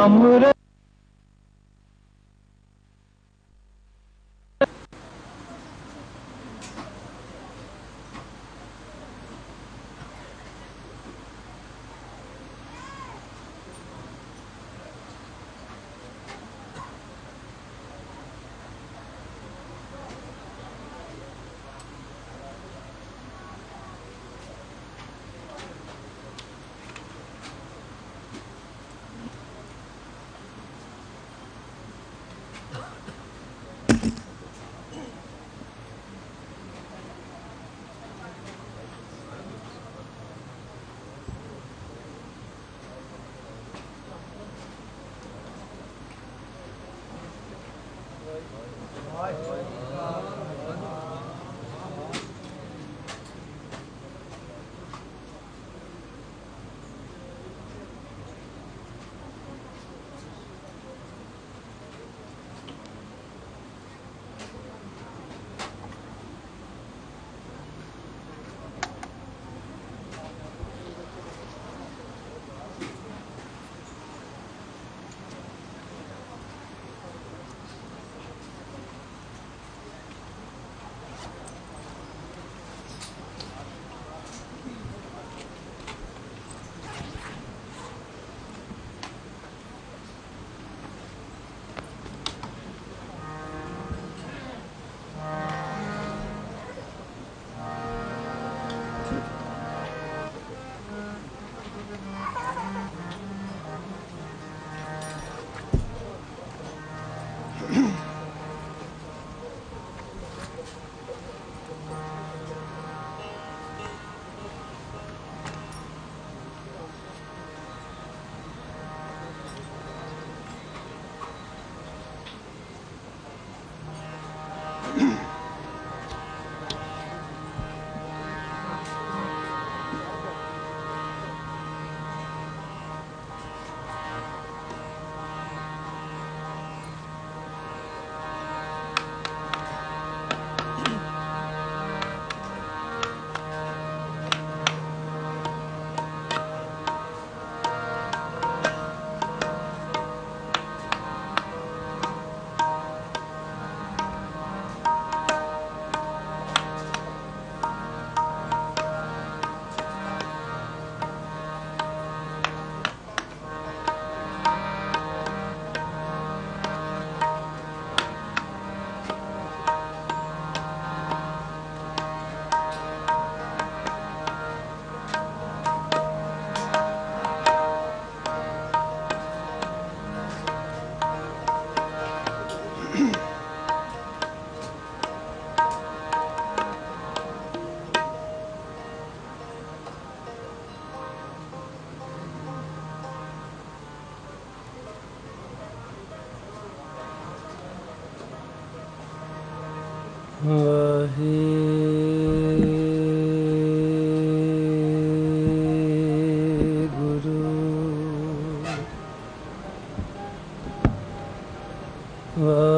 ਅੰਮ੍ਰਿਤ ਵਾਹਿਗੁਰੂ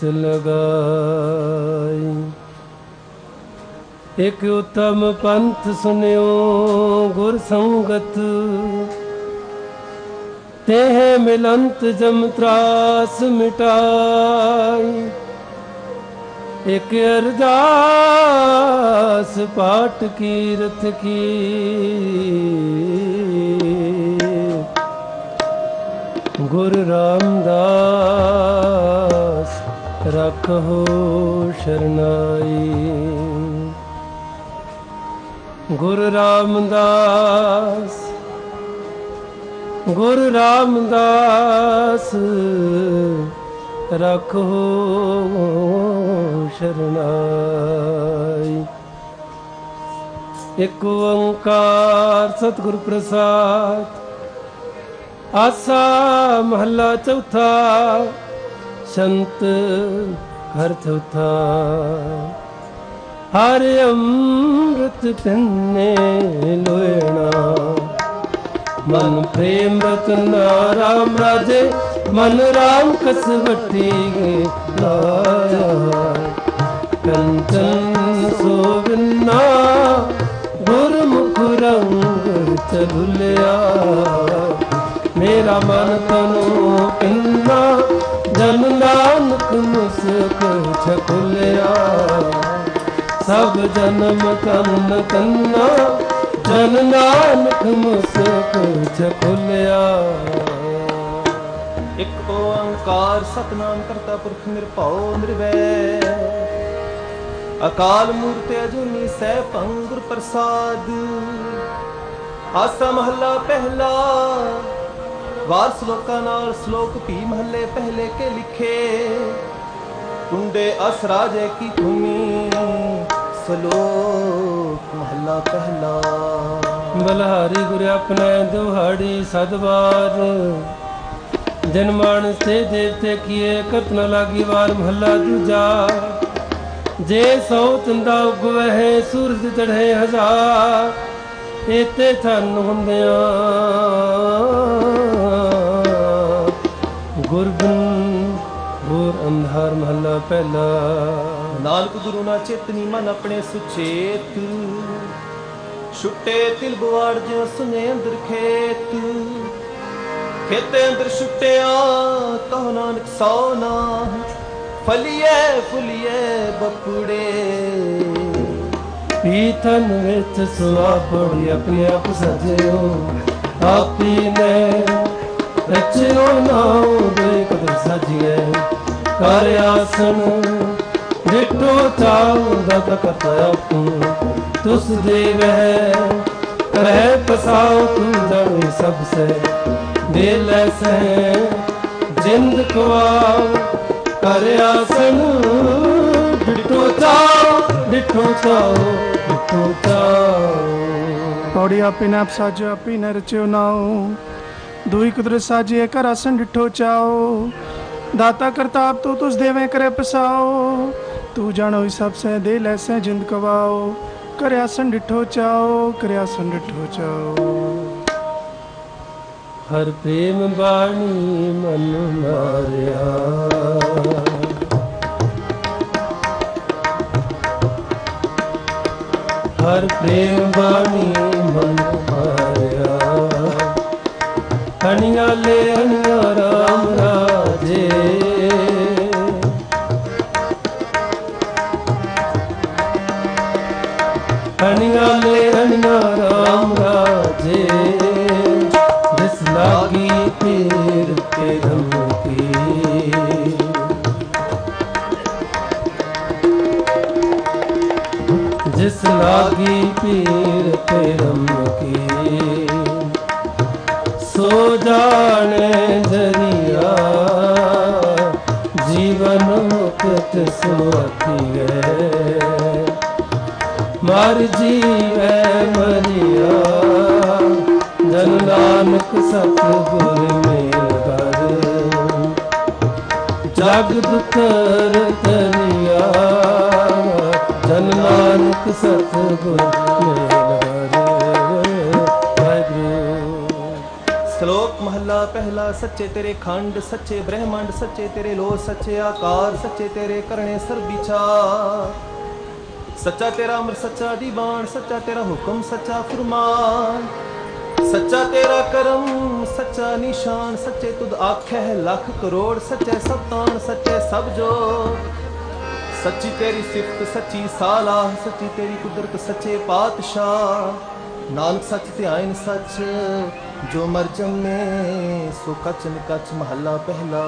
ਸਿਉ ਪ੍ਰੀਤ ਲਗਾਈ। ਇਕ ਉਤਮ ਪੰਥ ਸੁਨਿਓ ਗੁਰ ਸੰਗਤ। ਤੇਹ ਮਿਲੰਤ ਜਮ ਤਰਾਸ ਮਿਟਾਈ। ਇਕ ਅਰਦਾਸ ਪਾਠ ਕੀਰਤ ਕੀ। ਗੁਰ ਰਾਮਦਾਸ ਰਖੋ ਸ਼ਰਨਾਈ। ਗੁਰ ਰਾਮਦਾਸ ਗੁਰ ਰਾਮਦਾਸ, ਰਖੋ ਸ਼ਰਨਾਈ। ਇਕ ਓੰਕਾਰ ਸਤਿਗੁਰ ਪ੍ਰਸਾਦ, ਆਸਾ ਮਹੱਲਾ ਚੌਥਾ ਸੰਤ ਘਰ ਚੌਥਾ। ਹਰ ਅੰਮ੍ਰਿਤ ਪਿੰਨੇ ਲੋਇਣਾ। ਮਨ ਪ੍ਰੇਮ ਰਤਨ ਰਾਮ ਰਾਜੇ, ਮਨ ਰਾਮ ਕਸਵਟੀ ਲਾਇਆ। ਕੰਚਨ ਸੋਵਨਾ, ਗੁਰਮੁਖ ਰੰਗ ਚਲੁਲਿਆ। ਮੇਰਾ ਮਨ ਤਨੋ ਪਿੰਨਾ ਜਨ ਨਾਨਕ ਮੁਸਕ ਛਕੁਲਿਆ। ਸਭ ਜਨਮ ਤਨ ਤੰਨਾ ਜਨ ਨਾਨਕ ਮੁਸਕ ਛਕੁਲਿਆ। ਇੱਕ ਓੰਕਾਰ ਸਤਨਾਮ ਕਰਤਾ ਪੁਰਖ ਨਿਰਭਉ ਨਿਰਵੈਰ ਅਕਾਲ ਮੂਰਤ ਅਜੂਨੀ ਸਹਿ ਭੰਗੁਰ ਪ੍ਰਸਾਦ। ਆਸਾ ਮਹੱਲਾ ਪਹਿਲਾ ਵਾਰ ਸ਼ਲੋਕਾਂ ਨਾਲ ਸ਼ਲੋਕ ਭੀ ਮਹੱਲੇ ਪਹਿਲੇ ਕੇ ਲਿਖੇ। ਟੁੰਡੇ ਅਸ ਕੀ ਭੂਮੀ ਸ਼ਲੋਕ ਮਹੱਲਾ ਪਹਿਲਾ। ਬਲਹਾਰੀ ਗੁਰ ਆਪਣੇ ਦੁਹਾੜੀ ਸਦਵਾਰ। ਜਨ ਮਾਨਸ ਤੇ ਦੇਵਤੇ ਕੀਏ ਕਤ ਲਾਗੀ ਵਾਰ ਮਹੱਲਾ ਦੂਜਾ। ਜੇ ਸੋ ਚੰਦਾ ਉਗਵਹਿ, ਸੂਰਜ ਚੜ੍ਹੇ ਹਜ਼ਾਰ। ਏਤੇ ਥਨ ਹੁੰਦਿਆਂ ਗੁਰਬਨ ਗੁਰ ਅੰਧਾਰ ਮਹੱਲਾ ਪਹਿਲਾ। ਨਾਨਕ ਗੁਰੂ ਨਾ ਚੇਤਨੀ ਮਨ ਆਪਣੇ ਸੁਚੇਤ। ਛੁੱਟੇ ਤਿਲ ਬਵਾੜ ਜਿਉ ਸੁਨੇ ਅੰਦਰ ਖੇਤ। ਖੇਤੇ ਅੰਦਰ ਛੁੱਟਿਆ ਤਹ ਨਾਨਕ ਸੋ ਨਾ ਫਲੀਏ ਫੁਲੀਏ ਬਪੂੜੇ। ਪੀਤਨ ਵਿੱਚ ਸੁਆਪੜੀ ਆਪਣੇ ਆਪ ਸਜਿਓ। ਆਪੀ ਨੇ ਰਚਿਓ ਨਾਉ ਦੇ ਕਦਰ ਸਜੀਏ। ਕਰ ਆਸਨ ਡਿਟੋ ਚਾਉ ਦਤ ਕਰਤਾ ਆਪੂ ਤੁਸ ਦੇਵੈ ਕਰਹਿ ਪਸਾਉ ਤੂੰ ਜਾਣੇ ਸਭ ਸੇ। ਦੇ ਲੈ ਸੇ ਜਿੰਦ ਖਵਾਉ। ਕਰ ਆਸਨ ਡਿਟੋ ਚਾਉ ਡਿਟੋ ਚਾਉ ਡਿਟੋ ਚਾਉ। ਪੌੜੀ ਆਪੇ ਨਾਪ ਸਾਜੋ ਆਪੇ ਨ ਰਚਿਓ ਨਾਉ। ਦੁਈ ਕੁਦਰਤ ਸਾਜੀਏ ਕਰ ਆਸਨ ਡਿਠੋ ਚਾਓ। ਦਾਤਾ ਕਰਤਾਪ ਤੂੰ ਤੁਸ ਦੇਵੇਂ ਕਰੇ ਪਸਾਓ। ਤੂੰ ਜਾਣੋ ਹੀ ਸਭ ਸੇ ਦੇ ਲੈਸੇ ਜਿੰਦ ਕਵਾਓ। ਕਰ ਆਸਨ ਡਿਠੋ ਚਾਓ, ਕਰ ਆਸਨ ਡਿਠੋ ਚਾਓ। ਹਰ ਪ੍ਰੇਮ ਬਾਣੀ ਮਨ ਮਾਰਿਆ। ਹਰ ਪ੍ਰੇਮ ਬਾਣੀ ਮਨ ਹਣੀਆਂ ਲੈ ਹਣੀਆਂ ਰਾਮ ਰਾਜੇ। ਹਣੀਆਂ ਲੈ ਹਣੀਆਂ ਰਾਮ ਰਾਜੇ। ਜਿਸ ਲਾਗੀ ਤੇਰ ਤੇ ਰਮ ਜਿਸ ਲਾਗੀ ਪੀਰ ਤੇ ਰਮ ਜਾਣੇ ਜਰੀਆ। ਜੀਵਨ ਮੁਕਤ ਸੁਆਖੀਐ ਮਰ ਜੀਵੈ ਮਰਿਆ। ਜਨ ਨਾਨਕ ਸਤਿਗੁਰ ਮੇਲ ਕਰ। ਜਗ ਦੁਤਰ ਤਰਿਆ ਜਨ ਨਾਨਕ ਸਤਿਗੁਰ ਮੇਲ ਮਹੱਲਾ ਪਹਿਲਾ, ਸੱਚੇ ਤੇਰੇ ਖੰਡ, ਸੱਚੇ ਬ੍ਰਹਮੰਡ, ਸੱਚੇ ਤੇਰੇ ਲੋ ਸੱਚੇ ਆਕਾਰ, ਸੱਚੇ ਤੇਰੇ ਕਰਨੇ ਸਰ ਵਿਚਾਰ ਸੱਚਾ ਤੇਰਾ ਅਮਰ ਸੱਚਾ ਦੀਵਾਨ, ਸੱਚਾ ਤੇਰਾ ਹੁਕਮ, ਸੱਚਾ ਫਰਮਾਨ। ਸੱਚਾ ਤੇਰਾ ਕਰਮ, ਸੱਚਾ ਨਿਸ਼ਾਨ, ਸੱਚੇ ਤੁਧ ਆਖੇ ਲੱਖ ਕਰੋੜ, ਸੱਚੇ ਸਭ ਸੱਚੇ ਸਭ ਜੋ ਸੱਚੀ ਤੇਰੀ ਸਿਫਤ, ਸੱਚੀ ਸਾਲਾ ਸੱਚੀ ਤੇਰੀ ਕੁਦਰਤ, ਸੱਚੇ ਪਾਤਸ਼ਾਹ। ਨਾਨਕ ਸੱਚ ਤੇ ਆਇਨ ਸੱਚ ਜੋ ਮਰ ਜੰਮੇ, ਸੋ ਕਚ ਮਹੱਲਾ ਪਹਿਲਾ।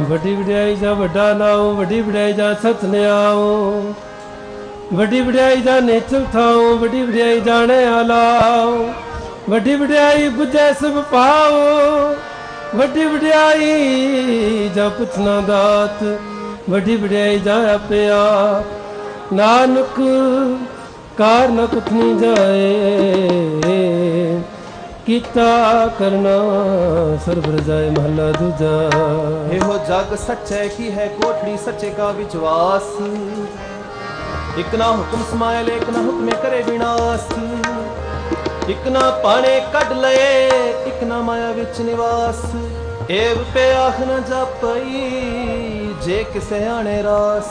ਵੱਡੀ ਵਡਿਆਈ ਦਾ ਵੱਡਾ ਨਾਉ, ਵੱਡੀ ਵਡਿਆਈ ਦਾ ਸਤ ਵੱਡੀ ਵਡਿਆਈ ਦਾ ਨੇਤਰ ਥਾਉ ਵੱਡੀ ਵਡਿਆਈ ਜਾਣੇ ਆਲਾਉ। ਵੱਡੀ ਵਡਿਆਈ ਬੁਝੈ ਸਭ ਪਾਉ। ਵੱਡੀ ਵਡਿਆਈ ਜਾ ਪੁੱਛਣਾ ਦਾਤ, ਵੱਡੀ ਵਡਿਆਈ ਜਾ ਆਪਿਆ। ਨਾਨਕ ਕਾਰ ਨ ਕੁਥਨੀ ਜਾਏ। ਕੀਤਾ ਕਰਨਾ ਸਰਬ ਰਜਾਏ ਮਹਲਾ ਦੂਜਾ। ਇਹੋ ਜਗ ਸੱਚੈ ਕੀ ਹੈ ਕੋਠੜੀ ਸੱਚੇ ਕਾ ਵਿਚਵਾਸ। ਇਕ ਨਾ ਹੁਕਮ ਸਮਾਇ ਲੇ ਇਕ ਨਾ ਹੁਕਮੇ ਕਰੇ ਵਿਨਾਸ਼। ਇਕ ਨਾ ਪਾਣੇ ਕੱਢ ਲਏ ਇਕ ਨਾ ਮਾਇਆ ਵਿੱਚ ਨਿਵਾਸ। ਏਵ ਪੇ ਆਖ ਨ ਜਾਪਈ ਜੇ ਕਿਸੇ ਆਣੇ ਰਾਸ।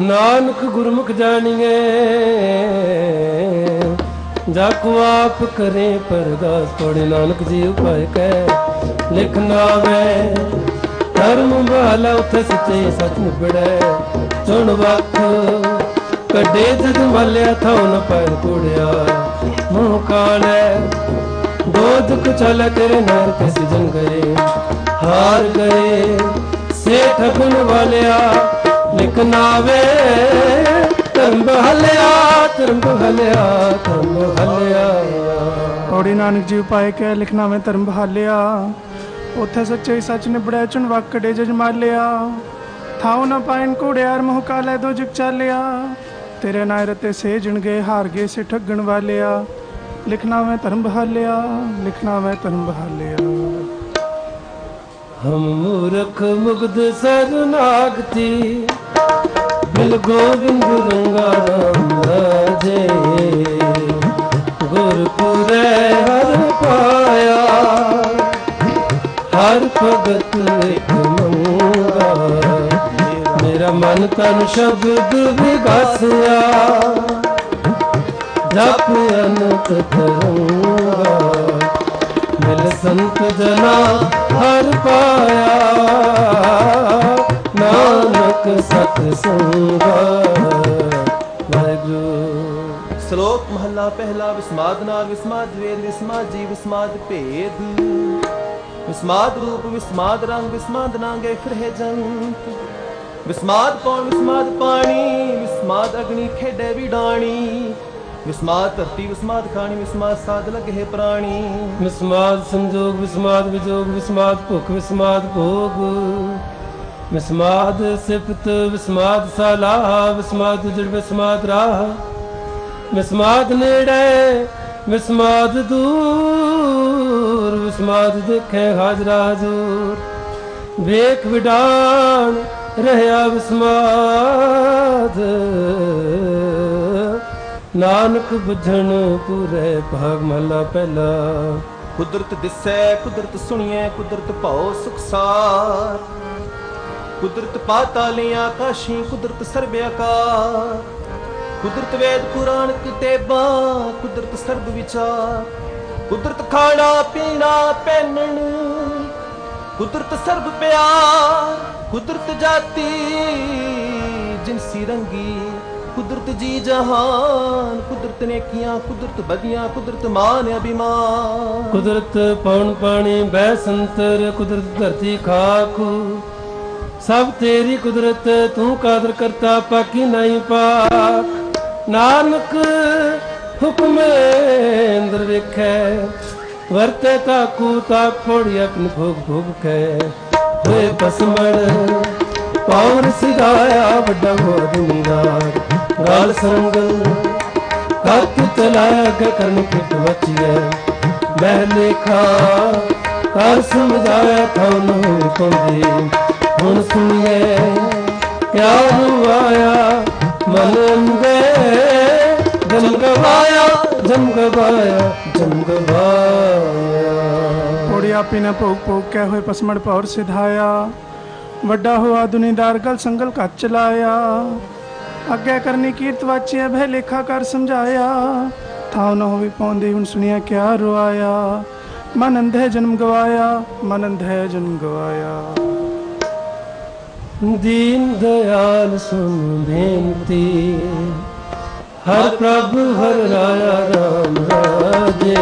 ਨਾਨਕ ਗੁਰਮੁਖ ਜਾਣੀਏ ਜਾ ਕੋ ਆਪ ਕਰੇ ਪਰਦਾਸ ਪੜੇ ਨਾਨਕ ਜੀ ਉਪਾਇ ਕੈ ਲਿਖਨਾ ਵੇ। ਧਰਮ ਵਾਲਾ ਉਥੇ ਸੱਚੇ ਸੱਚ ਨਿਬੜੈ। ਚੁਣ ਵਖ, ਕੱਢੇ ਜਗ ਮਲਿਆ ਥਾਉ ਨ ਪੈਰ ਕੁੜਿਆ ਮੂੰਹ ਕਾਣੈ ਦੋ ਦੁਖ ਚਲ ਤੇਰੇ ਨਰ ਤੇ ਸਜਨ ਗਏ। ਹਾਰ ਗਏ ਸੇ ਠਗਣ ਵਾਲਿਆ ਲਿਖਨਾਵੇ ਧਰਮ ਬਹਲਿਆ ਧਰਮ ਬਹਲਿਆ ਧਰਮ ਬਹਲਿਆ ਔੜੀ ਨਾਨਕ ਜੀ ਉਪਾਏ ਕਹਿ ਲਿਖਣਾ ਮੈਂ ਧਰਮ ਬਹਾਲਿਆ। ਉਥੇ ਸੱਚੇ ਸੱਚ ਨਿਬੜਿਆ ਚੁਣ ਵਕੜੇ ਜਜ ਮਾਲਿਆ। ਥਾਉ ਨਾ ਪਾਇਨ ਕੋੜਿਆਰ ਮੋਹ ਕਾਲੇ ਦੋ ਜਗ ਚਾਲਿਆ। ਤੇਰੇ ਨਾਇ ਰਤੇ ਸੇਜਣ ਗਏ ਹਾਰ ਗਏ ਸੇ ਠੱਗਣ ਵਾਲਿਆ। ਲਿਖਣਾ ਮੈਂ ਧਰਮ ਬਹਾਲਿਆ ਲਿਖਣਾ ਮੈਂ ਧਰਮ ਬਹਾਲਿਆ। ਹਮ ਮੂਰਖ ਮੁਗਧ ਸਰਨਾਗਤੀ ਬਿਲ ਗੋਬਿੰਦ ਰੰਗਾ ਰਾਮ ਰਾਜੇ। ਗੁਰਪੁਰੇ ਹਰ ਪਾਇਆ, ਹਰ ਭਗਤ ਇੱਕ ਮੰਗਾ। ਮੇਰਾ ਮਨ ਤਨ ਸ਼ਬਦ ਵਿਗਾਸਿਆ, ਜਪ ਅਨੰਤ ਕਰੂੰਗਾ ਮਿਲ ਸੰਤ ਜਨਾ ਹਰ ਪਾਇਆ। ਨਾਨਕ ਸਤ ਸੰਗਾ ਵਾਹਿਗੁਰੂ। ਸ਼ਲੋਕ ਮਹੱਲਾ ਪਹਿਲਾ ਵਿਸਮਾਦ ਨਾਲ ਵਿਸਮਾਦ ਵੇਦ ਵਿਸਮਾਦ ਜੀ ਵਿਸਮਾਦ ਭੇਦ। ਵਿਸਮਾਦ ਰੂਪ ਵਿਸਮਾਦ ਰੰਗ ਵਿਸਮਾਦ ਨਾਂਗੇ ਫਿਰਹਿ ਜੰਤ। ਵਿਸਮਾਦ ਪੌਣ ਵਿਸਮਾਦ ਪਾਣੀ ਵਿਸਮਾਦ ਅਗਨੀ ਖੇਡੇ ਵਿਡਾਣੀ ਵਿਸਮਾਦ ਧਰਤੀ ਵਿਸਮਾਦ ਖਾਣੀ ਵਿਸਮਾਦ ਸਾਧ ਲਗੇ ਪ੍ਰਾਣੀ। ਵਿਸਮਾਦ ਸੰਜੋਗ ਵਿਸਮਾਦ ਵਿਜੋਗ ਵਿਸਮਾਦ ਭੁਖ ਵਿਸਮਾਦ ਭੋਗ। ਵਿਸਮਾਦ ਸਿਫਤ, ਵਿਸਮਾਦ ਸਲਾਹ, ਵਿਸਮਾਦ ਜੜ, ਵਿਸਮਾਦ ਰਾਹ। ਵਿਸਮਾਦ ਨੇੜੇ, ਵਿਸਮਾਦ ਦੂਰ, ਵਿਸਮਾਦ ਦੇਖੇ ਹਾਜ਼ਰਾ ਹਜ਼ੂਰ। ਵੇਖ ਵਿਡਾਨ ਰਹਿਆ ਵਿਸਮਾਦ। ਨਾਨਕ ਬੁਝਣ ਪੂਰੇ ਭਾਗ ਮਹਲਾ ਪਹਿਲਾ। ਕੁਦਰਤ ਦਿਸੈ, ਕੁਦਰਤ ਸੁਣੀਐ, ਕੁਦਰਤ ਭਉ ਸੁਖਸਾਰ ਕੁਦਰਤ ਪਾਤਾਲੀ ਆਕਾਸ਼ੀ, ਕੁਦਰਤ ਸਰਬਿਆਕਾਰ ਕੁਦਰਤ ਵੇਦ ਪੁਰਾਣ ਕਿਤੇਬਾ, ਕੁਦਰਤ ਸਰਬ ਵਿਚਾਰ। ਕੁਦਰਤ ਖਾਣਾ ਪੀਣਾ ਪਹਿਨਣ, ਕੁਦਰਤ ਸਰਬ ਪਿਆਰ। ਕੁਦਰਤ ਜਾਤੀ, ਜਿਨਸੀ ਰੰਗੀ, ਕੁਦਰਤ ਜੀ ਜਹਾਨ। ਕੁਦਰਤ ਨੇਕੀਆਂ, ਕੁਦਰਤ ਬਦੀਆਂ, ਕੁਦਰਤ ਮਾਨ ਅਭਿਮਾਨ। ਕੁਦਰਤ ਪੌਣ ਪਾਣੀ ਬੈ ਸੰਤਰ, ਕੁਦਰਤ ਧਰਤੀ ਖਾਕ। ਸਭ ਤੇਰੀ ਕੁਦਰਤ ਤੂੰ ਕਾਦਰ ਕਰਤਾ ਪਾਕੀ ਨਹੀਂ ਪਾਕ ਨਾਨਕ ਹੁਕਮੇਂਦਰ ਵੇਖੈ, ਵਰਤੇ ਤਾਕੂ ਤਾਕ ਫੋੜੀ ਆਪਨ ਭੋਗ ਭੋਗ ਕੈ ਹੋਏ ਪਸਮੜ ਪੌਰ ਸਿਧਾਇਆ ਵੱਡਾ ਹੋ ਦੁਨੀਦਾਰ ਗਾਲ ਸਰੰਗਲ ਹੱਥ ਚਲਾਇਆ ਕਰਨ ਕਿਟ ਵਚੀਐ। ਮੈਂ ਲੇਖਾ ਕਰ ਸਮਝਾਇਆ ਤੁਹਾਨੂੰ ਪੰਦੀ ਹੁਣ ਸੁਣੀਏ ਕਿਆ ਹੁਆਇਆ ਮਨ ਅੰਦੇ ਜਮ ਗਵਾਇਆ ਜਮ ਗਵਾਇਆ ਜਮ ਗਵਾਇਆ ਪੌੜੀ ਆਪੀ ਭੋਗ ਭੋਗ ਕਹਿ ਹੋਏ, ਪਸਮੜ ਪੌਰ ਸਿਧਾਇਆ। ਵੱਡਾ ਹੋਆ ਦੁਨੀਦਾਰ ਗਲ ਸੰਗਲ ਕੱਚ ਚਲਾਇਆ ਅੱਗੇ ਕਰਨੀ ਕੀਰਤ ਵਾਚਿਆ, ਭੈ ਲੇਖਾ ਕਰ ਸਮਝਾਇਆ। ਥਾਉ ਨਾ ਹੋਵੇ ਪੌਂਦੀ ਹੁਣ ਸੁਣਿਆ ਕਿਆ ਰੁਆਇਆ। ਮਨ ਅੰਧੇ ਜਨਮ ਗਵਾਇਆ, ਮਨ ਅੰਧੇ ਜਨਮ ਗਵਾਇਆ। ਦੀਨ ਦਇਆਲ ਸੁਨ ਬੇਨਤੀ। ਹਰ ਪ੍ਰਭ, ਹਰ ਰਾਇਆ ਰਾਮ ਰਾਜੇ।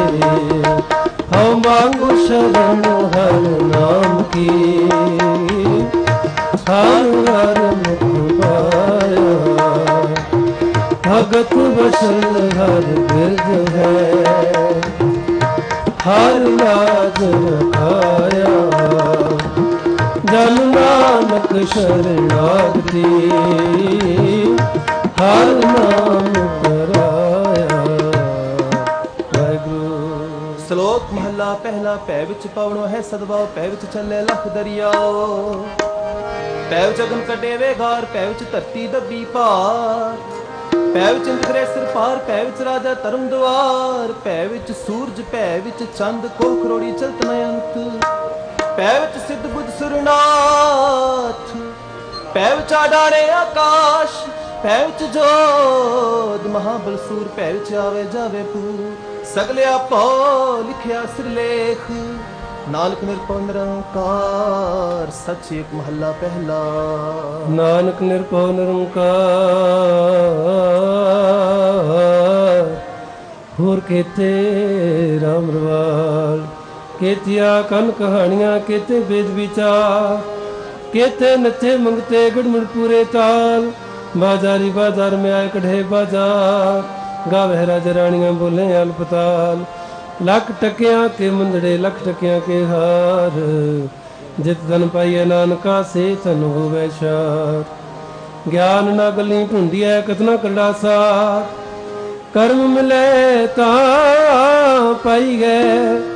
ਹਉ ਮੰਗੁ ਸ਼ਰਨ, ਹਰ ਨਾਮ ਕੀ। ਹਰ ਹਰ ਮੁਖ ਪਾਇਆ। ਭਗਤ ਬਸਲ ਹਰ ਬਿਰਜ ਹੈ। ਹਰ ਰਾਜ ਰਖਾਇਆ। ਜਨ ਨਾਨਕ ਸ਼ਰਣਾਗਤੀ ਹਰ ਨਾਮ ਕਰਾਇਆ। ਵਾਹਿਗੁਰੂ। ਸ਼ਲੋਕ ਮਹੱਲਾ ਪਹਿਲਾ ਪੈ ਵਿੱਚ ਪਵਣੋ ਹੈ ਸਦਭਾਵ ਪੈ ਵਿੱਚ ਚੱਲੇ ਲਖ ਦਰਿਆਓ ਪੈ ਵਿੱਚ ਅਗਨ ਕਟੇ ਵੇ ਘਾਰ, ਪੈ ਵਿੱਚ ਧਰਤੀ ਦੱਬੀ ਪਾਰ। ਪੈ ਵਿੱਚ ਇੰਦਰੇ ਸਿਰ ਪਾਰ, ਪੈ ਵਿੱਚ ਰਾਜਾ ਧਰਮ ਦੁਆਰ ਪੈ ਵਿੱਚ ਸੂਰਜ, ਪੈ ਵਿੱਚ ਚੰਦ ਕੋ ਕਰੋੜੀ ਚਲਤ ਨ ਅੰਤ ਪੈ ਵਿੱਚ ਸਿੱਧ ਬੁੱਧ ਸੁਰਨਾਥ ਪੈ ਵਿੱਚ ਆਡਾਰੇ ਆਕਾਸ਼ ਪੈ ਵਿੱਚ ਜੋਤ ਮਹਾਬਲ ਸੂਰ ਪੈ ਵਿੱਚ ਆਵੇ ਜਾਵੇ ਪੂਰ ਸਗਲੇ ਆਪੋ ਲਿਖਿਆ ਸਿਰਲੇਖ, ਨਾਨਕ ਨਿਰਭਉ ਨਿਰੰਕਾਰ, ਸੱਚ ਮਹੱਲਾ ਪਹਿਲਾ। ਨਾਨਕ ਨਿਰਭਉ ਨਿਰੰਕਾਰ, ਹੋਰ ਕੀਤੇ ਰਾਮ ਰਵਾਲ। ਕੀਤਿਆ ਕਨ ਕਹਾਣੀਆਂ ਕੀਤੇ ਵੇਦ ਵਿਚਾਰ। ਕੀਤੇ ਨੱਚੇ ਮੰਗਤੇ ਗੜਮੜ ਪੂਰੇ ਤਾਲ। ਬਾਜ਼ਾਰੀ ਬਾਜ਼ਾਰ ਮੈਂ ਆਏ ਕਢੇ ਬਾਜ਼ਾਰ। ਗਾਵੇ ਰਾਜ ਰਾਣੀਆਂ ਬੋਲੇ ਅਲਪਤਾਲ ਲੱਖ ਟਕਿਆਂ ਕੇ ਮੁੰਦੜੇ, ਲੱਖ ਟਕਿਆਂ ਕੇ ਹਾਰ। ਜਿਤ ਤਨ ਪਾਈਏ ਨਾਨਕਾ, ਸੇ ਤਨ ਹੋਵੇ ਸ਼ਾਰ ਗਿਆਨ ਨਾ ਗਲੀ ਢੁੰਡੀਐ ਕਤਨਾ ਕਰੜਾ ਸਾਰ। ਕਰਮ ਮਿਲੇ ਤਾਂ ਪਾਈ ਗਏ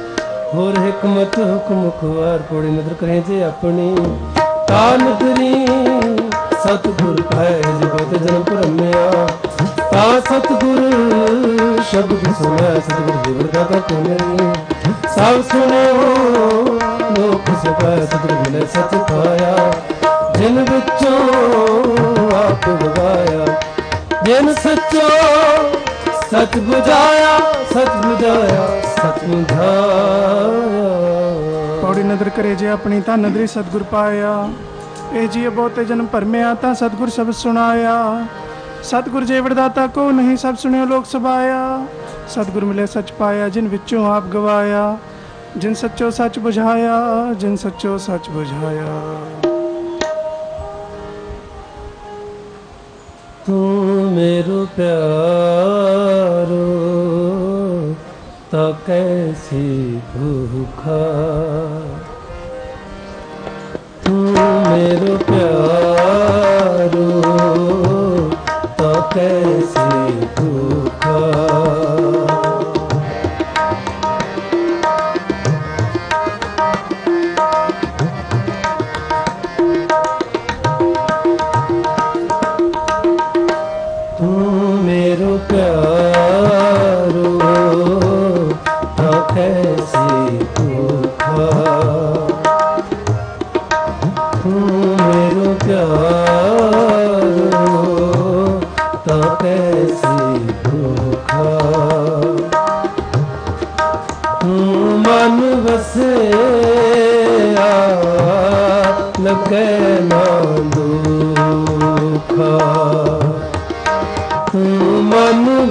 ਹੋਰ ਹਕਮਤ, ਹੁਕਮ ਖਵਾਰ ਪੋੜੀ ਨਦਰ ਕਰੇ ਜੇ ਆਪਣੀ। ਤਾ ਨਦਰੀ ਸਤਿਗੁਰ ਪਾਏ ਜਗਤ ਜਨ ਭਰਮਿਆ। ਤਾ ਸਤਿਗੁਰ, ਸ਼ਬਦ ਸੁਣੈ, ਸਤਿਗੁਰ ਜੀਵਨ ਦਾਤਾ ਤੁਮੇ ਸਭ ਸੁਣੋ ਲੋਕ ਸਭਾ, ਸਤਿਗੁਰ ਮਿਲੇ ਸਚ ਪਾਇਆ। ਜਿਨ ਵਿੱਚੋਂ ਆਪ ਵਗਾਇਆ ਜਿਨ ਸੱਚੋ ਪੌੜੀ ਨਦਰ ਕਰੇ ਜੇ ਆਪਣੀ ਤਾਂ ਨਦਰੀ ਸਤਗੁਰ ਪਾਇਆ। ਇਹ ਜੀ ਬਹੁਤੇ ਜਨਮ ਭਰਮਿਆ ਤਾਂ ਸਤਗੁਰ ਸਭ ਸੁਣਾਇਆ। ਸਤਗੁਰ ਜੇ ਵਰਦਾਤਾ ਕੋ ਨਹੀਂ ਸਭ ਸੁਣਿਓ ਲੋਕ ਸਭਾਇਆ। ਸਤਗੁਰ ਮਿਲੇ ਸੱਚ ਪਾਇਆ, ਜਿਨ ਵਿੱਚੋਂ ਆਪ ਗਵਾਇਆ। ਜਿਨ ਸੱਚੋ ਸੱਚ ਬੁਝਾਇਆ, ਜਿਨ ਸੱਚੋ ਸੱਚ ਬੁਝਾਇਆ। ਤੂੰ ਮੇਰੋ ਪਿਆਰੋ ਤਾਂ ਕੈਸੀ ਭੂਖਾ। ਤੂੰ ਮੇਰੋ ਪਿਆਰੋ ਤਾਂ ਕੈਸੀ ਭੂਖਾ।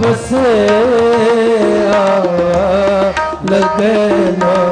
ਵਸਿਆ ਲਗੇ ਨਾ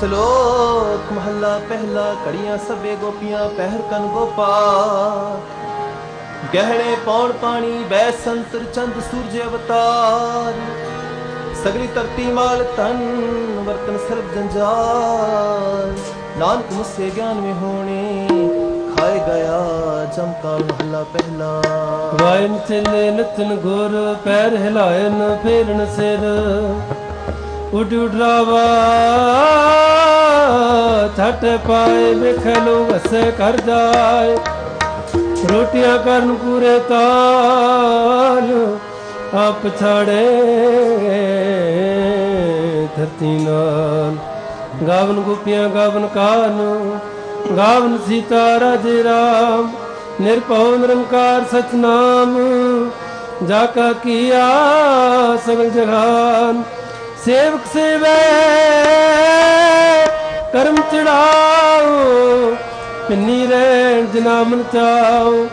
ਸ਼ਲੋਕ ਮਹੱਲਾ ਪਹਿਲਾ ਕੜੀਆਂ ਸਭੇ ਗੋਪੀਆਂ, ਪਹਿਰ ਕਨ ਗੋਪਾਲ। ਗਹਿਣੇ ਪੌਣ ਪਾਣੀ ਬੈ ਸੰਤਰ ਚੰਦ ਸੂਰਜ ਅਵਤਾਰ। ਸਗਲੀ ਧਰਤੀ ਮਾਲ ਤਨ ਵਰਤਨ ਸਰਬ ਜੰਜਾਲ। ਨਾਨਕ ਮੁਸੇ ਗਿਆਨ ਮੇ ਹੋਣੇ ਖਾਏ ਗਿਆ ਚਮਕਾ ਮਹੱਲਾ ਪਹਿਲਾ। ਵਾਇਨ ਚੱਲੇ ਨਤਨ ਗੁਰ, ਪੈਰ ਹਿਲਾਇਨ ਫੇਰਨ ਸਿਰ। ਉਡ ਉਡਰਾਵਾ ਥਟ ਪਾਏ ਵਿਖਲੋ ਵਸੇ ਕਰ ਜਾਏ। ਰੋਟੀਆਂ ਕਰਨ ਪੂਰੇ ਤਾਲ, ਆਪ ਛਾੜੇ ਧਰਤੀ ਨਾਲ। ਗਾਵਨ ਗੁਪੀਆਂ ਗਾਵਨ ਕਾਨ ਗਾਵਨ ਸੀਤਾ ਰਾਜੇ ਰਾਮ, ਨਿਰਭਉ ਨਿਰੰਕਾਰ ਸਤਨਾਮ, ਜਾ ਕਾ ਕੀਆ ਸਗਲ ਜਹਾਨ ਸੇਵਕ ਸੇਵੈ, ਕਰਮ ਚੜਾਓ, ਪਿੰਨੀ ਰਹਿਣ ਜਨਾਮਨ ਚਾਓ।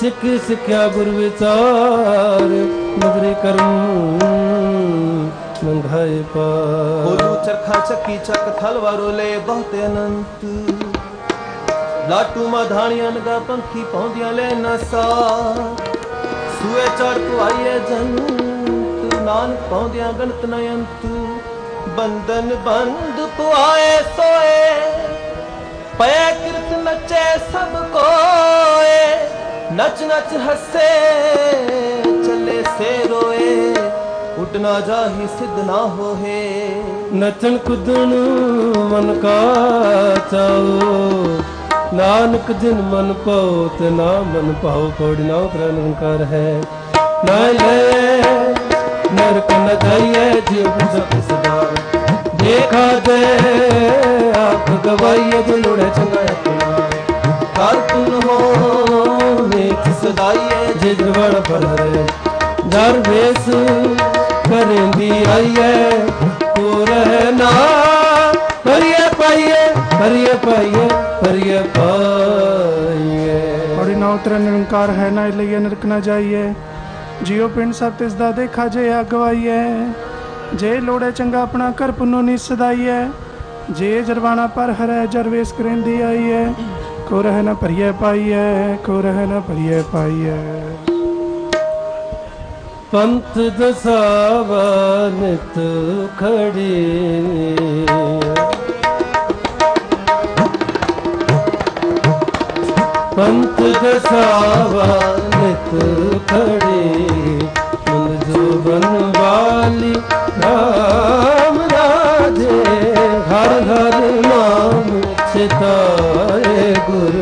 ਸਿੱਖ ਸਿੱਖਿਆ ਗੁਰ ਵਿਚਾਰ ਨਦਰੇ ਕਰਮ ਮੰਘਾਏ ਪਾ ਹੋਲੂ ਚਰਖਾ ਚੱਕੀ ਚੱਕ ਥਲਵਾਰੋ ਲੈ ਬਹੁਤ ਅਨੰਤ। ਲਾਟੂ ਮਾਧਾਣੀਆਂ ਨਗਾ ਪੰਖੀ ਪੌਂਦੀਆਂ ਲੈ ਨਸਾ ਸੂਏ ਚੜ ਪੁਆਈਏ ਜੰਤ, ਨਾਨਕ ਪੌਂਦੀਆਂ ਗਣਤ ਨ ਅੰਤ। ਬੰਧਨ ਬੰਦ ਪੁਆਏ ਸੋਏ, ਪਏ ਕਿਰਤ ਨਚੇ ਸਭ ਕੋਏ। ਨਚ ਨਚ ਹੱਸੇ, ਚੱਲੇ ਸੇ ਰੋਏ। ਉੱਡ ਨਾ ਜਾਹੀ ਸਿੱਧ ਨਾ ਹੋਏ। ਨੱਚਣ ਕੁੱਦਣ ਮਨ ਕਾ ਚਾਓ ਨਾਨਕ ਜਿਨ ਮਨ ਪਾਉ ਤੇ ਨਾ ਮਨ ਪਾਉ ਕੋੜੀ ਨਾ ਉਤਰਾ ਨਿਰੰਕਾਰ ਹੈ। ਨਾ ਲੈ, ਨਰਕ ਨ ਜਾਈਏ ਜੀਵ ਸਤ ਸਦਾ। ਦੇਖਾ ਦੇ ਆਖ ਗਵਾਈਏ ਜੇ ਲੋੜੇ ਚੰਗਾ ਆਪਣਾ। ਕਰ ਤੁਨ ਹੋ ਵੇਖ ਸਦਾਈਏ ਜੇ ਜਵੜ ਪਰ ਹਰੇ ਦਰ ਆਈਏ ਕੋ ਰਹਿ ਹਰੀਏ ਪਾਈਏ ਹਰੀਏ ਪਾਈਏ। ਹਰੀਏ ਪਾਈਏ ਔੜੀ ਨਾ ਉਤਰੇ ਨਿਰੰਕਾਰ ਹੈ ਨਾ ਲਈਏ ਨਰਕ ਨਾ ਜਾਈਏ ਜਿਉ ਪਿੰਡ ਸਭ ਤਿਸ ਦਾ ਦੇਖਾ ਜੇ ਅਗਵਾਈਏ ਜੇ ਲੋੜੇ ਚੰਗਾ ਆਪਣਾ ਕਰ ਪੁੰਨੋ ਨੀ ਸਦਾਈਏ ਜੇ ਜਰਵਾਣਾ ਪਰ ਹਰੈ ਜਰਵੇਸ ਕਰੇਂਦੀ ਆਈਏ ਕੋ ਰਹਿ ਨਾ ਭਰੀਏ ਪਾਈਏ ਕੋ ਰਹਿ ਨਾ ਭਰੀਏ ਪਾਈਏ ਪੰਥ ਦਸਾਵਾ ਨਿਤ ਖੜੀ ਪੰਥ ਦਸਾਵਾ ਨਿਤ ਖੜੀ ਮਨ ਜੋ ਵਾਲੀ ਰਾਮ ਰਾਜੇ, ਹਰ ਹਰ ਨਾਮ ਸਿਤਾਏ ਗੁਰ।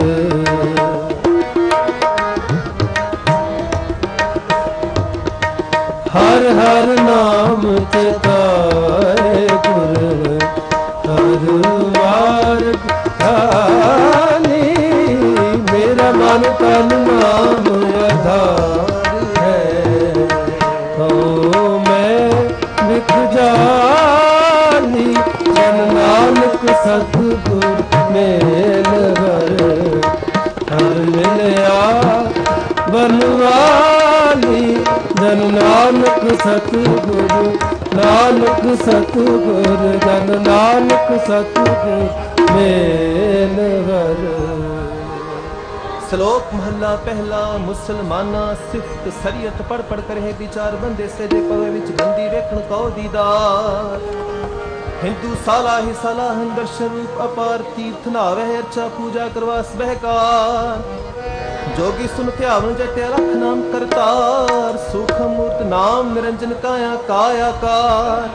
ਹਰ ਹਰ ਨਾਮ ਚਿਤਾਏ ਤਨ ਨਾਮ ਆਧਾਰ ਹੈ ਹੋ ਮੈਂ ਵਿਖ ਜਾਨੀ ਜਨ ਨਾਨਕ ਸਤਿਗੁਰ ਮੇਲ ਹਰ ਹਰ ਮਿਲਿਆ ਬਨਵਾਲੀ ਜਨ ਨਾਨਕ ਸਤਿਗੁਰ ਨਾਨਕ ਸਤਿਗੁਰ ਜਨ ਨਾਨਕ ਸਤਿਗੁਰ ਮੇਲ ਹਰ ਸ਼ਲੋਕ ਮਹੱਲਾ ਪਹਿਲਾ, ਮੁਸਲਮਾਨਾ ਸਿਫਤ ਸਰੀਅਤ ਪੜ ਪੜ ਕਰੇ ਵਿਚਾਰ ਬੰਦੇ ਸੇ ਜੇ ਪਵੇ ਵਿੱਚ ਬੰਦੀ ਵੇਖਣ ਕਉ ਦੀਦਾਰ। ਹਿੰਦੂ ਸਾਲਾ ਹੀ ਸਾਲਾ ਹੰਦਰ ਦਰਸ਼ਨ ਰੂਪ ਅਪਾਰ ਤੀਰਥ ਨਾਵੇ ਅਰਚਾ ਪੂਜਾ ਕਰਵਾਸ ਬਹਿਕਾਰ। ਜੋਗੀ ਸੁਨ ਧਿਆਵਨ ਜਟਿਆ ਰਖ ਨਾਮ ਕਰਤਾਰ। ਸੁਖ ਮੂਰਤ ਨਾਮ ਨਿਰੰਜਨ ਕਾਇਆ ਕਾਇਆ ਕਾਰ।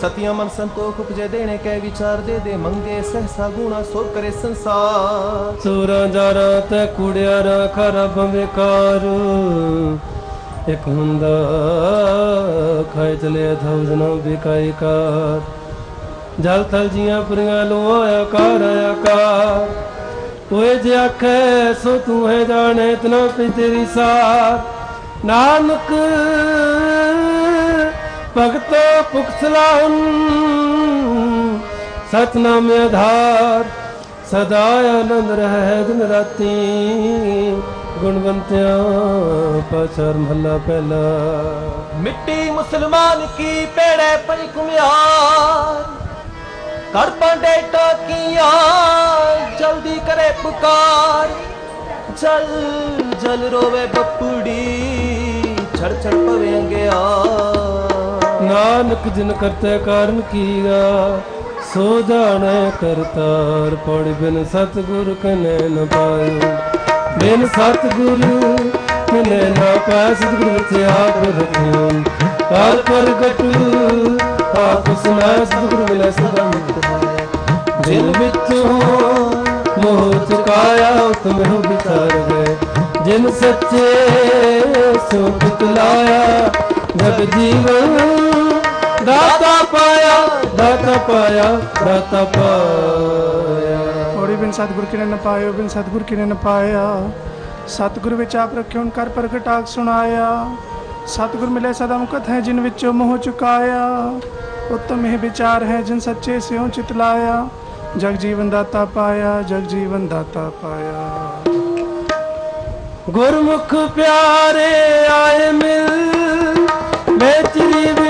ਸਤਿਆ ਮਨ ਸੰਤੋਖ ਉਪਜੇ ਦੇਣੇ ਕੈ ਵਿਚਾਰ ਦੇ ਦੇ ਮੰਗੇ ਸਹਸਾ ਗੁਣਾ ਸੋ ਕਰੇ ਸੰਸਾਰ। ਸੂਰਾਂ ਜਾਰਾਂ ਤੇ ਕੁੜਿਆ ਰਾ ਖਰਬ ਵਿਕਾਰ। ਇਕ ਹੁੰਦਾ ਖਾਇ ਚਲੇ ਥੌਜਨਾ ਬਿਕਾਈ ਕਾਰ। ਜਲ ਥਲ ਜੀਆਂ ਪੁਰੀਆਂ ਲੋ ਆਇਆ ਕਾਰ ਓਏ ਜੇ ਆਖੇ, ਸੋ ਤੂੰ ਹੈ ਜਾਣੇ, ਤਨਾ ਪੀ ਤੇਰੀ ਸਾਰ। ਨਾਨਕ ਭਗਤੋ ਪੁਖਸਲਾਨ ਸਤਨਾਮ ਆਧਾਰ, ਸਦਾ ਆਨੰਦ ਰਹਿ ਦਿਨ ਰਾਤੀ। ਗੁਣਵੰਤਿਆ ਪਾਚਰ ਮਹੱਲਾ ਪਹਿਲਾ। ਮਿੱਟੀ ਮੁਸਲਮਾਨ ਕੀ ਪੇੜੇ ਪਈ ਕੁਮਿਆਰ ਕਰ ਪਾਂਡੇ ਟਾਕੀਆਂ ਜਲਦੀ ਕਰੇ ਪੁਕਾਰ। ਜਲ ਜਲ ਰੋਵੇ ਬੱਪੜੀ, ਛੜ ਛੜ ਪਵੇ ਅੰਗਿਆ ਨਾਨਕ ਜਿਨ ਕਰਤੇ ਕਾਰਨ ਕੀਆ, ਸੋ ਜਾਣੈ ਕਰਤਾਰ ਪੜ ਬਿਨ ਸਤਿਗੁਰ ਕਨੇ ਨ ਪਾਇਓ। ਬਿਨ ਸਤਿਗੁਰ ਕਨੇ ਨ ਪਾਇ ਸਤਿਗੁਰ ਵਿੱਚ ਆਪ ਰਖਿਓ। ਕਰ ਪ੍ਰਗਟ ਆਪ ਸੁਨਾਇ ਸਤਿਗੁਰ ਮਿਲੈ ਸਦਾ ਮੁਕਤ ਜਿਨ ਵਿੱਚੋਂ ਮੋਹ ਚੁਕਾਇਆ ਉਤਮ ਹੋ ਵਿਚਾਰ ਗਏ। ਜਿਨ ਸੱਚੇ ਸੋ ਲਾਇਆ, ਜਗ ਜੀਵਨ ਦਾਤਾ ਪਾਇਆ ਦਾਤਾ ਪਾਇਆ ਦਾਤਾ ਪਾਇਆ। ਔੜੀ ਬਿਨ ਸਤਿਗੁਰ ਕਿਨੇ ਨ ਪਾਇਓ, ਬਿਨ ਸਤਿਗੁਰ ਕਿਨੇ ਨ ਪਾਇਆ। ਸਤਿਗੁਰ ਵਿੱਚ ਆਪ ਰੱਖਿਓ ਹੁਣ ਕਰ ਪ੍ਰਗਟਾਕ ਸੁਣਾਇਆ। ਸਤਿਗੁਰ ਮਿਲੇ ਸਦਾ ਮੁਕਤ ਹੈ ਜਿਨ ਵਿੱਚੋਂ ਮੋਹ ਚੁਕਾਇਆ। ਉੱਤਮ ਇਹ ਵਿਚਾਰ ਹੈ ਜਿਨ ਸੱਚੇ ਸਿਉ ਚਿਤਲਾਇਆ ਜਗ ਜੀਵਨ ਦਾਤਾ ਪਾਇਆ, ਜਗ ਜੀਵਨ ਦਾਤਾ ਪਾਇਆ। ਗੁਰਮੁਖ ਪਿਆਰੇ ਆਏ ਮਿਲ ਮੇਚਰੀ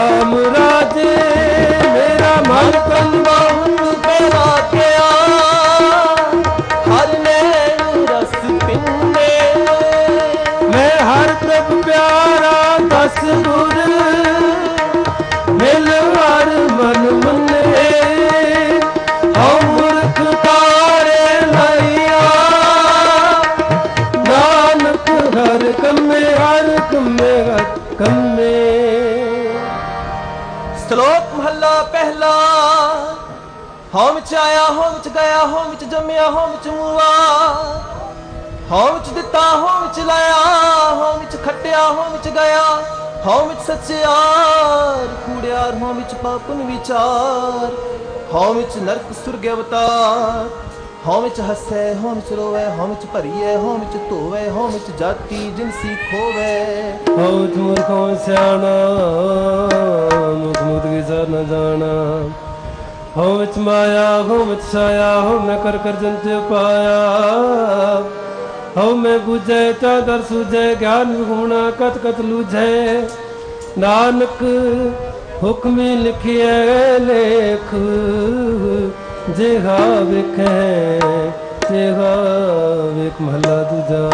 ਵਿਛੁਨੇ ਰਾਜੇ, ਮੇਰਾ ਮਨ ਤਨ ਬਹੁਤ ਪੈਰਾ ਗਿਆ ਹਰ ਨੈਣ ਰਸ ਪਿੰਨੇ ਮੈਂ ਹਰ ਪ੍ਰਭ ਪਿਆਰਾ, ਦਸ ਗੁਰ ਹਉ ਵਿੱਚ ਆਇਆ ਹਉ ਵਿੱਚ ਗਿਆ ਹਉ ਵਿੱਚ ਜੰਮਿਆ ਹਉ ਵਿੱਚ ਮੂਆ ਹਉ ਵਿੱਚ ਦਿੱਤਾ ਹਉ ਵਿੱਚ ਲਾਇਆ ਹਉ ਵਿੱਚ ਖੱਟਿਆ ਹਉ ਵਿੱਚ ਗਿਆ ਹਉ ਵਿੱਚ ਸੱਚਿਆਰ ਕੂੜਿਆਰ ਹਉ ਵਿੱਚ ਪਾਪਨ ਵਿਚਾਰ ਹਉ ਵਿੱਚ ਨਰਕ ਸੁਰਗ ਅਵਤਾਰ ਹਉ ਵਿੱਚ ਹੱਸੈ ਹਉ ਵਿੱਚ ਰੋਵੇ ਹਉ ਵਿੱਚ ਭਰੀਏ ਹਉ ਵਿੱਚ ਧੋਵੇ ਹਉ ਵਿੱਚ ਜਾਤੀ ਜਿਨਸੀ ਖੋਵੇ ਹਉ ਤੁਮਰਖੋਂ ਸਿਆਣਾ ਮੁਖ ਮੁਖ ਕੀ ਸਰ ਜਾਣਾ ਹਉ ਵਿੱਚ ਮਾਇਆ ਹਉ ਵਿੱਚ ਛਾਇਆ ਮੈਂ ਕਰ ਕਰ ਜੰਤ ਪਾਇਆ। ਹਉ ਮੈਂ 부ਝੈ ਤਾ ਦਰ ਸੁਝੈ, ਗਿਆਨ ਵਿਗੁਣਾ ਕਤ ਕਤ ਲੂਝੈ। ਨਾਨਕ ਹੁਕਮੀ ਲਿਖਿਐ, ਲੇਖ ਜਿਹਾ ਵਿਖੈ ਜਿਹਾ ਵੇਖ ਮਹਲਾ ਦੂਜਾ।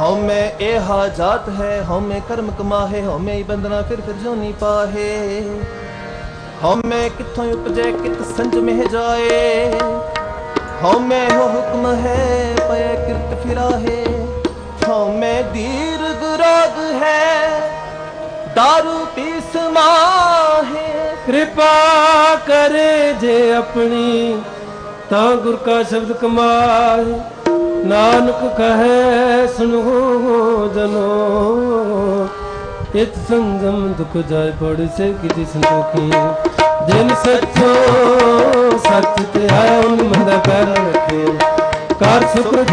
ਹਉ ਇਹ ਜਾਤ ਹੈ, ਹਉ ਕਰਮ ਕਮਾਹੇ, ਹਉ ਬੰਦਨਾ ਫਿਰ ਫਿਰ ਜੋਨੀ ਪਾਹੇ। ਹਉ ਮੈਂ ਉਪਜੈ ਕਿਤ ਸੰਜ ਜਾਏ? ਹਉ ਹੋ ਹੁਕਮ ਹੈ ਪਏ ਕਿਰਤ ਫਿਰਾਹੇ। ਹਉ ਦੀਰਗ ਰਾਗ ਹੈ दारू ਪੀਸ ਮਾਹੇ। ਕਿਰਪਾ ਕਰੇ ਜੇ ਆਪਣੀ, ਤਾਂ ਗੁਰ ਕਾ ਸ਼ਬਦ ਕਮਾਏ। ਨਾਨਕ ਕਹੈ, ਸੁਣੋ ਜਨੋ। ਇਤ ਸੰਗਮ ਦੁਖ ਜਾਇ ਪੜ ਸੇ ਕਿਤੀ ਸੰਤੋਖੀ। ਜਿਨ ਸੱਚੋ ਸੱਚ ਤੇ ਆਇਆ ਉਨ ਮੰਦਾ ਪੈਰ ਰੱਖੇ। ਕਰ ਸੁਕ੍ਰਿਤ,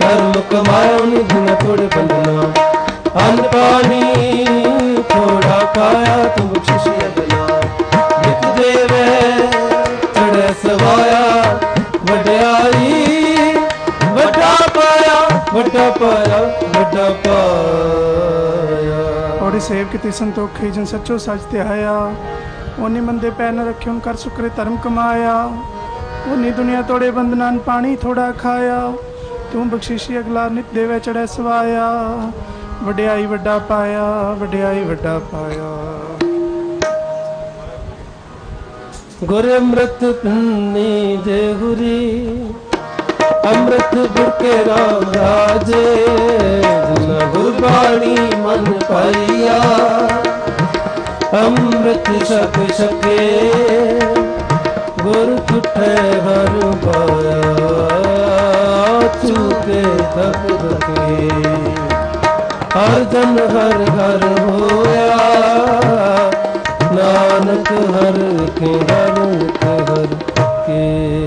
ਕਰਮ ਕਮਾਇਆ ਉਨ ਗੁਣ ਥੋੜੇ ਬੰਦਨਾ। ਅਨ ਪਾਣੀ ਥੋੜਾ ਕਾਇਆ ਤੁਮ ਬਖਸ਼ਿਸ਼ ਅਗਲਾ। ਨਿਤ ਦੇਵੇ ਚੜੇ ਸਵਾਇਆ ਵਡਿਆਈ ਵੱਡਾ ਪਾਇਆ ਵੱਡਾ ਪਾਇਆ ਵੱਡਾ ਪਾਇਆ। ਔੜੀ ਸੇਵ ਕੀਤੀ, ਸੰਤੋਖੀ ਜਨ ਸੱਚੋ ਸੱਚ ਤੇ ਆਇਆ। ਉਹਨੇ ਮੰਦੇ ਪੈਰ ਨ ਰੱਖਿਓ, ਕਰ ਸੁਕਰੇ ਧਰਮ ਕਮਾਇਆ। ਉਹਨੇ ਦੁਨੀਆ ਤੋੜੇ ਬੰਦਨਾਨ ਪਾਣੀ ਥੋੜਾ ਖਾਇਆ। ਤੂੰ ਬਖਸ਼ਿਸ਼ੀ ਅਗਲਾ ਨਿਤ ਦੇਵੇ ਚੜੈ ਸਵਾਇਆ। ਵਡਿਆਈ ਵੱਡਾ ਪਾਇਆ, ਵਡਿਆਈ ਵੱਡਾ ਪਾਇਆ। ਗੁਰ ਅੰਮ੍ਰਿਤ ਜੇ ਗੁਰੀ ਅੰਮ੍ਰਿਤ ਗੁਰ ਕੇ ਰਾਮ ਰਾਜੇ ਜਿਨਾ ਗੁਰਬਾਣੀ ਮਨ ਪਾਈਆ ਅੰਮ੍ਰਿਤ ਛਕ ਛਕੇ, ਗੁਰ ਤੁਠੇ ਹਰ ਪਾਇਆ, ਚੂਕੇ ਤਕ ਬਕੇ ਹਰ ਜਨ ਹਰ ਘਰ ਹੋਇਆ, ਨਾਨਕ ਹਰ ਕੇ ਹਰ ਕੇ ਹਰ ਕੇ।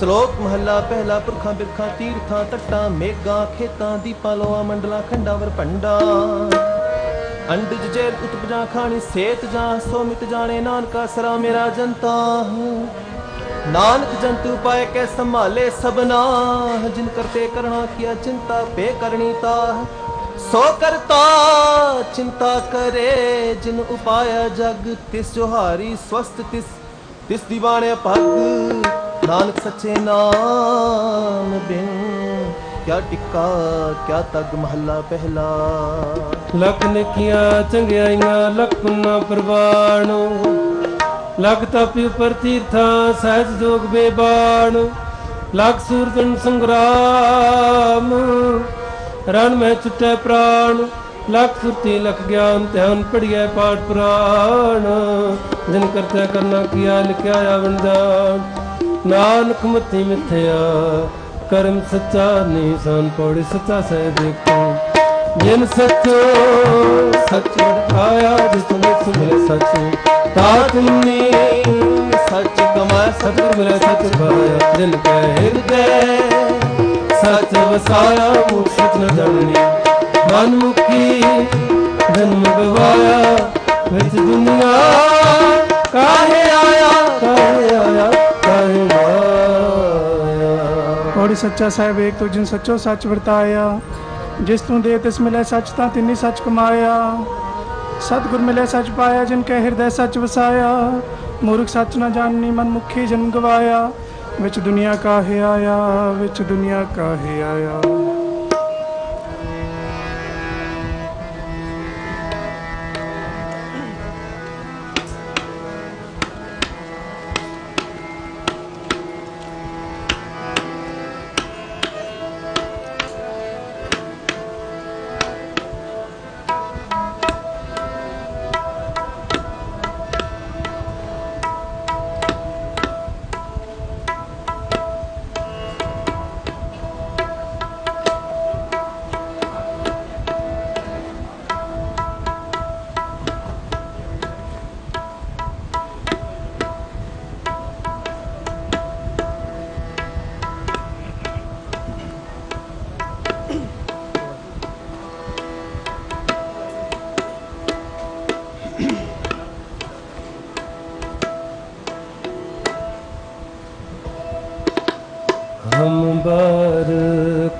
ਸ਼ਲੋਕ ਮਹੱਲਾ, ਪਹਿਲਾ ਪੁਰਖਾਂ, ਬਿਰਖਾਂ, ਤੀਰਥਾਂ, ਤੱਟਾਂ, ਮੇਗਾ, ਖੇਤਾਂ, ਦੀਪਾਂ ਲੋਆਂ ਮੰਡਲਾਂ ਖੰਡਾਂ ਭੰਡਾ। ਅੰਡਜ ਜੇਲ, ਉਤਪਜਾ, ਖਾਣੀ, ਸੇਤ ਜਾਂ ਸੋ ਜਾਣੇ, ਨਾਨਕਾ ਸਰਾ ਮੇਰਾ ਜਨਤਾ ਨਾਨਕ ਜੰਤੂ ਪਾਏ ਕੇ ਸੰਭਾਲੇ ਸਬਨਾ ਜਿਨ ਕਰਤੇ ਕਰਣਾ ਕੀਆ ਚਿੰਤਾ, ਪੇ ਕਰਨੀ ਤਾ ਸੋ ਕਰਤਾ, ਚਿੰਤਾ ਕਰੇ, ਜਿਨ ਉਪਾਇਆ ਜਗ, ਤਿਸ ਜੋਹਾਰੀ ਸਵਸਤ ਤਿਸ ਤਿਸ ਦੀਵਾਨੇ ਭਗ ਨਾਨਕ ਸੱਚੇ ਨਾਮ ਬਿਨ ਕਿਆ ਟਿੱਕਾ, ਕਿਆ ਤਗ ਮਹੱਲਾ ਪਹਿਲਾ। ਲਖ ਨਕੀਆਂ ਚੰਗਿਆਈਆਂ ਲਖ ਪੁੰਨਾ ਲਖ ਤਪਿ ਉਪਰ ਤੀਰਥਾਂ, ਸਹਿਜ ਜੋਗ ਬੇਬਾਣ ਲਖ ਸੂਰਜਨ ਸੰਗਰਾਮ, ਰਣ ਮੈਂ ਚੁੱਟੇ ਪ੍ਰਾਣ। ਲਖ ਸੁਰਤੀ, ਲਖ ਗਿਆਨ, ਧਿਆਨ ਪੜੀਐ ਪਾਠ ਪੁਰਾਣ। ਜਿਨ ਕਰਤੇ ਕਰਨਾ ਕੀਆ, ਲਿਖਿਆ ਆਵਣ ਜਾਣ ਨਾਨਕ ਮਤੀ ਮਿਥਿਆ, ਕਰਮ ਸੱਚਾ ਨਿਸ਼ਾਨ ਪੌੜੀ, ਸੱਚਾ ਸਹਿ ਦੇਖੋ। ਜਿਨ ਸੱਚੋ ਸੱਚ ਵਡਾਇਆ ਜਿਸ ਤੁਮੇ ਸੁਮਿਲੇ ਸੱਚ। ਤਾ ਤੁਮਨੇ ਸੱਚ ਕਮਾਇ ਸਤਿਗੁਰ ਮਿਲੇ ਸੱਚ ਪਾਇਆ। ਜਿਨ ਕੈ ਹਿਰਦੈ, ਸੱਚ ਵਸਾਇਆ ਮੁਖ ਸਚ ਨ ਜਾਣਨੀ। ਮਨ ਮੁਖੀ ਜਨਮ ਗਵਾਇਆ, ਵਿੱਚ ਦੁਨੀਆ ਕਾਹੇ ਔੜੀ ਸੱਚਾ ਸਾਹਿਬ ਏਕ ਤੋ ਜਿਨ ਸੱਚੋ ਸੱਚ ਵਰਤਾਇਆ, ਜਿਸ ਤੂੰ ਦੇ ਤਿਸ ਮਿਲੇ ਸੱਚ ਤਾਂ ਤਿੰਨੀ ਸੱਚ ਕਮਾਇਆ। ਸਤਿਗੁਰ ਮਿਲੇ ਸੱਚ ਪਾਇਆ, ਜਿਨ ਕੈ ਹਿਰਦੈ ਸੱਚ ਵਸਾਇਆ। ਮੂਰਖ ਸੱਚ ਨਾ ਜਾਣਨੀ, ਮਨ ਮੁਖੀ ਜਨਮ ਗਵਾਇਆ। ਵਿੱਚ ਦੁਨੀਆ ਕਾਹੇ ਆਇਆ, ਵਿੱਚ ਦੁਨੀਆ ਕਾਹੇ ਆਇਆ।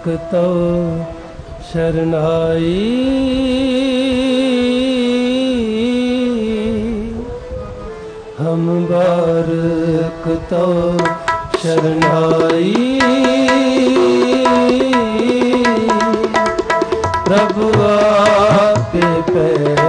ਤੋ ਸ਼ਰਨਾਈ ਹਮ ਬਾਰਕ ਤੋ ਸ਼ਰਨਾਈ ਪ੍ਰਭੂ ਆਪੇ ਪੈਜ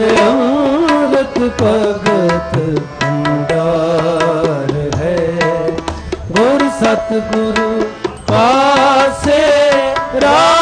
ਹਰ ਅੰਮ੍ਰਿਤ ਭਗਤ ਭੰਡਾਰ ਹੈ। ਗੁਰ ਸਤਿਗੁਰੂ ਪਾਸੇ ਰਾ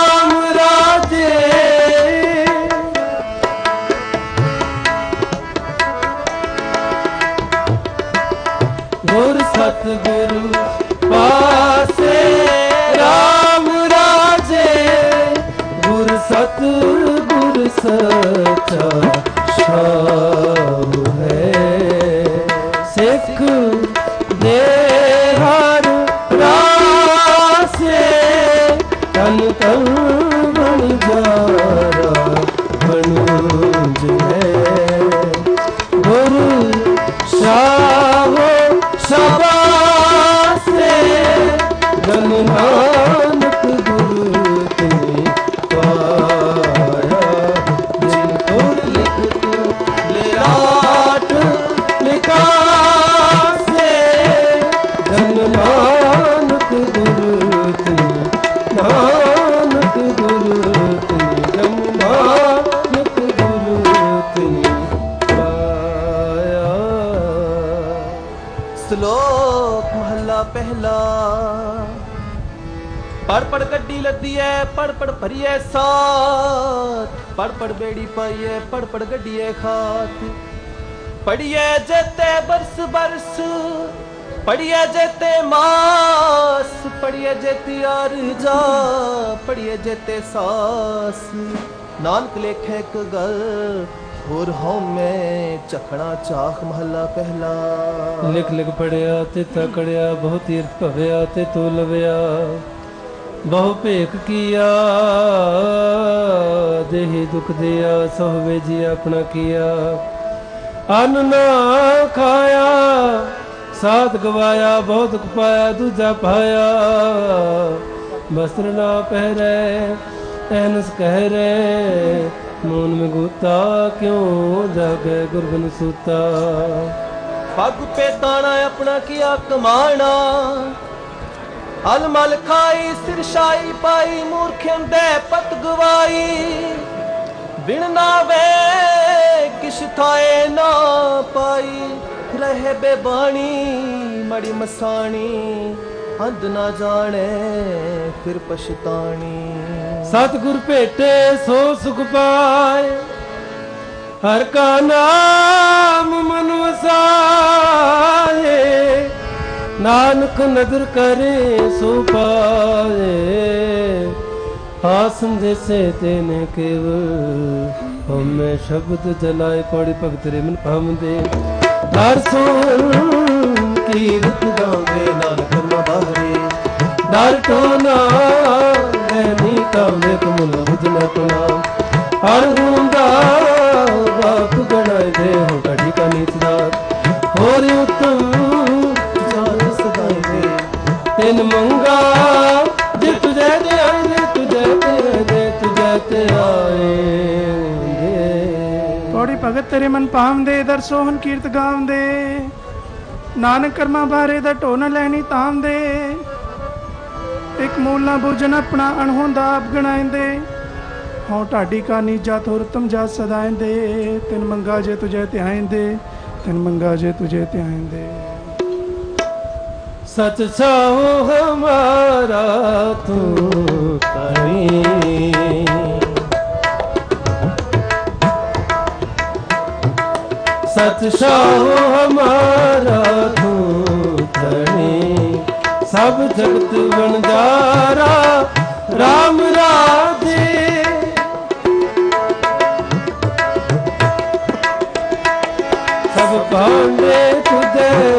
ਪੜ ਪੜ ਬੇੜੀ ਪਾਈਐ ਪੜ ਪੜ ਗੱਡੀਐ ਖਾਤ। ਪੜੀਐ ਜਤੇ ਬਰਸ ਬਰਸ ਪੜੀਐ ਜਤੇ ਮਾਸ ਪੜੀਐ ਜਤੇ ਅਰਜਾ ਪੜੀਐ ਜਤੇ ਸਾਸ। ਨਾਨਕ ਲੇਖੇ ਇੱਕ ਗੱਲ, ਹੋਰ ਹਉਮੈ ਚਖਣਾ ਚਾਖ ਮਹੱਲਾ ਪਹਿਲਾ। ਲਿਖ ਲਿਖ ਪੜਿਆ ਤੇ ਤਕੜਿਆ ਬਹੁਤ ਤੀਰਥ ਭਵਿਆ ਤੇ ਤੂੰ ਲਵਿਆ ਬਹੁ ਭੇਖ ਕੀਆ ਦੇਹੀ ਦੁਖ ਦਿਆ ਸੋਹਵੇ ਜੀ ਆਪਣਾ ਕੀਆ। ਅਨ ਨਾ ਖਾਇਆ, ਸਾਧ ਗਵਾਇਆ, ਬਹੁਤ ਪਾਇਆ, ਦੂਜਾ ਪਾਇਆ। ਵਸਤਰ ਨਾ ਪਹਿਰੇ ਐਨਸ ਕਹਿ ਰੇ ਮੂਨ ਮੇ ਗੂਤਾ ਕਿਉ ਜਾਗੇ ਗੁਰਬਨ ਸੂਤਾ। ਪੱਗ ਪੇ ਤਾਣਾ, ਆਪਣਾ ਕੀਆ ਕਮਾਣਾ। ਅਲਮਲ ਖਾਈ ਸਿਰਸ਼ਾਈ ਪਾਈ, ਮੂਰਖਿਆਂ ਦੇ ਪਤ ਗਵਾਈ। ਬਿਨ ਨਾਵੇ ਕਿਛ ਥਾਏ ਨਾ ਪਾਈ। ਰਹੇ ਬੇਬਾਣੀ, ਮੜੀ ਮਸਾਣੀ ਅੰਧ ਨਾ ਜਾਣੇ, ਫਿਰ ਪਛਤਾਣੀ। ਸਤਿਗੁਰ ਭੇਟੇ, ਸੋ ਸੁਖ ਪਾਏ। ਹਰ ਕਾ ਨਾਮ ਮਨ ਵਸਾਏ। ਨਾਨਕ ਨਦਰ ਕਰੇ ਸੋ ਪਾਏ, ਆਸਨ ਜੈਸੇ ਤੇਨੇ ਕੇਵ ਹਮੇ ਸ਼ਬਦ ਜਲਾਏ, ਪੜੀ ਭਗਤ ਰੇ ਮਨ ਪਾਵੰਦੇ ਹਰ ਸੁਣ ਕੀਰਤ ਗਾਵੇ ਨਾਨਕ ਨਾ ਬਾਹਰੇ। ਡਰ ਟੋਨਾ ਐਨੀ ਕਾਵੇ ਕਮਲ ਬੁਝਨਾ ਟੋਨਾ ਹਰ ਹੁੰਦਾ ਬਾਪ ਗਣਾਏ ਦੇ ਹੋ ਕਢੀ ਕਾ ਨੀਤਦਾ ਹੋਰ ਉਤਮ ਤਿਨ ਮੰਗਾ। ਜੇ ਤੁਝੇ ਦੇ ਆਏ ਦੇ ਤੁਝੇ ਤੇ ਦੇ ਤੁਝੇ ਤੇ ਆਏ। ਦੇ ਭਗਤ ਤੇਰੇ ਮਨ ਪਾਵੰਦੇ ਦਰ ਸੋਹਨ ਕੀਰਤ ਗਾਵੰਦੇ ਨਾਨਕ ਕਰਮਾਂ ਬਾਰੇ ਦਾ ਢੋ ਨ ਲੈਣੀ ਤਾਂਦੇ। ਇੱਕ ਮੂਲ ਨਾ ਬੁਰਜਨ ਆਪਣਾ ਅਣਹੋਂਦਾ ਆਪ ਗਣਾਇੰਦੇ। ਹਉ ਢਾਡੀ ਕਾ ਨੀਜਾ ਤੁਰਤਮ ਜਾ ਸਦਾਇੰਦੇ। ਤਿਨ ਮੰਗਾ ਜੇ ਤੁਝੇ ਧਿਆਇੰਦੇ ਤਿਨ ਮੰਗਾ ਜੇ ਤੁਝੇ ਧਿਆਇੰਦੇ सच छाओ हमारा तू करी सच छाओ हमारा तू करी सब जगत बनजारा राम राधे सब पांडे तुझे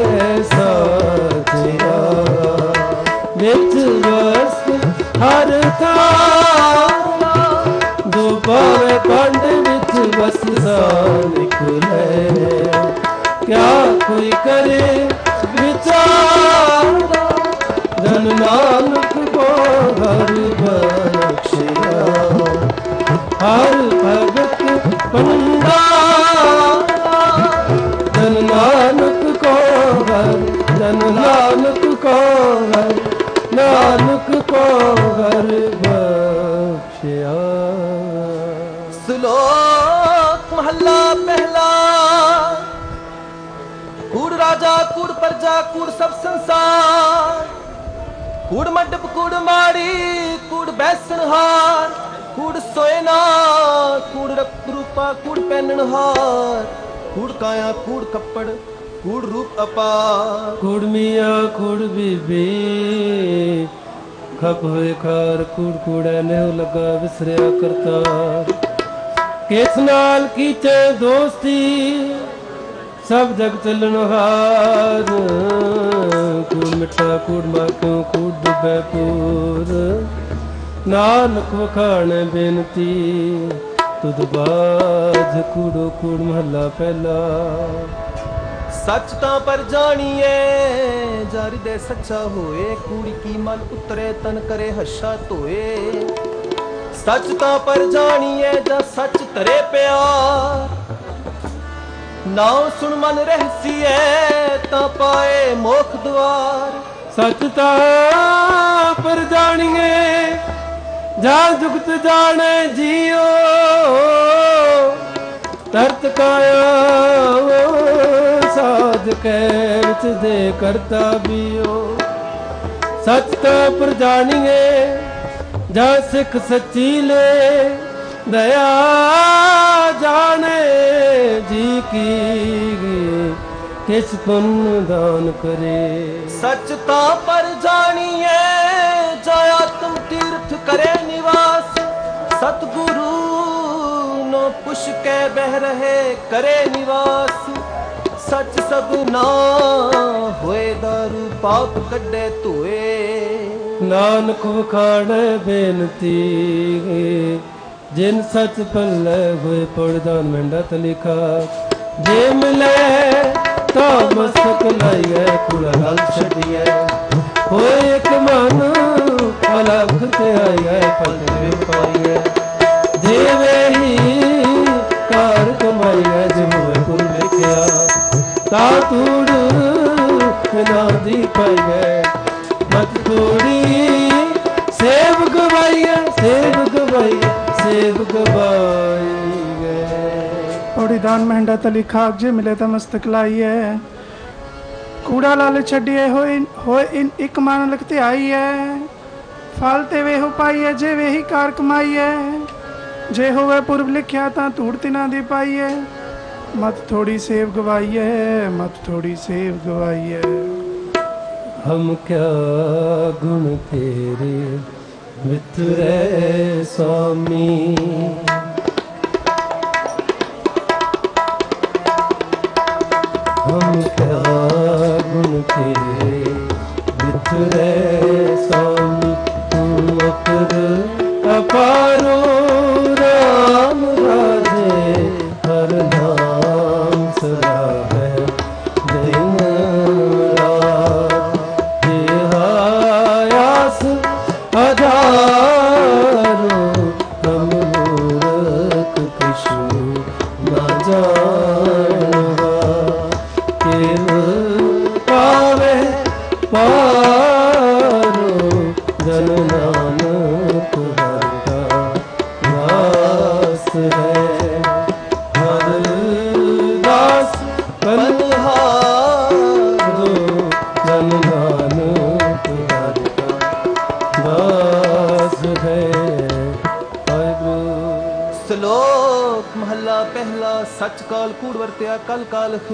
ਕਰੇ ਵਿਚਾਰ ਜਨ ਨਾਨਕ ਕੋ ਹਰ ਬਖਸ਼ਿਆ। ਹਰ ਕੂੜ ਮਾੜੀ ਕੂੜ ਬੈਸਨਹਾਰ ਕੂੜ ਸੋਇਨਾ ਕੂੜ ਰਕਤ ਰੂਪਾ ਕੂੜ ਪਹਿਨਣਹਾਰ ਕੂੜ ਕਾਇਆ ਕੂੜ ਕੱਪੜ ਕੂੜ ਰੂਪ ਅਪਾਰ। ਕੁੜ ਮੀਆਂ ਕੁੜ ਬੀਬੀ, ਖਪ ਹੋਏ ਖਾਰ ਕੁੜ ਕੁੜੈ ਨਹਿ ਲਗਾ ਵਿਸਰਿਆ ਕਰਤਾ ਕਿਸ ਨਾਲ ਕੀਚੇ ਦੋਸਤੀ, ਸਭ ਜਗ ਚੱਲਣ ਹਾਰ। ਕੁੜ ਮਿੱਠਾ, ਕੁੜ ਮਾਕਿਓ ਕੁੜ ਡੁਬੈ ਪੂਰ। ਨਾਨਕ ਵਖਾਣ ਬੇਨਤੀ, ਤੁਧ ਬਾਝ ਕੁੜੋ ਕੁੜ ਮਹੱਲਾ ਪਹਿਲਾ ਸੱਚ ਤਾਂ ਪਰ ਜਾਣੀਏ ਜਰ ਦੇ ਸੱਚਾ ਹੋਏ, ਕੂੜੀ ਕੀ ਮਨ ਉਤਰੇ, ਤਨ ਕਰੇ ਹੱਸ਼ਾ ਧੋਏ। ਸੱਚ ਤਾਂ ਪਰ ਜਾਣੀਏ ਜਾਂ ਸੱਚ ਤਰੇ ਪਿਆਰ ਨਾਉ ਸੁਣ ਮਨ ਰਹਿਸੀਏ ਤਾਂ ਪਾਏ ਮੋਖ ਦੁਆਰ ਸਚ ਤਾਂ ਪਰ ਜਾਣੀਏ ਜਾ ਜੁਗਤ ਜਾਣੇ ਜੀਓ। ਤਰਤ ਕਾਇਆ ਸਾਧ ਕੈ ਵਿੱਚ ਦੇ ਕਰਤਾ ਬੀਓ। ਸੱਚ ਤਾਂ ਪਰ ਜਾਣੀਏ ਜਾ ਸਿੱਖ ਸੱਚੀ ਲੈ। ਦਇਆ ਜਾਣੇ ਜੀ ਕੀ ਕਿਸ ਪੁੰਨ ਦਾਨ ਕਰੇ? ਸੱਚ ਤਾਂ ਪਰ ਜਾਣੀਏ ਜਾ ਆਤਮ ਤੀਰਥ ਕਰੇ ਨਿਵਾਸ। ਸਤਿਗੁਰੂ ਨੋ ਪੁਸ਼ ਕੇ ਬਹਿ ਰਹੇ ਕਰੇ ਨਿਵਾਸ। ਸੱਚ ਸਭ ਨਾ ਹੋਏ ਦਾਰੂ ਪਾਪ ਕੱਢੇ ਧੋਏ। ਨਾਨਕ ਵਖਾੜੇ ਬੇਨਤੀ ਜਿਨ ਸੱਚ ਪੱਲੇ ਹੋਏ ਪੜਦਾਨ ਮੰਡਾ ਤਲਿਖਾ ਜੇ ਮਿਲੇ ਤਾਂ ਮਸਕ ਲਾਈਏ ਕੁਲਾ ਗਲ ਛੱਡੀਏ ਹੋਏ ਇੱਕ ਮਨ, ਅਲਖ ਤੇ ਆਈਏ ਪਲਵੇ ਪਾਈਏ ਦੇਵੇ ਹੀ ਕਾਰ ਕਮਾਈਏ ਜਿਵੇਂ ਕੁਲ ਲਿਖਿਆ ਤਾ ਤੂੜ ਨਾ ਦੀ ਪਾਈਏ ਮਤ ਤੂੜੀ ਸੇਵ ਗਵਾਈਏ ਸੇਵ ਗਵਾਈਏ ਔੜੀ ਦਾਨ ਮਹਿੰਡਾ ਤਲੀ ਖਾਕ ਜੇ ਮਿਲੇ ਤਾਂ ਮਸਤਕ ਲਾਈਏ। ਕੂੜਾ ਲਾਲ ਛੱਡੀਏ ਹੋਏ ਹੋਏ ਇਨ ਇੱਕ ਮਨ ਲਖਤੇ ਆਈਏ। ਫਲ ਤੇ ਵੇ ਹੋ ਪਾਈਏ ਜੇ ਵੇ ਹੀ ਕਾਰ ਕਮਾਈਏ। ਜੇ ਹੋਵੇ ਪੁਰਬ ਲਿਖਿਆ ਤਾਂ ਧੂੜ ਤਿਨਾਂ ਦੀ ਪਾਈਏ। ਮਤ ਥੋੜੀ ਸੇਵ ਗਵਾਈਏ ਮਤ ਥੋੜੀ ਸੇਵ ਗਵਾਈਏ। ਹਮ ਕਿਆ ਗੁਣ ਤੇਰੇ ਮਿੱਤਰੇ ਸੁਆਮੀ ਹਮ ਕਿਆ ਗੁਣ ਤੇਰੇ ਮਿੱਤਰੇ ਸੁਆਮੀ ਤੂੰ ਅਪਰ ਅਪਾਰੋ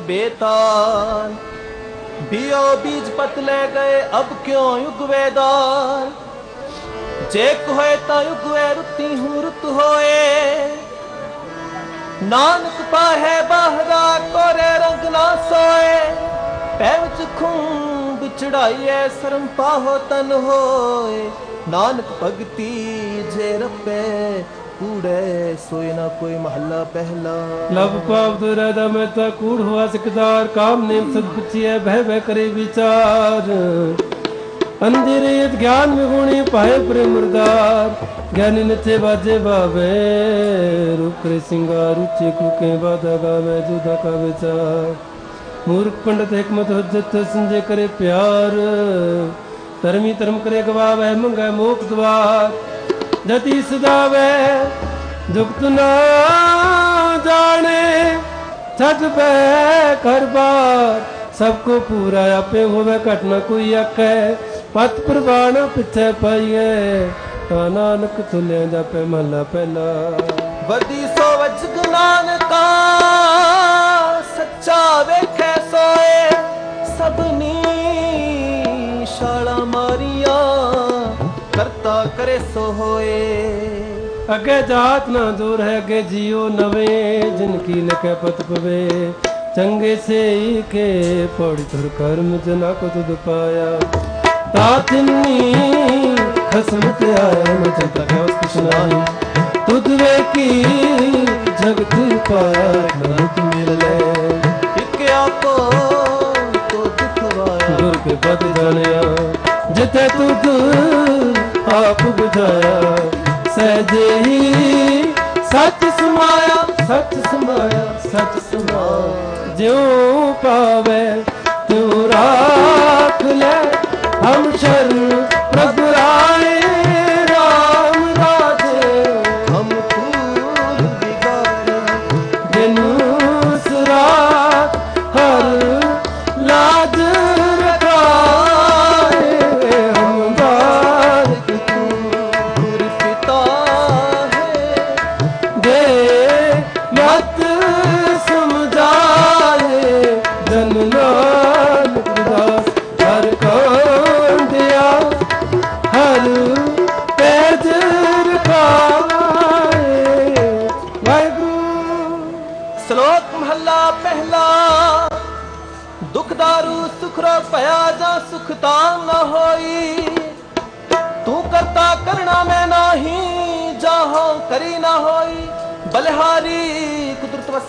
ਕਾਲ ਖਬੇਤਾਲ ਬਿਓ ਬੀਜ ਪਤ ਲੈ ਗਏ ਅਬ ਕਿਉਂ ਯੁਗ ਵੇਦਾਰ ਜੇ ਕੋਏ ਤਾਂ ਯੁਗ ਵੇ ਰੁੱਤੀ ਹੂੰ ਨਾਨਕ ਪਾਹੇ ਬਾਹਦਾ ਕੋਰੇ ਰੰਗ ਨਾ ਸੋਏ ਪੈ ਵਿੱਚ ਖੂਨ ਵਿਚੜਾਈਐ ਸ਼ਰਮ ਪਾਹੋ ਤਨ ਹੋਏ ਨਾਨਕ ਭਗਤੀ ਜੇ ਰਪੇ ਸੋਏ ਨਾ ਕੋਈ ਮਹੱਲਾ ਪਹਿਲਾ। ਲਵ ਪਾਪ ਦੁਰੈ ਦਾ ਮੈਂ ਤਾ ਕੂੜ ਹੋਆ ਸਿਕਦਾਰ, ਕਾਮ ਨੇਮ ਸਦ ਪੁੱਛਿਐ ਭੈ ਭੈ ਕਰੇ ਵਿਚਾਰ। ਅੰਧਿਰ ਗਿਆਨ ਵਿਗੁਣੀ ਪਾਏ ਪ੍ਰੇਮ ਮੁਰਦਾਰ ਗਿਆਨੀ ਨਥੇ ਬਾਜੇ ਬਾਵੇ ਰੂਪ ਕਰੇ ਸਿੰਗਾਰ ਉੱਚੇ ਕੁਕੇ ਬਾਦਾ ਗਾਵੇ, ਜੁਦਾ ਕਾ ਵਿਚਾਰ। ਮੂਰਖ ਪੰਡਤ ਹਕਮਤ ਹੁਜਤ ਸੰਜੇ ਕਰੇ ਪਿਆਰ। ਧਰਮੀ ਧਰਮ ਕਰੇ ਗਵਾਵੇ, ਮੰਗੈ ਮੋਖ ਦਵਾਰ। ਜਤੀ ਸਦਾਵੇ ਦੁਖਤ ਨਾ ਜਾਣੇ ਛੱਡ ਪੈ ਕਰ ਸਭ ਕੋ ਪੂਰਾ ਆਪੇ ਹੋਵੇ ਘਟਨਾ ਕੋਈ ਆਖੈ। ਪਤ ਪ੍ਰਵਾਨ ਪਿੱਛੇ ਪਾਈਏ, ਤਾਂ ਨਾਨਕ ਤੁਲਿਆ ਜਾਪੇ ਮਹਲਾ ਪਹਿਲਾ। ਵਦੀ ਸੋ ਵਜਗ ਨਾਨਕਾ ਸੱਚਾ ਵੇਖੈ ਸੋਏ। ਸਭਨੀ ਸ਼ਾਲਾ ਮਾਰੀਆਂ, ਕਰਤਾ ਕਰੇ ਸੋ ਹੋਏ। ਅੱਗੇ ਜਾਤ ਨਾ ਦੂਰ ਹੈ ਅੱਗੇ ਜੀਓ ਨਵੇਂ ਜਿਨ ਕੀ ਲਖੈ ਪਤ ਪਵੇ। ਚੰਗੇ ਸੇ ਕੇ ਪੌੜੀ ਤੁਰ ਕਰਮ ਜਨਾ ਕੋ ਤੁਧ ਪਾਇਆ। ਤਾ ਤਿੰਨੀ ਖਸਮ ਤੇ ਆਇਆ ਨ ਚਿੰਤਾ ਕਿਉ ਕਿਸ਼ਨਾਈ ਤੁਧ ਵੇ ਕੀ ਜਗਤ ਪਾਇਆ ਨਾਨਕ ਮਿਲ ਲੈ। ਇਕ ਆਪੋ ਤੋ ਦੁਖਵਾਇਆ ਗੁਰ ਕੇ ਪਦ ਜਾਣਿਆ ਜਿਤੇ ਤੁਧ ਆਪ ਬੁਝਾਇਆ। ਸਹਿਜੇ ਹੀ ਸੱਚ ਸਮਾਇਆ ਸੱਚ ਸਮਾਇਆ, ਸਚ ਸਮਾਇਆ। ਜਿਉ ਪਾਵੇ, ਤਿਉ ਰਾਖ ਲੈ, ਹਮ ਸ਼ਰਨ ਪ੍ਰਭ ਰਾਏ।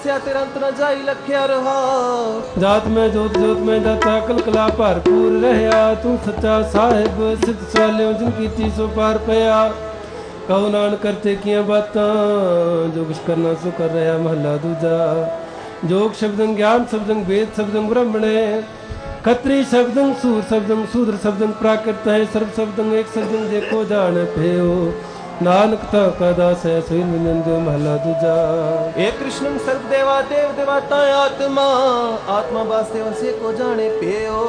ਵਸਿਆ ਤੇਰਾ ਅੰਤਰਜਾਈ ਲਖਿਆ ਰਹਾ। ਜਾਤ ਮੈਂ ਜੋਤ ਜੋਤ ਮੈਂ ਦਾਤਾ, ਕਲ ਭਰਪੂਰ ਰਹਾ ਤੂੰ ਸੱਚਾ ਸਾਹਿਬ, ਸਿੱਧ ਸਵਾਲਿਓ ਜਿਨ ਕੀਤੀ ਸੋ ਪਾਰ ਪਿਆ। ਕਉ ਨਾਨ ਕਰਤੇ ਕੀਆਂ ਬਾਤਾਂ, ਜੋ ਕੁਛ ਕਰਨਾ ਸੋ ਕਰ ਰਹਾ ਮਹਲਾ ਦੂਜਾ। ਜੋਗ ਸ਼ਬਦੰ ਗਿਆਨ, ਸ਼ਬਦੰ ਵੇਦ, ਸ਼ਬਦੰ ਬ੍ਰਹਮਣੇ। ਖਤਰੀ ਸ਼ਬਦੰ ਸੂਰ, ਸ਼ਬਦੰ ਸੂਦਰ, ਸ਼ਬਦੰ ਪ੍ਰਾਕਰਤ ਹੈ। ਸਰਬ ਸ਼ਬਦੰ ਇੱਕ ਸ਼ਬਦੰ ਦੇਖੋ ਜਾਣ ਪਿਓ ਨਾਨਕ ਤਾ ਕਦਾ ਸਹਿ ਸੋਈ ਮਿਲੰਦੋ ਮਹਲਾ ਦੂਜਾ। ਏ ਕ੍ਰਿਸ਼ਨੰ ਸਰਬ ਦੇਵਾ ਦੇਵ ਦੇਵਤਾ ਆਤਮਾ। ਆਤਮਾ ਬਾਸੇ ਵਸੇ ਕੋ ਜਾਣੇ ਪਿਓ।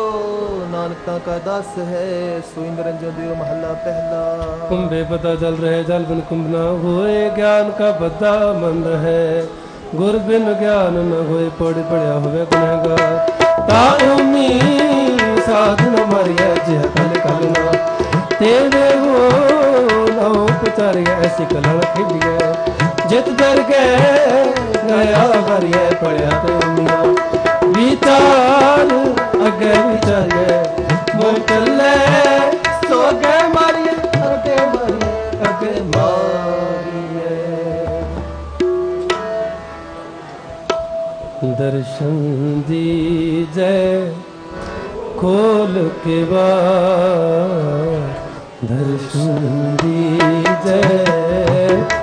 ਨਾਨਕ ਤਾ ਕਾ ਦਾਸ ਹੈ ਸੋਈ ਦੇਵ ਮਹਲਾ ਪਹਿਲਾ। ਕੁੰਭੇ ਪਤਾ ਜਲ ਰਹੇ ਜਲ ਬਿਨ ਕੁੰਭ ਹੋਏ ਗਿਆਨ ਕਾ ਬੱਦਾ ਮੰਦ ਹੈ। ਗੁਰ ਬਿਨ ਗਿਆਨ ਨ ਹੋਏ ਪੜ ਪੜਿਆ ਹੋਵੇ ਗੁਨਾਹਗਾਰ। ਤਾ ਉਮੀ ਸਾਧਨ ਮਰਿਆ ਜਿਹ ਕਲ ਕਲਨਾ ਤੇਰੇ ਹੋ ਉਤਾਰਿਆ ਐਸੀ ਕਲਲ ਖਿਲਿਆ ਜਿਤ ਦਰ ਗਏ ਨਇਆ ਵਰਿਆ ਪੜਿਆ ਤੇ ਮੀਆਂ ਵਿਚਾਰ ਅਗੇ ਵਿਚਾਰੇ ਮੋ ਚੱਲੇ, ਸੋਗੇ ਮਾਰੀਏ, ਅਗੇ ਮਾਰੀਏ, ਅਗੇ ਦਰਸ਼ਨ ਦੀ ਜੈ ਖੋਲ ਕੇ ਬਾਹਰ ਦਰਸ਼ਨ ਦੀ ਜੈ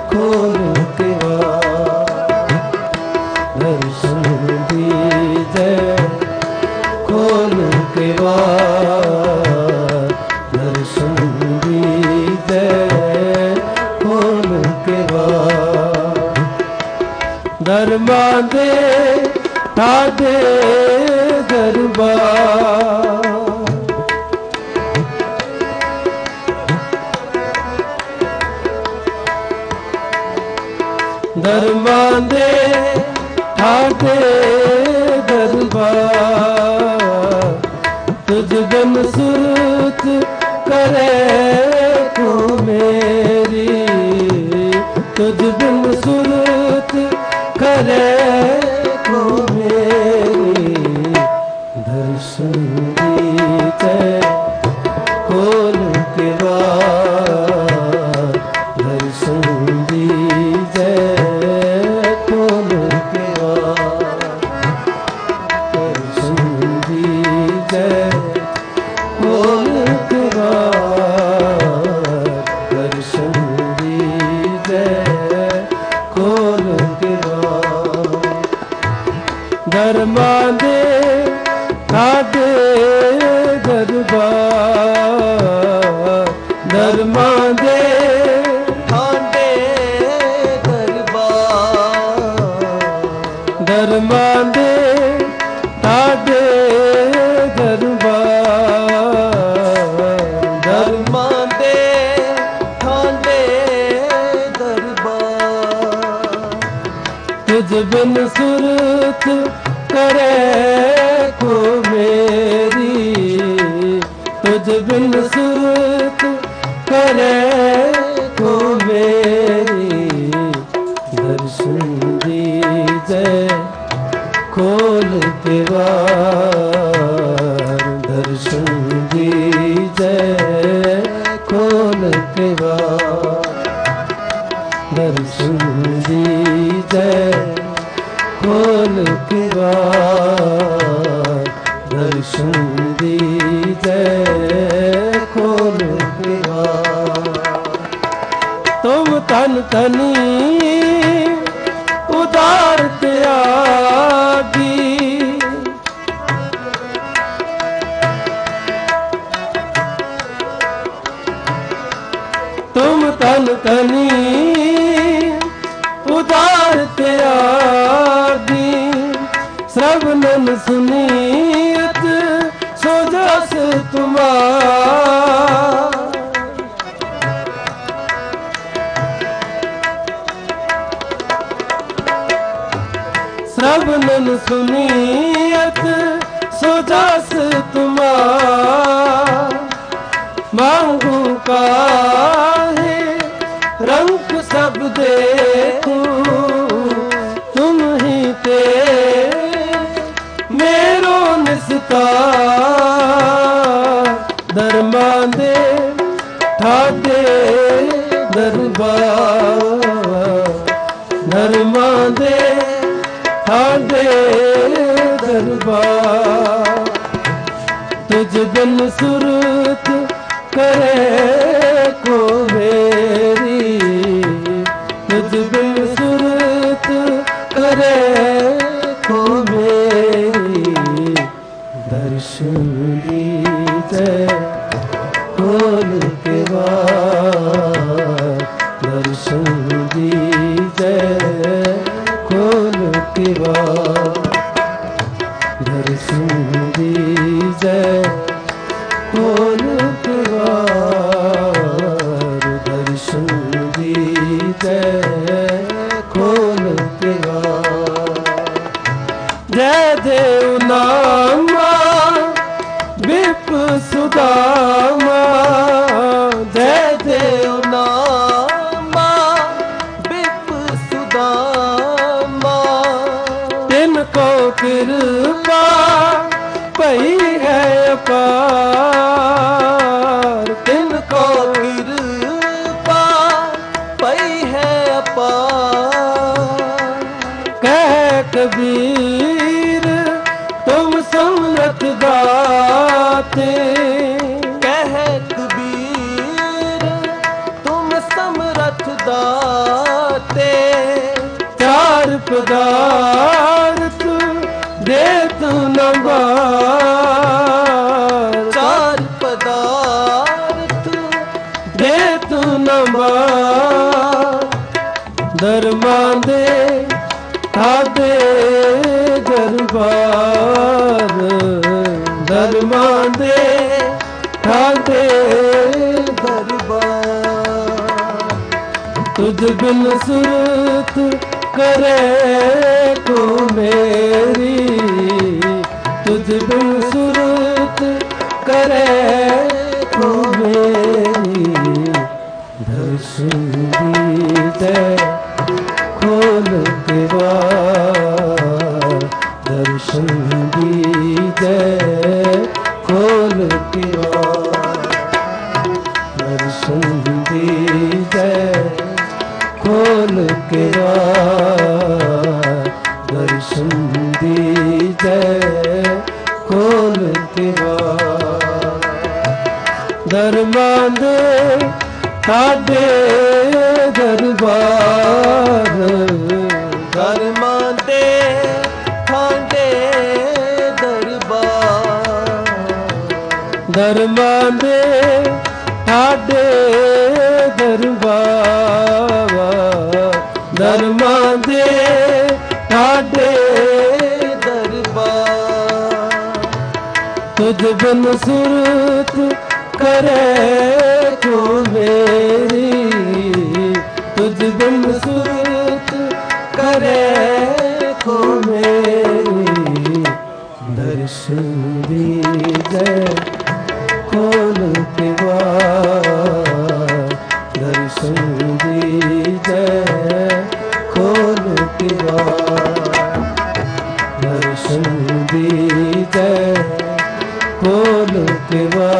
ਖੋਲ ਕਿਵਾ ਦਰਸ਼ਨ ਦੀ ਜੈ ਖੋਲ ਦਰਸ਼ਨ ਦੀ ਜੈ ਖੋਲ ਕਿਵਾ ਦਰਮਾ ਦੇ ਦਰਬਾਰ ਆਵਾਂਦੇ ਠਾਕੇ ਦਰਬਾਰ। ਤੁਝ ਬਿਨ ਸੁਰਤ ਕਰੇ ਕੋ ਮੇਰੀ। ਤੁਝ ਬਿਨ ਸੁਰਤ ਕਰੇ ਤਨ ਸਰਵਨਨ ਸੁਨੀਤ ਸੋ ਜਸ ਤੁਮਾਰ। ਮੰਗੂ ਕਾਹੇ ਰੰਗ ਸਭ ਦੇਖੂ। ਤੁਮ ਹੀ ਤੇ ਮੇਰੋ ਨਿਸਤਾ ਦਰਮਾਂ ਦੇ ਠਾਡੇ ਦਰਬਾਰ ਤੁਝ ਬਿਨ ਸੁਰਤ ਕਰੇ ਕਰੇ ਤੁਝ लो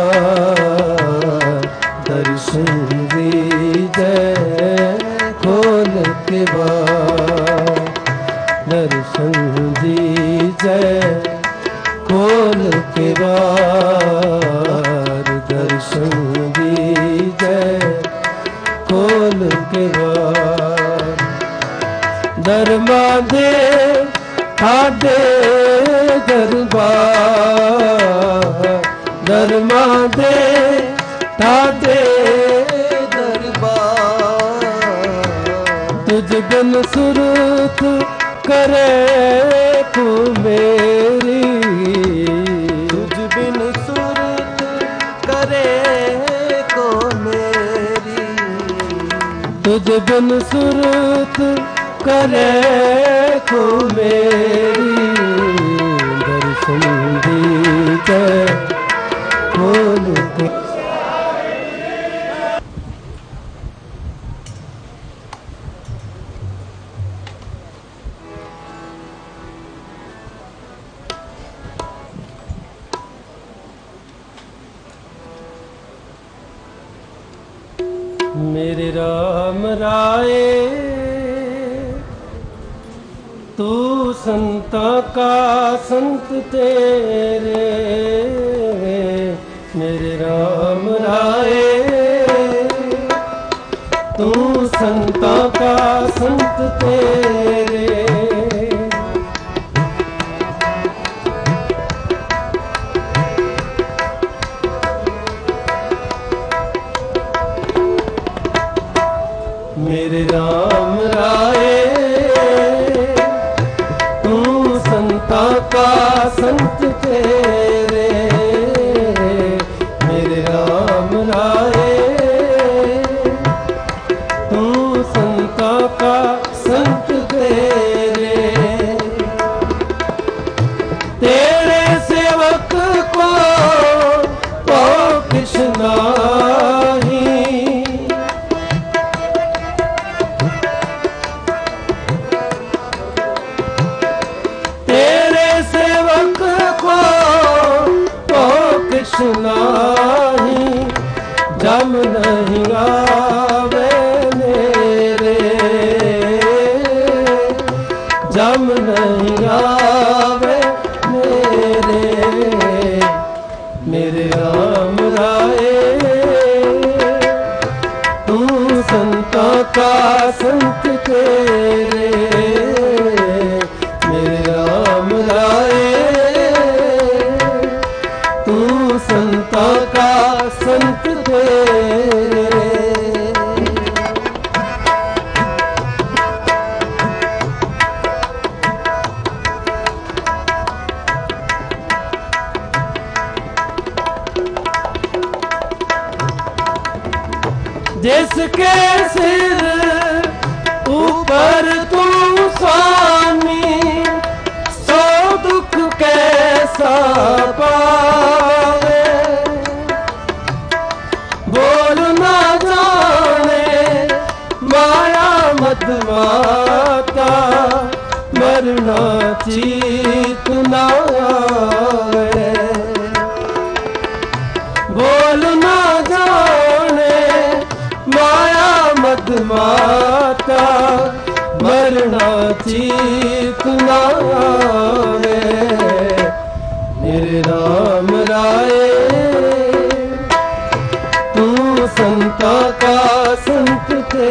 ਸੰਤਾ ਕਾ ਸੰਤ ਤੇ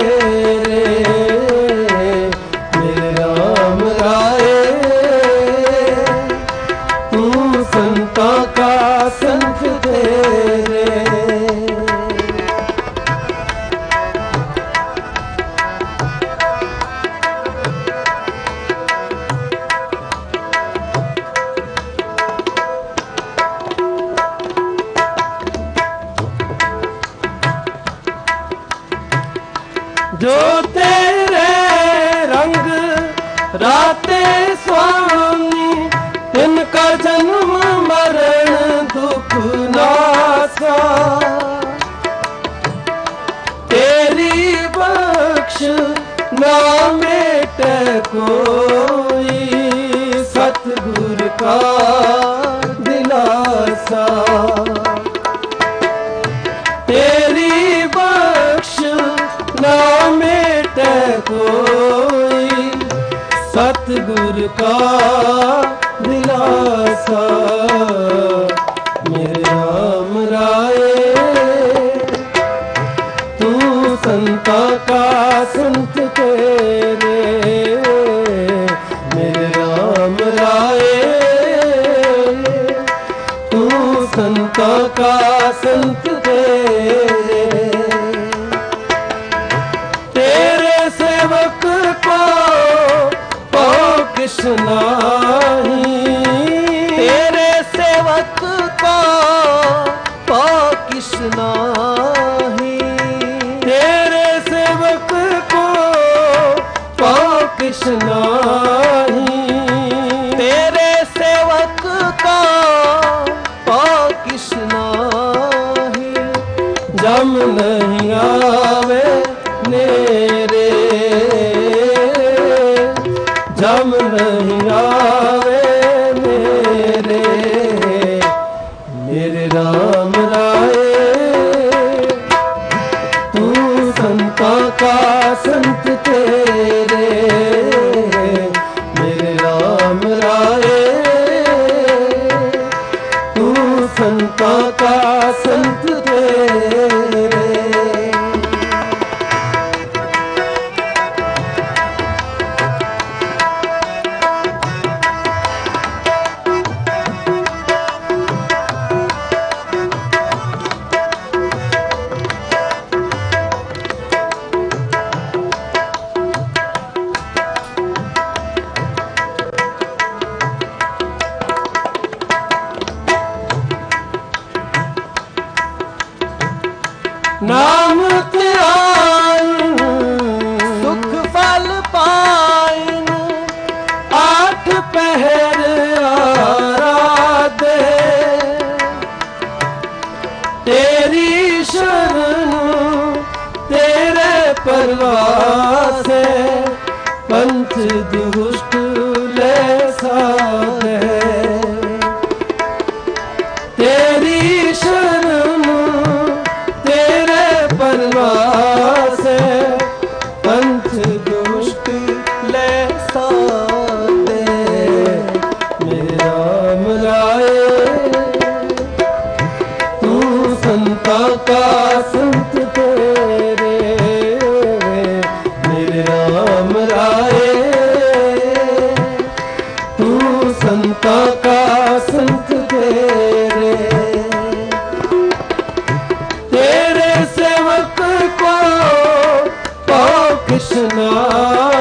ਕ੍ਰਿਸ਼ਨਾ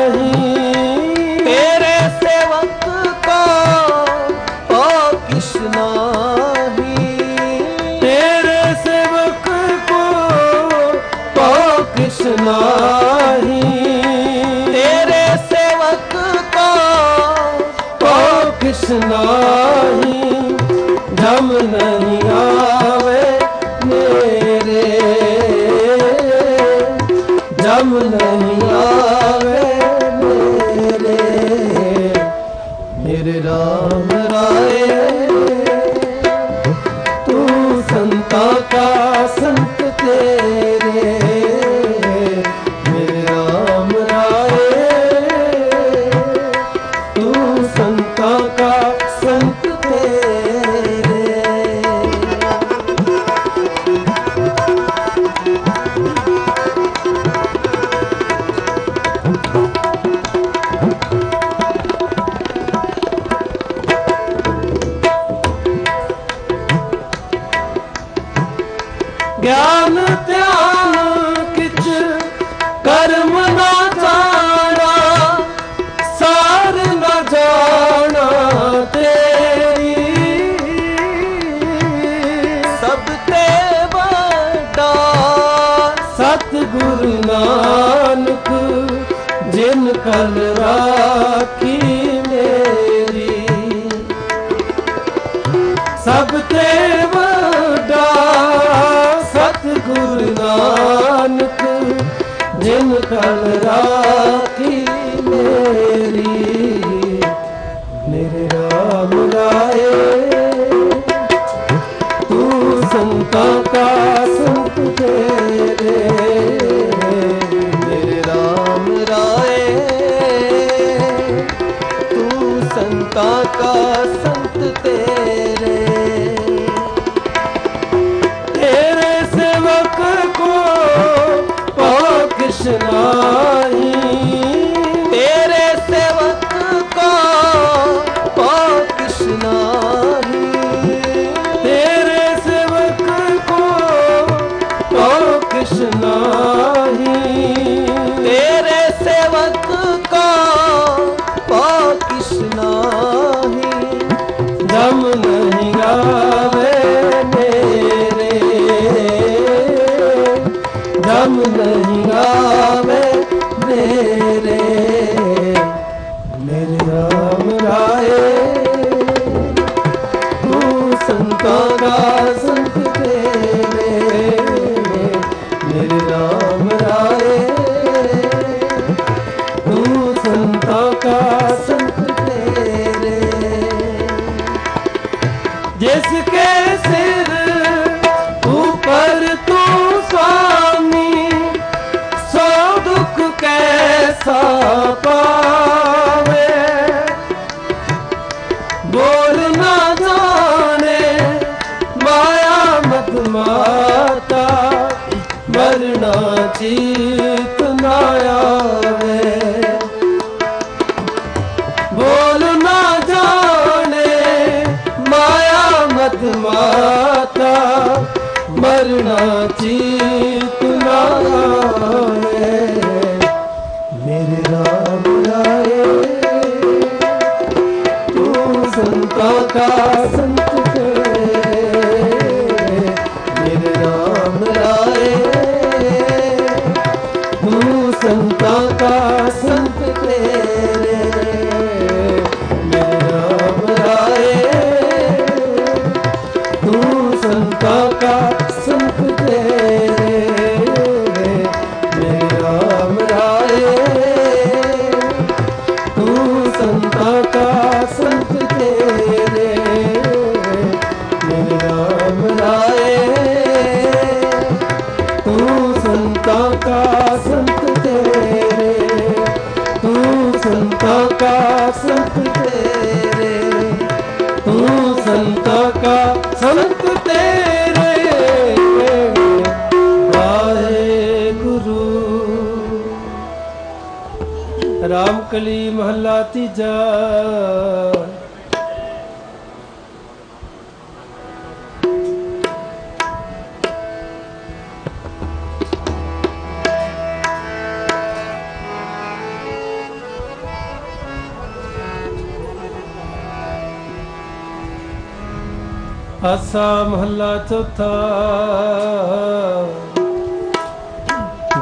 ਮਹੱਲਾ ਚੌਥਾ।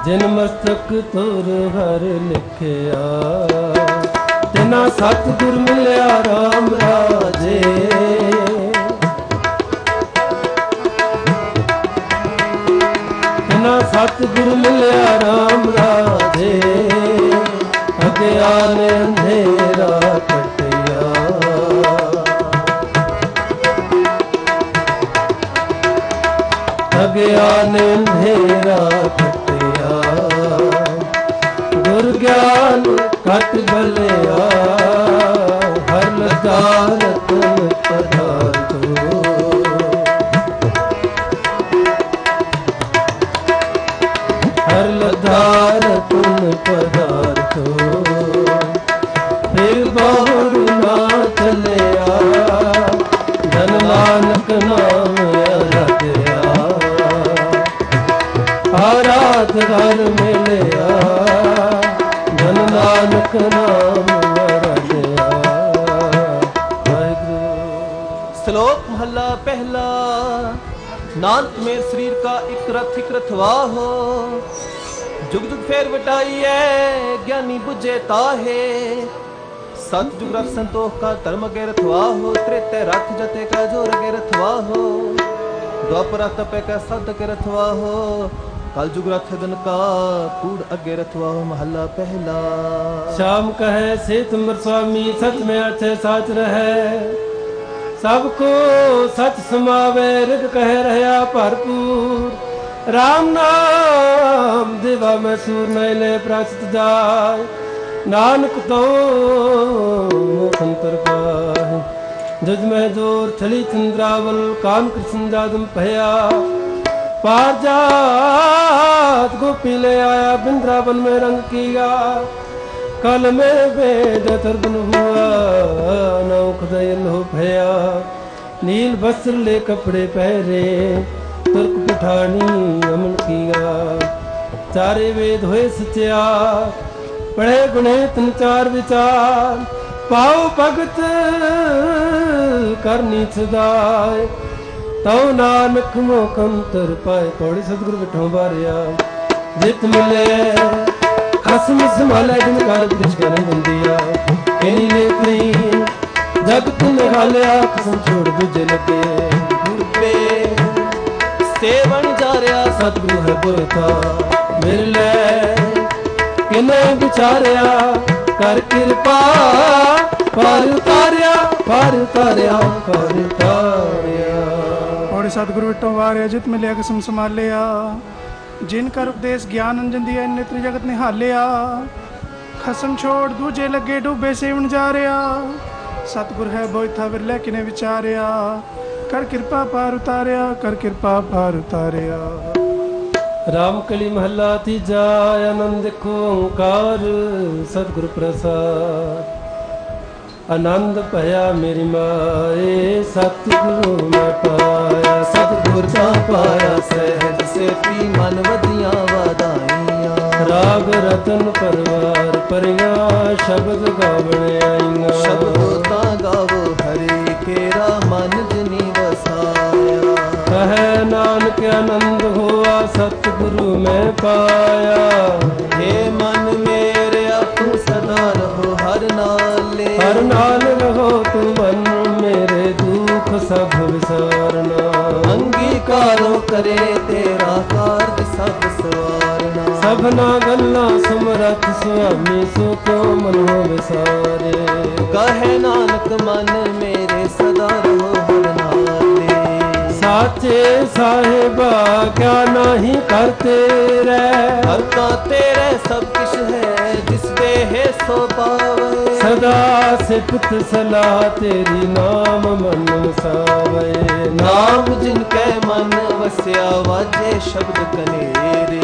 ਜਿਨ ਮਸਤਕ ਤੁਰ ਹਰ ਲਿਖਿਆ। ਤਿਨਾ ਸਤਿਗੁਰ ਮਿਲਿਆ RAM ਰਾਜੇ। ਤਿਨਾ ਸਤਿਗੁਰ ਮਿਲਿਆ RAM ਰਾਜੇ। ਅਗਿਆਨ ਅੰਧੇਰਾ ਅਗਿਆਨ ਅੰਧੇਰਾ ਸਤ ਜੁਗ ਰਥ ਸੰਤੋਖ ਕਾ ਧਰਮ ਅਗੇ ਰਥਵਾਹੋ ਤ੍ਰੇਤੇ ਰਥ ਜਤੇ ਕਾ ਜੋਰ ਅਗੇ ਰਥਵਾਹੋ ਦੁਆਪਰ ਤਪੇ ਕਾ ਸਦ ਕੇ ਰਥਵਾਹੋ ਕਲ ਜੁਗ ਰਥ ਦਨ ਕਾ ਕੂੜ ਅਗੇ ਰਥਵਾਹੋ ਮਹੱਲਾ ਪਹਿਲਾ ਸ਼ਾਮ ਕਹੇ ਸੇ ਤੁਮਰ ਸੁਆਮੀ ਸਚ ਮੈਂ ਅਛੇ ਸਾਚ ਰਹੈ ਸਭ ਕੋ ਸਚ ਸਮਾਵੇ ਰਿਗ ਕਹਿ ਰਹਾ ਭਰਪੂਰ RAM ਨਾਮ ਦੇਵਾ ਮੈਂ ਸੂਰ ਨੈ ਲੈ ਜਾਏ ਨਾਨਕ ਤੋ ਮੁਖ ਅੰਤਰ ਜਦ ਮੈਂ ਜੋਰ ਥਲੀ ਚੰਦਰਾਵਲ ਕਾਮ ਕ੍ਰਿਸ਼ਨ ਜਾਦਮ ਭਇਆ, ਪਾਰ ਜਾਤ ਗੋਪੀ ਲੈ ਆਇਆ, ਬਿੰਦਰਾਵਨ ਮੈਂ ਰੰਗ ਕੀਆ। ਕਲ ਮੈਂ ਵੇਦ ਤਰਦਨ ਹੁਆ ਨੌਖ ਦਇਲ ਹੋ ਭਇਆ। ਨੀਲ ਬਸਰ ਲੈ ਕਪੜੇ ਪਹਿਰੇ, ਤੁਰਕ ਪਠਾਣੀ ਅਮਨ ਕੀਆ। ਚਾਰੇ ਵੇਦ ਹੋਏ ਸਚਿਆ ਬੜੇ ਗੁਣੇ ਤਨ ਚਾਰ ਵਿਚਾਰ ਪਾਉ ਭਗਤ ਕਰਨੀ ਸਦਾਏ। ਤਉ ਨਾਨਕ ਮੋਖੰ ਤਰ ਪਾਏ ਪੌੜੀ ਸਤਿਗੁਰ ਬਿਠਾਉ ਬਾਰਿਆ। ਜਿਤ ਮਿਲੇ ਖਸਮ ਸਮਾਲੇ ਦਿਨ ਕਰ ਪਿਛ ਕਰਨ ਦਿੰਦੀਆ ਇਹਨੀ ਲੇਖ ਨਹੀਂ ਜਗ ਤੂੰ ਨਿਹਾਲਿਆ ਖਸਮ ਛੋੜ ਦੂਜੇ ਲੱਗੇ ਗੁਰਪੇ ਸੇਵਨ ਜਾ ਰਿਆ ਸਤਿਗੁਰ ਹੈ ਪੁਰਤਾ ਮਿਲ ਕਿਨੇ ਵਿਚਾਰਿਆ, ਕਰ ਕਿਰਪਾ ਪਾਰ ਉਤਾਰਿਆ ਪਾਰ ਉਤਾਰਿਆ ਪਾਰ ਉਤਾਰਿਆ। ਔਰ ਸਤਿਗੁਰੂ ਵਿਟੋ ਵਾਰਿਆ ਜਿਤ ਮਿਲਿਆ, ਕਸਮ ਸੰਭਾਲਿਆ। ਜਿਨ ਕਰ ਉਪਦੇਸ਼ ਗਿਆਨ ਅੰਜਨ ਦੀਆ ਨਿਤਰ ਜਗਤ ਨਿਹਾਲਿਆ। ਖਸਮ ਛੋੜ ਦੂਜੇ ਲੱਗੇ ਡੂਬੇ ਸੇਵਣ ਜਾ ਰਿਆ ਸਤਿਗੁਰ ਹੈ ਬੋਇਥਾ ਵਿਰਲੇ ਕਿਨੇ ਵਿਚਾਰਿਆ। ਕਰ ਕਿਰਪਾ ਪਾਰ ਉਤਾਰਿਆ, ਕਰ ਕਿਰਪਾ ਪਾਰ ਉਤਾਰਿਆ। ਰਾਮ ਕਲੀ ਮਹੱਲਾ ਤੀਜਾ, ਆਨੰਦ ਦੇਖੋ ਓੰਕਾਰ, ਸਤਿਗੁਰ ਪ੍ਰਸਾਦ। ਆਨੰਦ ਭਇਆ ਮੇਰੀ ਮਾਏ, ਸਤਿਗੁਰੂ ਮੈਂ ਪਾਇਆ, ਸਤਿਗੁਰ ਦਾ ਪਾਇਆ, ਸਹਿਜ ਸੇਤੀ ਮਨ ਵਧੀਆਂ ਵਧਾਈਆਂ। ਰਾਗ ਰਤਨ ਪਰਵਾਰ ਪਰਿਆ, ਸ਼ਬਦ ਗਾਵਣ ਆਈਆਂ। ਸ਼ਬਦੋ ਤਾਂ ਗਾਵੋ ਹਰੀ ਕੇਰਾ ਮਨ ਜਿਨੀ ਵਸਾਇਆ ਕਹੈ ਨਾਨਕ ਆਨੰਦ ਹੋਆ ਸਤਿਗੁਰੂ ਮੈਂ ਪਾਇਆ। ਏ ਮਨ ਮੇਰਿਆ ਤੂੰ ਸਦਾ ਰਹੋ ਹਰ ਨਾਲੇ। ਹਰ ਨਾਲ ਰਹੋ ਤੂੰ ਮਨ ਮੇਰੇ ਦੁੱਖ ਸਭ ਵਿਸਾਰਨਾ। ਅੰਗੀਕਾਰੋ ਕਰੇ ਤੇਰਾ ਕਾਰਜ ਸਭ ਸਵਾਰਨਾ। ਸਭਨਾ ਗੱਲਾਂ ਸਮਰਥ ਸੁਆਮੀ ਸੋ ਕਿਉ ਮਨੋ ਵਿਸਾਰੇ? ਕਹੇ ਨਾਨਕ ਮਨ ਮੇਰੇ ਸਦਾ ਰਹੋ ਸਾਚੇ ਸਾਹਿਬਾ ਕਿਆ ਨਹੀਂ ਕਰਤੇ ਰਹਿ? ਤਾਂ ਤੇਰੇ ਸਭ ਕੁਛ ਹੈ ਜਿਸ ਦੇ ਹੈ ਸੋ ਪਾਵੇ। ਸਦਾ ਸਿਫਤ ਸਲਾਹ ਤੇਰੀ ਨਾਮ ਮਨ ਵਸਾਵੇ ਨਾਮ ਜਿਨ ਕੈ ਮਨ ਵਸਿਆ ਵਾਜੇ ਸ਼ਬਦ ਕਨੇਰੇ।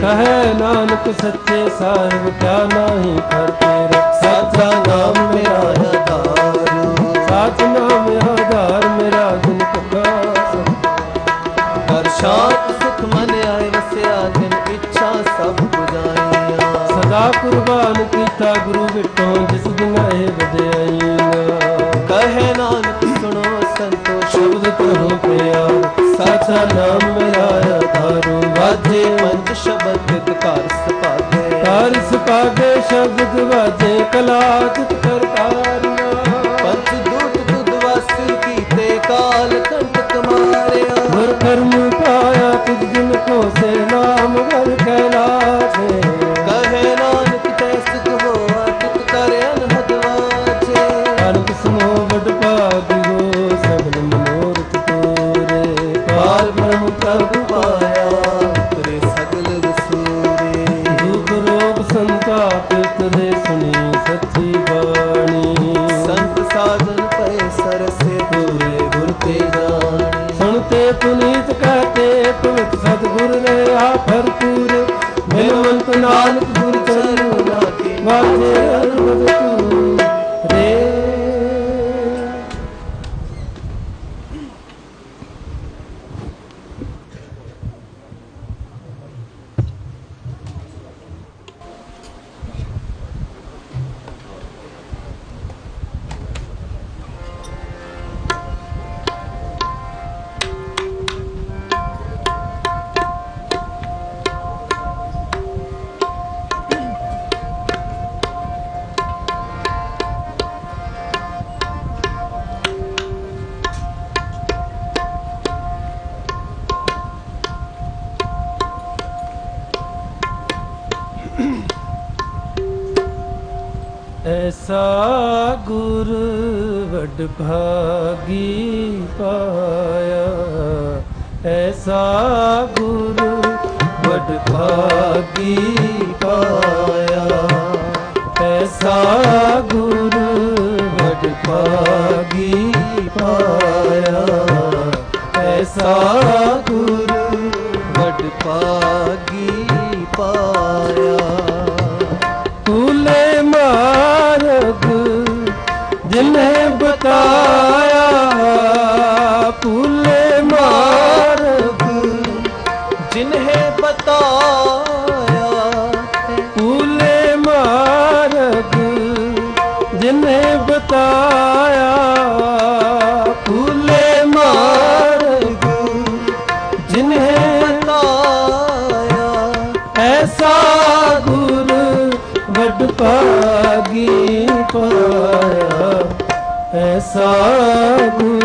ਕਹੈ ਨਾਨਕ ਸੱਚੇ ਸਾਹਿਬ ਕਿਆ ਨਾਹੀ ਕਰ ਤੇਰਾ ਸਾਚਾ ਨਾਮ ਮੇਰਾ ਆਧਾਰ। ਸਾਚ ਨਾਮ ਆਧਾਰ ਮੇਰਾ ਸ਼ਾਂਤ ਸੁਖ ਮਨ ਆਏ ਵਸਿਆ ਜਿਨ ਇੱਛਾ ਸਭ 부ਜਾਈਆਂ ਸਦਾ ਕੁਰਬਾਨ ਕੀਤਾ ਗੁਰੂ ਵਿਟੋਂ ਜਿਸ ਦਿਨ ਇਹ ਵਧਾਈਆਂ ਕਹੇ ਨਾਨਕ ਸੁਣੋ ਸੰਤੋ ਸ਼ਬਦ ਕਹੋ ਪਿਆਰ ਸਾਚਾ ਨਾਮ ਮੇਰਾ ਆਧਾਰ ਵਾਜੇ ਪੰਜ ਸ਼ਬਦ ਤਿਤ ਘਰ ਸਪਾਗੇ। ਤਾਰ ਸਪਾਗੇ ਸ਼ਬਦ ਵਾਜੇ ਕਲਾ ਕਰਤਾਰੀਆਂ ਪੰਜ ਦੂਤ ਦੁੱਧ ਵਸ ਕੀਤੇ ਕਾਲ ਕੰਟਕ ਮਾਰਿਆ ਗੁਰ ਕਰਮ ਪਾਇਆ ਤਿਜ ਦਿਨ ਕੋ ਸੇ ਨਾਮ ਜਿਨੇ ਐਸਾ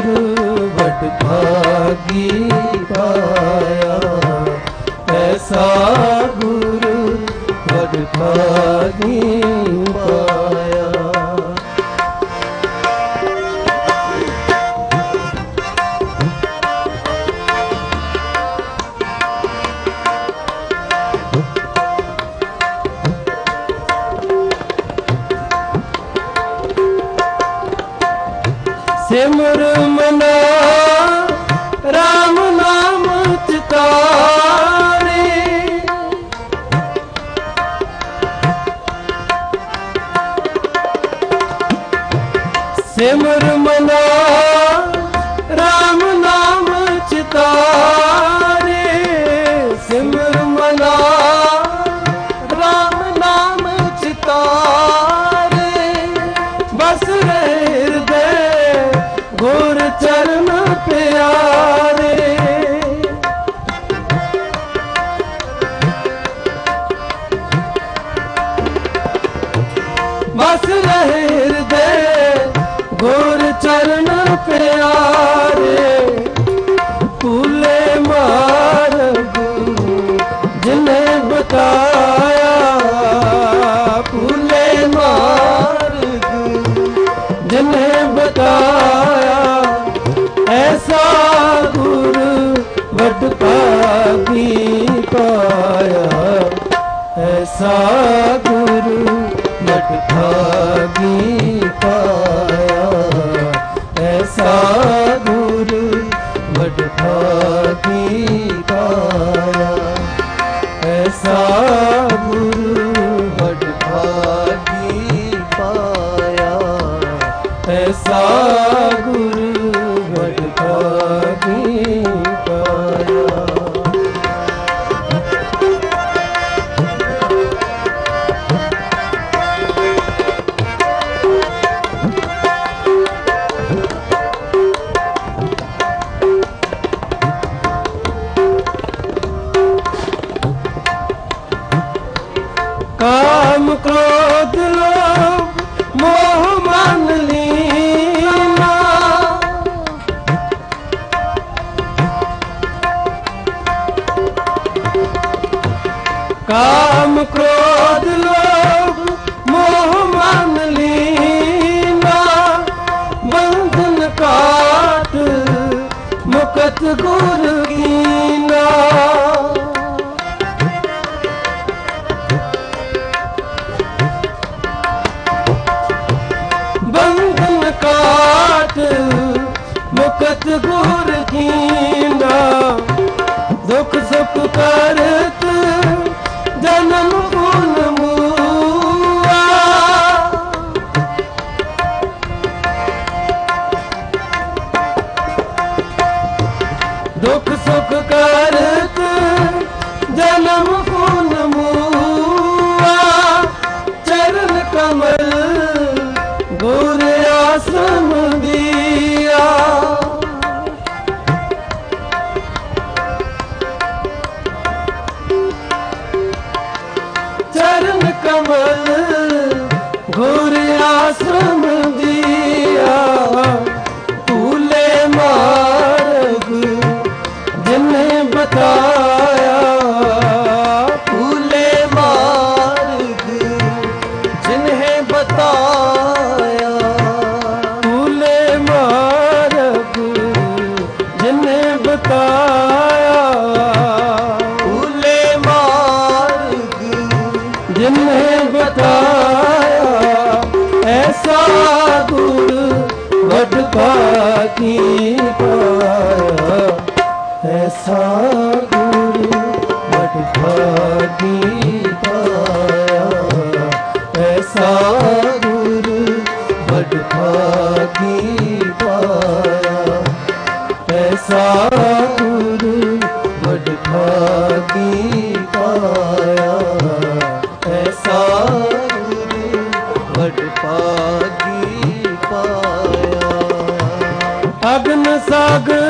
ਅਗਨ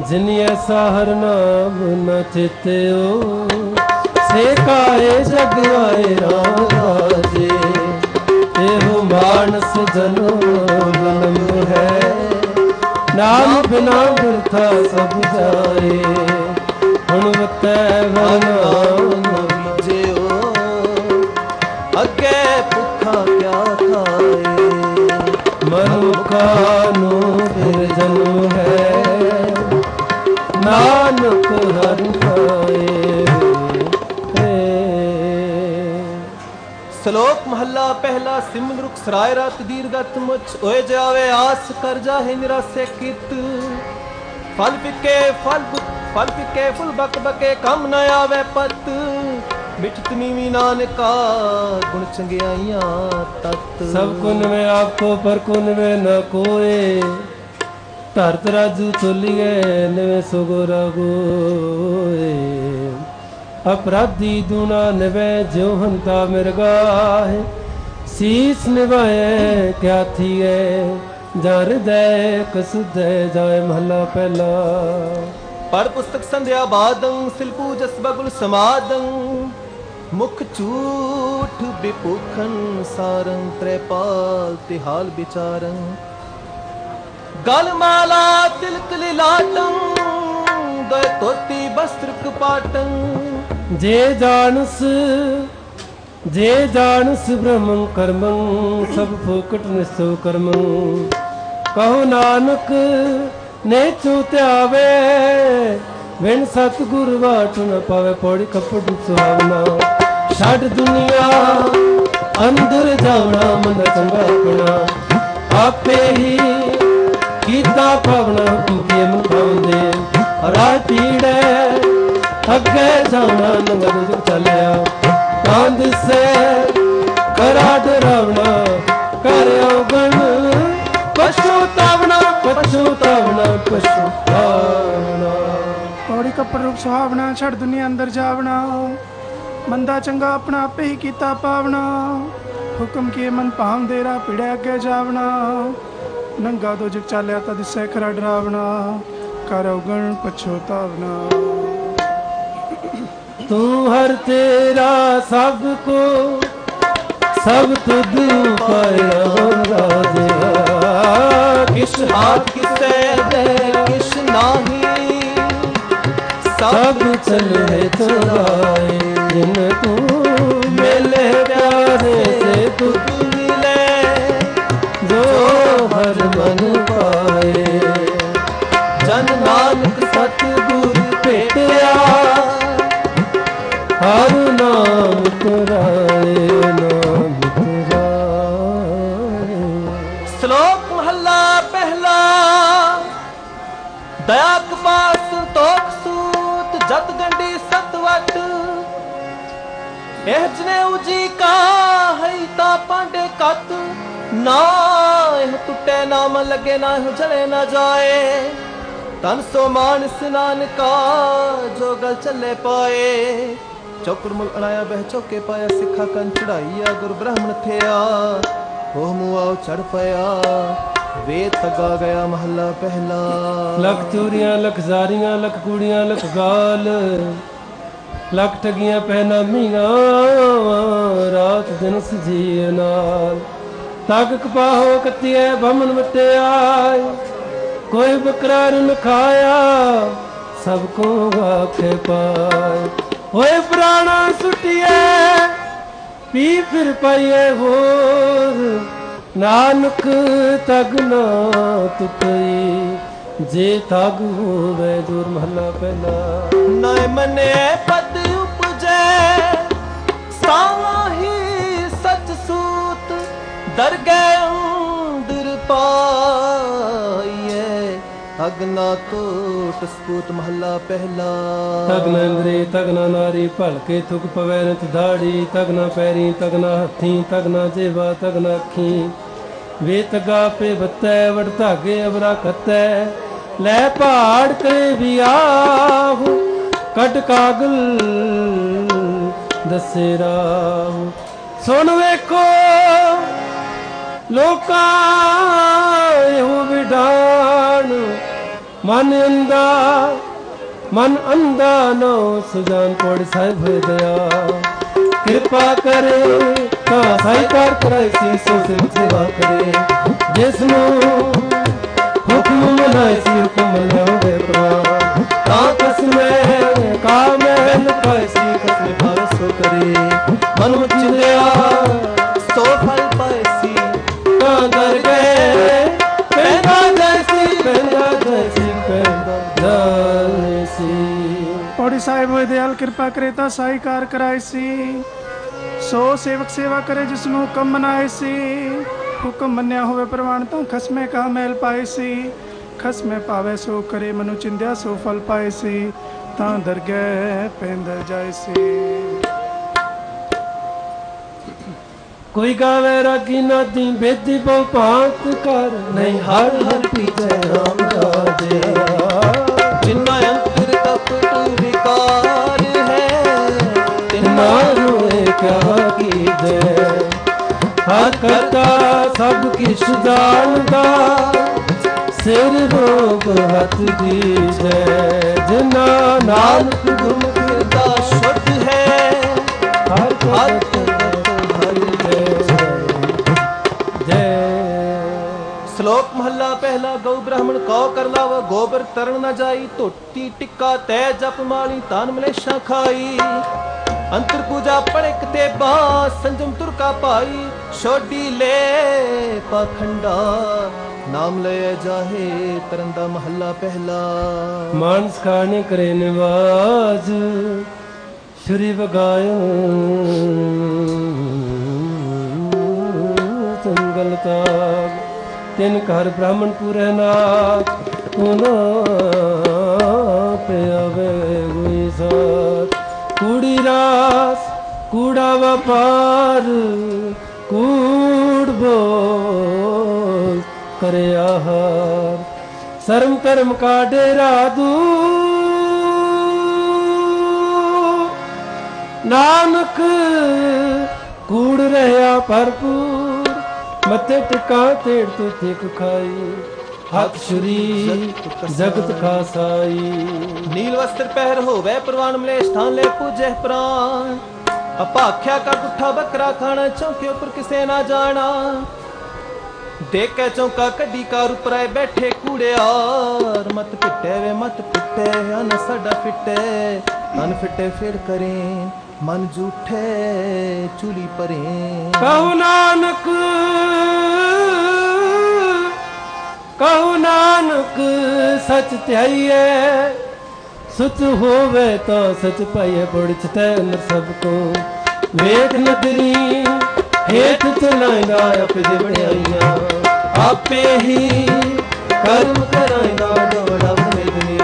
ਜਿਨ ਐਸਾ ਹਰ ਨਾਮ ਨ ਚਿਤਿਓ ਸੇ ਕਾਏ ਜਗ ਆਏ ਰਾਜੇ। ਇਹੋ ਮਾਨਸ ਜਨਮ ਜਨਮ ਹੈ, ਨਾਮ ਬਿਨਾ ਬਿਰਥਾ ਸਭ ਜਾਏ। ਹੁਣ ਵਤੈ ਵਰਨਾਮ ਬੀਜਿਓ ਅੱਗੇ ਭੁੱਖਾ ਕਿਆ ਖਾਏ। ਮਨੁੱਖਾ ਨੂੰ ਫਿਰ ਜਨਮ ਨਾਨਕ ਹਰਿ ਹਾਏ ਸ਼ਲੋਕ ਮਹੱਲਾ ਪਹਿਲਾ ਸਿਮਨ ਰੁਖ ਸਰਾਇ ਰਤ ਦੀਰਗਤ ਮੁਚ, ਓਏ ਜਾਵੇ ਆਸ ਕਰ ਜਾਹੇ ਨਿਰਾਸੇ ਕਿਤ। ਫਲ ਪਿਕੇ ਫਲ ਫਲ ਪਿਕੇ ਫੁਲ ਬਕ ਬਕੇ ਕੰਮ ਨਾ ਆਵੇ ਪਤ। ਮਿਠ ਤਨੀਵੀ ਨਾਨਕਾ, ਗੁਣ ਚੰਗਿਆਈਆਂ ਤਤ। ਸਭ ਕੁਨ ਮੇ ਆਪਕੋ, ਪਰ ਕੁਨ ਮੇ ਨ ਕੋਏ। ਧਰਤ ਰਾਜੂ ਤੁਲਿਏ ਨਵੇਂ ਸੁਗੁਰ ਗੋਏ। ਅਪਰਾਧੀ ਦੁਨਾ ਨਵੇਂ ਜਿਉ ਹੰਤਾ ਮਿਰਗਾਏ ਸੀਸ ਨਿਭਾਏ ਕਿਆ ਥੀਏ, ਜਰ ਦੇ ਜਾਏ ਮਹਲਾ ਪਹਿਲਾ। ਪਰ ਪੁਸਤਕ ਸੰਧਿਆ ਬਾਦੰ ਸਿਲਪੂ ਜਸ ਬਗੁਲ ਸਮਾਦੰ। ਮੁਖ ਝੂਠ ਬਿਪੁਖਨ ਸਾਰੰ ਤ੍ਰੈਪਾਲ ਤੇ ਵਿਚਾਰੰ। ਗਲ ਤਿਲਕ ਲਿਲਾਟੰ ਦੋਇ ਤੋਤੀ ਬਸਤਰ ਕਪਾਟੰ ਜੇ ਜਾਣਸ ਜੇ ਜਾਣਸ ਬ੍ਰਹਮੰ ਕਰਮੰ, ਸਭ ਫੋਕਟ ਨਿਸੋ ਕਰਮੰ। ਕਹੋ ਨਾਨਕ ਨੇ ਚੂਤਿਆਵੇ ਵਿਣ ਸਤਿਗੁਰ ਬਾਟ ਨ ਪਾਵੇ, ਪੌੜੀ ਕੱਪੜ ਸੁਹਾਵਨਾ ਛੱਡ ਦੁਨੀਆ, ਅੰਦਰ ਜਾਵਣਾ ਮਨ ਚੰਗਾ ਆਪਣਾ ਆਪੇ ਹੀ ਕੀਤਾ ਪਵਨਾ ਕੁਕੇ ਮਨ ਪਾਉਂਦੇ ਅੱਗੇ ਜਾਣਾ ਨੰਗਲ ਜੁਗ ਚੱਲਿਆ। ਸੇ ਕਰਾ ਡਰਾਵਣਾ ਕਰ ਔਗਣ। ਪਸ਼ੂ ਤਾਵਣਾ, ਪਸ਼ੂ ਪੌੜੀ ਕੱਪੜ ਰੂਪ ਸੁਹਾਵਣਾ, ਛੱਡ ਦੁਨੀਆ ਅੰਦਰ ਜਾਵਣਾ। ਮੰਦਾ ਚੰਗਾ ਆਪਣਾ ਆਪੇ ਹੀ ਕੀਤਾ ਪਾਵਣਾ। ਹੁਕਮ ਕੀ ਮਨ ਭਾਵ ਦੇ ਰਾ ਪਿੜਿਆ ਅੱਗੇ ਜਾਵਣਾ। ਨੰਗਾ ਦੋ ਜਗ ਚਾਲਿਆ ਤਦ ਦਿਸੈ ਖਰਾ ਡਰਾਵਣਾ ਕਰ ਉਗਣ ਪਛੋਤਾਵਣਾ ਤੂੰ ਹਰ ਤੇਰਾ ਸਭ ਕੋ ਸਭ ਤੁਧ ਪਾਇਆ ਰਾਜਿਆ। ਕਿਛ ਹਾਥ ਕਿਸੈ ਦੇ ਕਿਛ ਨਾਹੀ? ਸਭ ਚਲੇ ਚਲਾਏ ਜਿਨ ਤੂੰ ਮਿਲੇ ਪਿਆਰੇ ਸੇ ਤੁਧ ਹਰ ਮਨ ਪਾਏ। ਜਨ ਨਾਨਕ ਸਤਿਗੁਰ ਭੇਟਿਆ, ਹਰ ਨਾਮ ਤੁਰਾਏ ਨਾਮ ਤੁਰਾਏ ਸ਼ਲੋਕ ਮਹੱਲਾ ਪਹਿਲਾ ਦਇਆ ਕਪਾਸ ਸੰਤੋਖ ਸੂਤ ਜਤ ਗੰਡੀ ਸਤਵਟ ਇਹ ਜਨੇ ਉਜੀ ਕਾ ਹੈ ਤਾ ਪਾਂਡੇ ਕਤ। ਨਾ ਇਹ ਟੁੱਟੇ ਨਾਮ ਲੱਗੇ ਨਾ ਇਹ ਜਲੇ ਨਾ ਜਾਏ। ਤਨ ਸੋ ਮਾਨਸ ਨਾਨਕਾ ਜੋ ਗਲ ਚੱਲੇ ਪਾਏ। ਚੌਕੜ ਮੁਲ ਅਣਾਇਆ ਬਹਿ ਚੌਕੇ ਪਾਇਆ, ਸਿੱਖਾ ਕੰਨ ਚੜਾਈਆ, ਗੁਰ ਬ੍ਰਾਹਮਣ ਥਿਆ। ਹੋ ਮੁਆਉ ਚੜ ਪਿਆ, ਵੇਦ ਤਗਾ ਗਿਆ ਮਹੱਲਾ ਪਹਿਲਾ। ਲੱਖ ਚੋਰੀਆਂ, ਲੱਖ ਜ਼ਾਰੀਆਂ, ਲੱਖ ਕੁੜੀਆਂ, ਲੱਖ ਗਾਲ। ਲੱਖ ਠਗੀਆਂ ਪਹਿਨਾਮੀਆਂ ਰਾਤ ਦਿਨ ਸਜੀਏ ਨਾਲ। ਤਗ ਕਪਾਹੋ ਕੱਤੀਏ ਬਮਨ ਮਟਿਆਈ ਕੋਈ ਬਕਰਾਰ ਨ ਖਾਇਆ ਸਭ ਕੋ ਆਖੇ ਪਾਏ। ਹੋਏ ਪ੍ਰਾਣਾ ਸੁਟਿਏ ਪੀ ਫਿਰ ਪਾਈਏ ਹੋਰ। ਨਾਨਕ ਤਗ ਨਾ ਟੁੱਟਈ ਜੇ ਥਗ ਹੋਵੇ ਦੂਰ ਮਹੱਲਾ ਪਹਿਲਾ। ਨਾਇ ਮਨੇ ਪਦ ਦਰਗਹਿ ਅੰਦਰ ਪਾਈਐ ਅਗਨਾ ਟੋਟ ਸਪੂਤ ਮਹੱਲਾ ਪਹਿਲਾ। ਤਗਨ ਅੰਦਰੇ, ਤਗਨਾ ਨਾਰੀ, ਭਲਕੇ ਥੁਕ ਪਵੈ ਨਤ ਦਾੜੀ ਤਗਨਾ ਪੈਰੀ, ਤਗਨਾ ਹੱਥੀ, ਤਗਨਾ ਜੇਵਾ, ਤਗਨਾ ਅੱਖੀ। ਵੇਤਗਾ ਪੇ ਬੱਤੈ ਵੜ ਧਾਗੇ ਅਬਰਾ ਖਤੈ। ਲੈ ਪਹਾੜ ਕਰੇ ਵੀ ਆਹੂ, ਕੱਢ ਕਾਗਲ ਦੱਸੇ ਰਾਹੂ। ਸੁਣ ਵੇਖੋ ਲੋਕਾਂ ਇਹੋ ਵਿਡਾਣ ਮਨ ਅੰਦਾ ਮਨ ਅੰਦਾ ਨੋ ਸੁਜਾਨ ਕੋੜ ਸਾਹਿਬ ਦਇਆ ਕਿਰਪਾ ਕਰੇ ਤਾਂ ਸਾਈ ਕਰ ਕਰਾਈ ਸੀ ਸੋ ਸੇਵਾ ਕਰੇ। ਜਿਸ ਨੂੰ ਹੁਕਮ ਮਨਾਈ ਸੀ, ਹੁਕਮ ਲਿਆਵੇ ਪ੍ਰਵਾਨ ਤਾਂ ਕਸਮੇ ਕਾਮੇ ਲੁਕਾਈ ਸੀ, ਕਸਮੇ ਭਾਰਸੋ ਕਰੇ। ਮਨ ਮੁਚਿਆ ਸੋ ਫਲ ਪਾਇਸੀ ਤਾਂ ਗਏ ਪੈਦਾ ਜੈਸੀ ਪੈਦਾ ਜੈਸੀ ਪੈਦਾ ਜੈਸੀ। ਪੌੜੀ ਸਾਹਿਬ ਹੋਏ ਦਿਆਲ, ਕਿਰਪਾ ਕਰੇ ਤਾਂ ਸਾਈ ਕਾਰ ਕਰਾਏ ਸੀ। ਸੋ ਸੇਵਕ ਸੇਵਾ ਕਰੇ ਜਿਸ ਨੂੰ ਹੁਕਮ ਮਨਾਏ ਸੀ। ਹੁਕਮ ਮੰਨਿਆ ਹੋਵੇ ਪ੍ਰਵਾਨ ਤਾਂ ਖਸਮੇ ਕਾ ਮੈਲ ਪਾਏ ਸੀ। ਖਸਮੇ ਪਾਵੇ ਸੋ ਕਰੇ ਮਨੁ ਚਿੰਦਿਆ ਸੋ ਫਲ ਪਾਏ ਸੀ। ਤਾਂ ਦਰਗਹਿ ਪੈਂਦਾ ਜਾਏ ਸੀ। ਕੋਈ ਗਾਵੇ ਰਾਗੀ ਨਾਦੀ ਬੇਦੀ ਬਹੁ ਭਾਂਤ ਕਰ ਨਹੀਂ ਹਰ ਹਰ ਪੀਜੈ ਰਾਮ ਰਾਜੇ। ਜਿਨਾ ਅੰਤਰ ਕਪਟ ਵਿਕਾਰ ਹੈ ਤਿਨਾ ਨਾਰੋਏ ਕਿਆ ਕੀਜੈ। ਹਰ ਕਰਤਾ ਸਭ ਕਿਛ ਜਾਣਦਾ ਸਿਰ ਰੋਗ ਹੱਥ ਦੀਜੈ। ਜਿਨਾ ਨਾਨਕ ਗੁਮ ਫਿਰਦਾ ਸ਼ੁੱਧ ਹੈ ਹਰ ਹਰ ਸ਼ਲੋਕ ਮਹੱਲਾ ਪਹਿਲਾ ਗਉ ਬ੍ਰਾਹਮਣ ਕਉ ਕਰ ਲਾਵ, ਗੋਬਰ ਤਰਨ ਨ ਜਾਈ, ਧੋਤੀ ਟਿੱਕਾ ਤੈ ਜਪ ਮਾਲੀ ਤਾਨ ਮਲੇਸ਼ਾ ਖਾਈ। ਅੰਤਰ ਪੂਜਾ ਪੜਕ ਤੇ ਬਾ ਸੰਜਮ ਤੁਰਕਾ ਭਾਈ, ਛੋਡੀ ਲੈ ਪਖੰਡਾ ਨਾਮ ਲੈ ਜਾਹੇ ਤਰਨ ਦਾ ਮਹੱਲਾ ਪਹਿਲਾ। ਮਾਨਸ ਖਾਣੇ ਕਰੇ ਨਿਵਾਜ ਸ਼੍ਰੀ ਵਗਾਇਓ। ਸੰਗਲ ਤਿਨ ਘਰ ਬ੍ਰਾਹਮਣ ਪੁਰੇ ਨਾਥ ਤੁਨਾ ਪਿਆਵੇ ਗੁਈ ਸਾਥ। ਕੂੜੀ ਰਾਸ ਕੂੜਾ ਵਪਾਰ ਕੂੜ ਬੋਲ ਕਰਿਆ ਹਾਰ। ਸਰਮ ਕਰਮ ਕਾ ਡੇਰਾ ਦੂਰ, ਨਾਨਕ ਕੂੜ ਰਹਾ ਭਰਪੂਰ। ਮੱਥੇ ਟਿਕਾ ਤੇੜ ਤੇ ਥਿਕ ਖਾਈ। ਹੱਥ ਸ਼ੁਰੀ ਜਗਤ ਖਾਸਾਈ। ਨੀਲ ਵਸਤਰ ਪਹਿਰ ਹੋਵੇ ਪ੍ਰਵਾਨ ਮਲੇਸ਼ ਥਾਨ ਲੈ ਪੂਜੈ ਪ੍ਰਾਨ ਅਪਾਖਿਆ ਕਾ ਗੁੱਠਾ ਬੱਕਰਾ ਖਾਣਾ, ਚੌਂਕੇ ਉਪਰ ਕਿਸੇ ਨਾ ਜਾਣਾ। ਦੇਖੈ ਚੌਂਕਾ ਕੱਢੀ ਕਾਰ ਉੱਪਰ ਬੈਠੇ ਕੂੜਿਆਰ। ਮਤ ਪਿੱਟੇ ਵੇ, ਮਤ ਪਿੱਟੇ, ਅਨ ਸਾਡਾ ਫਿੱਟੇ। ਅਨ ਫਿੱਟੇ ਫਿਰ ਕਰੇ। ਮਨ ਝੂਠੇ ਚੁਲੀ ਪਰੇ ਕਹੂ ਨਾਨਕ ਕਹੂ ਨਾਨਕ, ਸਚ ਧਿਆਈਐ। ਸੁਚ ਹੋਵੇ ਤਾਂ ਸਚ ਪਾਈਐ ਬੁੜਚ ਤੈ ਸਭ ਕੋ। ਵੇਖ ਨਦਰੀ ਹੇਠ ਚਲਾਇਦਾ ਆਪੇ ਬਣਾਈਆਂ ਆਪੇ ਹੀ ਕਰਮ ਕਰਾਇਦਾ ਡੋੜਾ ਮੇਦਨੀ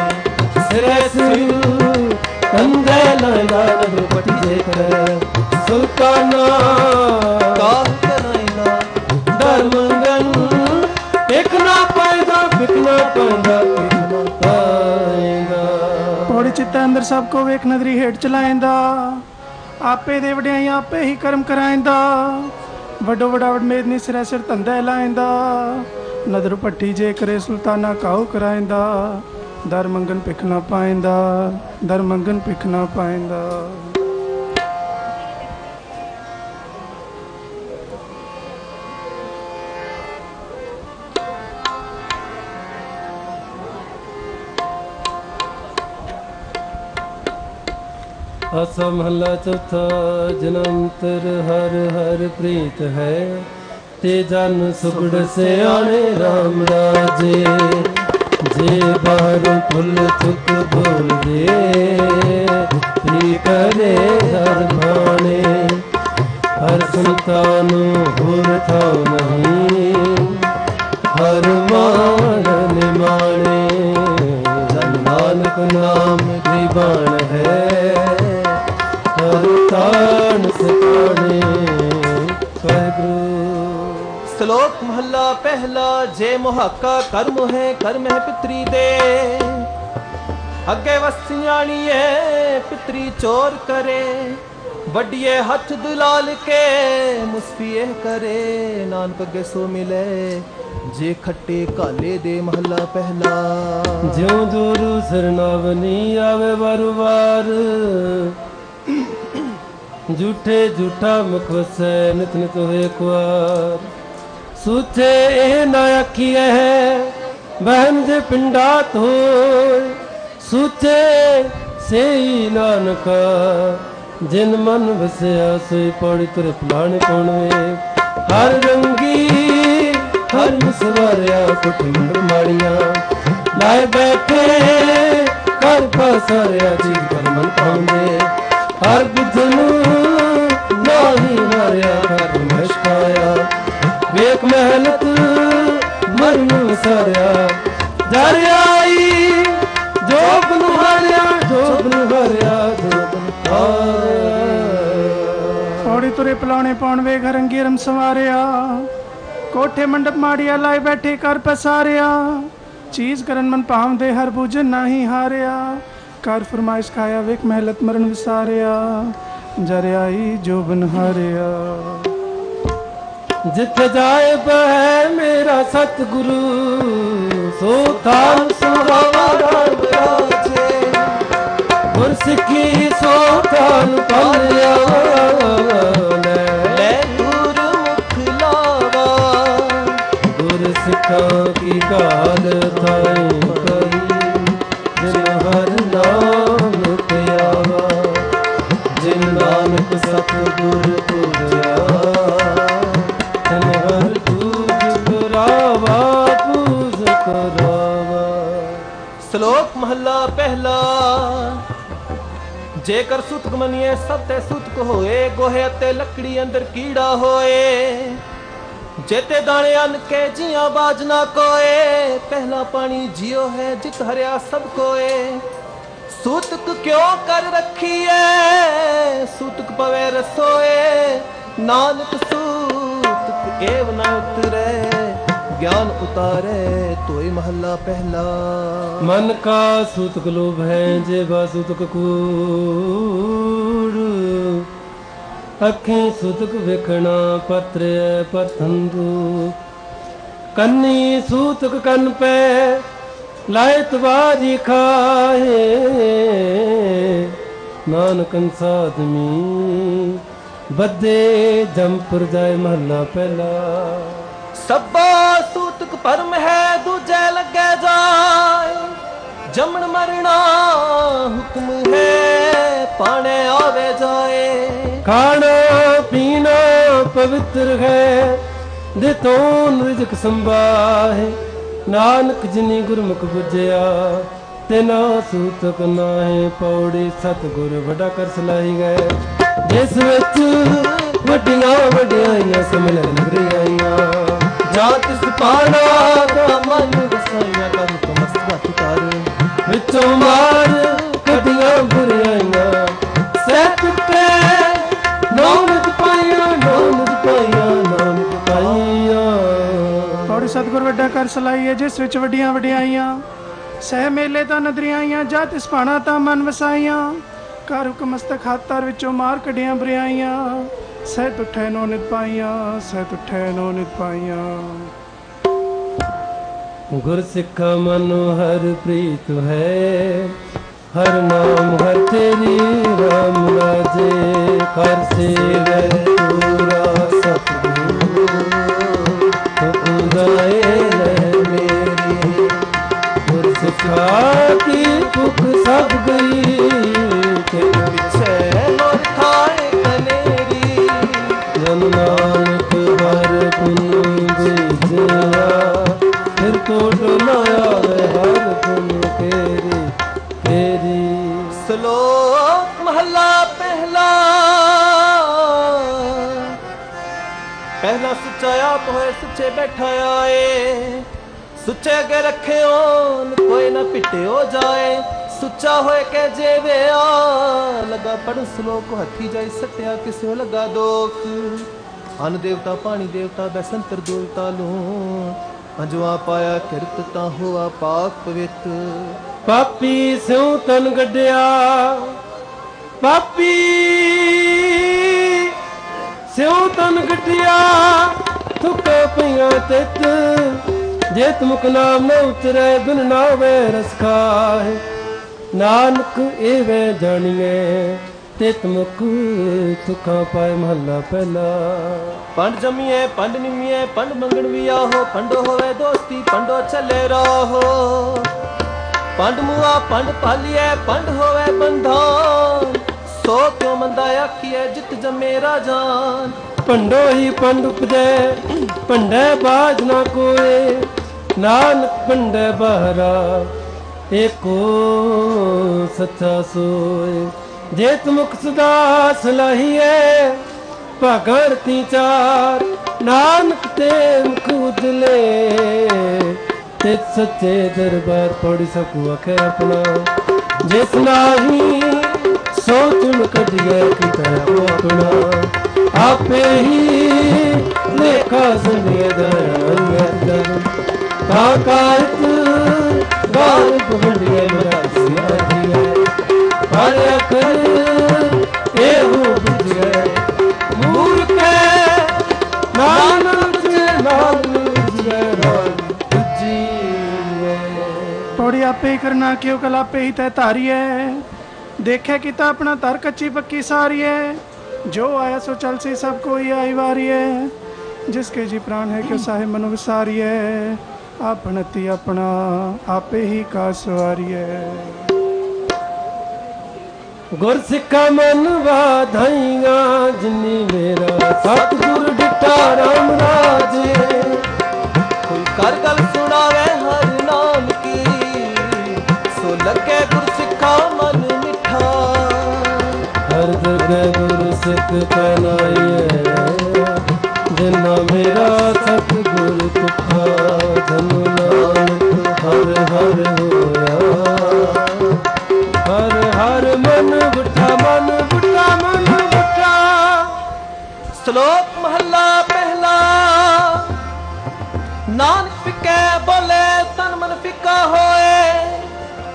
ਸਿਰੇ ਸਿਰ ਕੰਦੇ ਲਾਇਦਾ ਨਦਰ ਪਟੀ ਜੇ ਸੁਲਤਾਨਾ ਕਾਹ ਕਰਾਇਨਾ ਧਰਮੰਗਨ ਇੱਕ ਪੈਦਾ ਵਿਕਣਾ ਪੈਂਦਾ ਪੌੜੀ ਚਿੱਤਾ ਅੰਦਰ ਸਭ ਕੋ ਵੇਖ, ਨਦਰੀ ਹੇਠ ਚਲਾਇੰਦਾ। ਆਪੇ ਦੇ ਵਡਿਆਈ ਆਪੇ ਹੀ ਕਰਮ ਕਰਾਇੰਦਾ। ਵੱਡੋ ਵੱਡਾ ਵਡਮੇਦ ਨੀ ਸਿਰੇ ਸਿਰ ਧੰਦਾ ਲਾਇੰਦਾ। ਨਦਰ ਪੱਟੀ ਜੇ ਕਰੇ ਸੁਲਤਾਨਾ ਕਾਹੂ ਕਰਾਇੰਦਾ। ਦਰ ਮੰਗਨ ਭਿਖ ਨਾ ਪਾਇੰਦਾ, ਦਰ ਮੰਗਨ ਭਿਖ ਨਾ ਪਾਇੰਦਾ। ਆਸਾ ਮਹੱਲਾ ਚੌਥਾ, ਜਨੰਤਰ ਹਰ ਹਰ ਪ੍ਰੀਤ ਹੈ। ਤੇ ਜਨ ਸੁਗੜ ਸਿਆਣੇ RAM ਰਾਜੇ ਜੇ ਬਾਹਰੋਂ ਫੁੱਲ ਚੁੱਕ ਬੋਲਦੇ ਕੀ ਕਰੇ ਹਰ ਬਾਣੇ। ਹਰ ਸੰਤਾਨ ਹੋਰ ਥਾਉ ਨਹੀਂ, ਹਰ ਸ਼ਲੋਕ ਮਹੱਲਾ ਪਹਿਲਾ, ਜੇ ਮੁਹਾਕਾ ਕਰਮ ਹੈ ਕਰਮ ਹੈ ਪਿਤਰੀ ਦੇ। ਅੱਗੇ ਵਸਿਆਣੀਏ ਪਿਤਰੀ ਚੋਰ ਕਰੇ। ਵੱਡੀਏ ਹੱਥ ਦੁਲਾਲ ਕੇ, ਮੁਸਫੀਏ ਕਰੇ। ਨਾਨਕ ਅੱਗੇ ਸੋ ਮਿਲੇ, ਜੇ ਖੱਟੇ ਕਾਲੇ ਦੇ ਮਹੱਲਾ ਪਹਿਲਾ। ਜਿਉ ਦੂਰ ਸਰਨਾਵਨੀ ਆਵੇ ਵਾਰ ਵਾਰ ਝੂਠੇ ਝੂਠਾ ਮੁਖ ਵਸੈ ਨਿਤ ਨਿਤ ਹੋਏ ਕੁਆਰ ਸੁਥੇ ਇਹ ਨਾ ਆਖੀਐ ਬਹਿਨ ਦੇ ਪਿੰਡਾ ਹੋਏ ਸੁਥੇ ਸੇਈ ਨਾਨਕ, ਜਿਨ ਮਨ ਵਸਿਆ ਸੋਈ ਪੌੜੀ ਤੁਰ ਪਲਾਣ ਕੋਣ ਹਰ ਰੰਗੀ, ਹਰ ਮੁਸਵਰਿਆ, ਕੁਠ ਮੁੰਡ ਮਾੜੀਆਂ। ਲਾਏ ਬੈਠੇ ਕਰ ਪਸਰਿਆ ਜੀ ਕਰ ਮਨ ਪਾਉਂਦੇ। ਹਰ ਬੁੱਧ ਨੂੰ ਨਾਹੀ ਮਾਰਿਆ। ਮਹਿਲਤ ਮਰਨ ਸਾਰਿਆ। ਦਰਿਆਈ ਜੋਬ ਨੂੰ ਹਾਰਿਆ, ਜੋਬ ਨੂੰ ਹਾਰਿਆ, ਜੋਬ ਹਾਰਿਆ। ਪੌੜੀ ਤੁਰੇ ਪਲਾਉਣੇ ਪਾਉਣ ਵੇ ਘਰੰਗੀ ਰਮ ਸਵਾਰਿਆ। ਕੋਠੇ ਮੰਡਪ ਮਾੜੀਆ ਲਾਏ ਬੈਠੇ ਕਰ ਪਸਾਰਿਆ। ਚੀਜ਼ ਕਰਨ ਮਨ ਭਾਵਦੇ ਹਰ ਬੂਝਨ ਨਾਹੀ ਹਾਰਿਆ। ਕਰ ਫਰਮਾਇਸ਼ ਖਾਇਆ ਵੇਖ ਮਹਿਲਤ ਮਰਨ ਵਿਸਾਰਿਆ। ਜਰਿਆਈ ਜੋਬਨ ਹਾਰਿਆ ਜਿੱਥੇ ਜਾਏ ਬਹਿ ਮੇਰਾ ਸਤਿਗੁਰੂ ਸੋ ਥਾਨ ਸੁਹਾਵਾ ਰਾਜੇ। ਗੁਰ ਸਿੱਖੀ ਸੋ ਥਾਨ ਪਲਿਆ ਲੈ ਲੈ ਗੁਰਮੁਖ ਲਾਵਾ। ਗੁਰ ਸਿੱਖਾਂ ਕੀ ਕਾਲ ਤਾਈ ਕਰੀ ਜਿਨ ਹਰ ਨਾਮ ਪਿਆਵਾ ਜਿਨ ਨਾਨਕ ਸਤਿਗੁਰ ਪੂਜਿਆ ਸ਼ਲੋਕ ਮਹੱਲਾ ਪਹਿਲਾ। ਜੇਕਰ ਸੁਤਕ ਮਨੀਏ, ਸਭ ਤੇ ਸੁਤਕ ਹੋਏ। ਗੋਹੇ ਅਤੇ ਲੱਕੜੀ ਅੰਦਰ ਕੀੜਾ ਹੋਏ। ਜੇਤੇ ਦਾਣੇ ਅੰਨ ਕੇ ਜੀਆਂ ਬਾਜ ਨਾ ਕੋਏ। ਪਹਿਲਾ ਪਾਣੀ ਜਿਉ ਹੈ, ਜਿਤ ਹਰਿਆ ਸਭ ਕੋਏ। ਸੂਤਕ ਕਿਉਂ ਕਰ ਰੱਖੀਐ? ਸੂਤਕ ਪਵੇ ਰਸੋਏ। ਨਾਨਕ ਸੂਤਕ ਏਵ ਨਾ ਉਤਰੈ। ਗਿਆਨ ਉਤਾਰੇ ਤੋਏ ਮਹੱਲਾ ਪਹਿਲਾ। ਮਨ ਕਾ ਸੂਤਕ ਲੋਭ ਹੈ ਜੇ ਬਾ ਸੂਤਕ ਕੂੜ। ਅੱਖੀਂ ਸੂਤਕ ਵੇਖਣਾ ਪਤਰੇ ਪਤੰਦੂ ਕੰਨੀ ਸੂਤਕ ਕੰਨ ਪੈ ਲਾਇ ਤਵਾਜੀ ਖਾਏ ਨਾਨਕ ਸਾਦਮੀ ਬੱਦੇ ਜੰਪੁਰ ਜਾਏ ਮਹੱਲਾ ਪਹਿਲਾ। ਸਭਾ ਸੂਤਕ ਪਰਮ ਹੈ ਦੂਜੇ ਲੱਗੇ ਜਾਏ, ਜੰਮਣ ਮਰਣਾ ਹੁਕਮ ਹੈ, ਪਾਣੇ ਆਵੇ ਜਾਏ। ਖਾਣਾ, ਪੀਣਾ, ਪਵਿੱਤਰ ਹੈ, ਦੇ ਤੋਂ ਰਿਜਕ ਸੰਭਾਹੇ ਨਾਨਕ ਜਿਨੀ ਗੁਰਮੁਖ ਬੁਝਿਆ ਤੇ ਨਾ ਸੂਤਕ ਨਾਹੇ ਪੌੜੀ ਸਤਗੁਰ ਵੱਡਾ ਕਰ ਸਲਾਈ ਗਏ। ਜਿਸ ਵਿੱਚ ਵੱਡੀਆਂ ਵਡਿਆਈਆਂ ਸਮਲ ਨਗਰੀਆਂ ਜਾਂ ਤਿਸ ਦਾ ਮਨ ਵਸਾਈਆਂ ਕਰ ਤਮਸਤ ਕਰ ਵਿੱਚੋਂ ਮਾਰ ਕੱਢੀਆਂ ਬੁਰਾਈਆਂ ਸਹਿ ਟੁੱਟੇ ਨਾਨਕ ਪਾਈਆਂ ਨਾਨਕ ਪਾਈਆਂ ਨਾਨਕ ਪਾਈਆਂ। ਪੌੜੀ ਸਤਿਗੁਰ ਵੱਡਾ ਕਰ ਸਲਾਈਏ ਜਿਸ ਵਿੱਚ ਵੱਡੀਆਂ ਵਡਿਆਈਆਂ। ਸਹਿ ਮੇਲੇ ਤਾਂ ਨਦਰੀਆਂ ਆਈਆਂ ਜਾ ਤਿਸ ਤਾਂ ਮਨ ਵਸਾਈਆਂ। ਕਰ ਹੁਕਮ ਮਸਤਕ ਹਾਤਰ ਵਿੱਚੋਂ ਮਾਰ ਕਢੀਆਂ ਬਰਿਆਈਆਂ। ਸਹਿ ਤੁਠੈ ਨੋ ਨਿਤ ਪਾਈਆਂ ਸਹਿ ਤੁਠੈ ਨੋ ਨਿਤ ਪਾਈਆਂ। ਗੁਰ ਸਿੱਖ ਮਨੋ ਹਰ ਪ੍ਰੀਤ ਹੈ, ਹਰ ਨਾਮ ਹਰ ਤੇਰੀ ਰਾਮ ਰਾਜੇ ਕਰ ਸੇਵੈ ਪੂਰਾ ਸਤਿਗੁਰੂ। ਹੁਕਮਾਏ ਲੈ ਮੇਰੀ ਗੁਰ ਸਿੱਖਾ ਕੀ ਭੁਖ ਸਭ ਗਈ। ਨਾਨਕ, ਹਰ ਗੁਣ ਵਿਜਿਆ ਫਿਰ ਕੋਟ ਲਾਇਆ ਹੈ ਹਰ ਗੁਣ ਤੇਰੀ ਤੇਰੀ। ਸਲੋਕ ਮਹਲਾ ਪਹਿਲਾ। ਪਹਿਲਾ ਸਚਾਇਆ ਤੋਏ ਸੱਚੇ ਬੈਠਾਇਆ ਏ ਸੁੱਚੇ ਅਗੇ ਰੱਖਿਓ ਕੋਈ ਨਾ ਪਿੱਟਿਓ ਜਾਏ। ਸੁੱਚਾ ਹੋਏ ਕੇ ਜੇਵੇ ਆ ਲਗਾ ਪੜ ਸਲੋਕ, ਹੱਥੀ ਜਾਈ ਸਟਿਆ, ਕਿਸੇ ਲਗਾ ਦੋਖ। ਅਨ ਦੇਵਤਾ ਪਾਣੀ ਦੇਵਤਾ ਬੈਸੰਤਰ ਦੇਵਤਾ ਲੂ। ਅਜਵਾ ਪਾਇਆ ਕਿਰਤ ਤਾਂ ਹੋਆ ਪਾਕ ਪਵਿੱਤ। ਪਾਪੀ ਸਿਉ ਤਨ ਗੱਡਿਆ। ਪਾਪੀ ਸਿਉ ਤਨ ਗੱਡਿਆ। ਥੁੱਕ ਪਈਆਂ ਤਿਤ। ਜੇ ਤੁਮਕ ਨਾਮ ਨ ਉਤਰੈ ਬਿਨ ਨਾਵੇ ਰਸ ਖਾਏ। ਨਾਨਕ ਏਵੇਂ ਜਾਣੀਏ ਤੇ ਤੁਮਕ ਤੁਖਾਂ ਪਾਏ ਮਹੱਲਾ ਪਹਿਲਾ। ਪੰਡ ਜੰਮੀਏ ਪੰਡ ਨਿਮੀਏ ਪੰਡ ਮੰਗਣ ਵੀ ਆਹੋ ਪੰਡੋ ਹੋਵੇ ਦੋਸਤੀ ਪੰਡੋ ਚੱਲੇ ਰਾਹੋ। ਪੰਡ ਮੁਆ ਪੰਡ ਪਾਲੀਏ ਪੰਡ ਹੋਵੇ ਬੰਧਾਨ ਸੋ ਕਿਉ ਮੰਦਾ ਆਖੀਏ ਜਿਤ ਜੰਮੇ ਰਾਜਾਨ। ਭੰਡੋ ਹੀ ਪੰਡ ਉਪਜੈ ਭੰਡੈ ਬਾਜ ਨਾ ਕੋਏ। ਨਾਨਕ ਭੰਡੈ ਬਹਰਾ ਏਕੋ ਸੱਚਾ ਸੋਏ। ਜੇ ਮੁਖ ਸਦਾਸ ਸਲਾਹੀਏ ਭਗਰਤੀ ਚਾਰ, ਨਾਨਕ ਤੇ ਮੁਖ ਉਜਲੇ। ਤੇ ਸੱਚੇ ਦਰਬਾਰ ਪੜ ਸਕੂ ਅਖੇ ਆਪਣਾ। ਜਿਸ ਨਾਹੀ ਸੋਚਣ ਤੁਮ ਕਢਿਐ ਕੀਤਾ ਆਪਣਾ। ਆਪੇ ਹੀ ਲੇਖਾ ਸੁਨੇ ਦਰੰਗਤ ਕਾਕਾਇਤ ਗਾਲ ਬੁੰਡੀਏ ਮੇਰਾ ਸਿਆਧੀਏ ਪਰ ਇਹੋ ਬੁਝੇ ਮੂਰਖੇ ਨਾਨਕ ਤੇ ਨਾਨਕ ਨਾਮ ਤੁਜੀਏ ਪੌੜੀ ਆਪੇ ਹੀ ਕਰਨਾ ਕਿਉ ਕਲ ਆਪੇ ਹੀ ਤੈ ਧਾਰੀਐ? ਦੇਖੇ ਕੀਤਾ ਆਪਣਾ ਤਰ ਕੱਚੀ ਪੱਕੀ ਸਾਰੀਐ। ਜੋ ਆਇਆ ਸੋ ਚਲ ਸੀ ਸਭ ਕੋਈ ਆਈ ਵਾਰੀਐ। ਜਿਸਕੇ ਜੀ ਪ੍ਰਾਨ ਹੈ ਕਿ ਸਾਹਿਬ ਮਨੁ ਵਿਸਾਰੀਐ। ਆਪਣਤੀ ਆਪਣਾ ਆਪੇ ਹੀ ਕਾ ਸਵਾਰੀਐ। ਗੁਰ ਸਿੱਖਾ ਮਨ ਵਾਧਾਈਆਂ, ਜਿਨੀ ਮੇਰਾ ਸਤਿਗੁਰ ਡਿਟਾ ਰਾਮ ਰਾਜੇ। ਕੋਈ ਕਰ ਗੱਲ ਸੁਣਾਵੇ ਹਰ ਨਾਮ ਕੀ, ਸੋ ਲੱਗੇ ਗੁਰ ਸਿੱਖਾ ਮਨ ਮਿੱਠਾ। ਹਰ ਜਗ੍ਹਾ ਗੁਰ ਸਿੱਖ ਕਨਾਈਏ ਜਿਨਾ ਮੇਰਾ ਸਤਿਗੁਰ ਤੁਖਾ ਧਨ ਸ਼ਲੋਕ ਮਹੱਲਾ ਪਹਿਲਾ। ਨਾਨਕ ਫਿੱਕੇ ਬੋਲੇ, ਤਨ ਮਨ ਫਿੱਕਾ ਹੋਏ।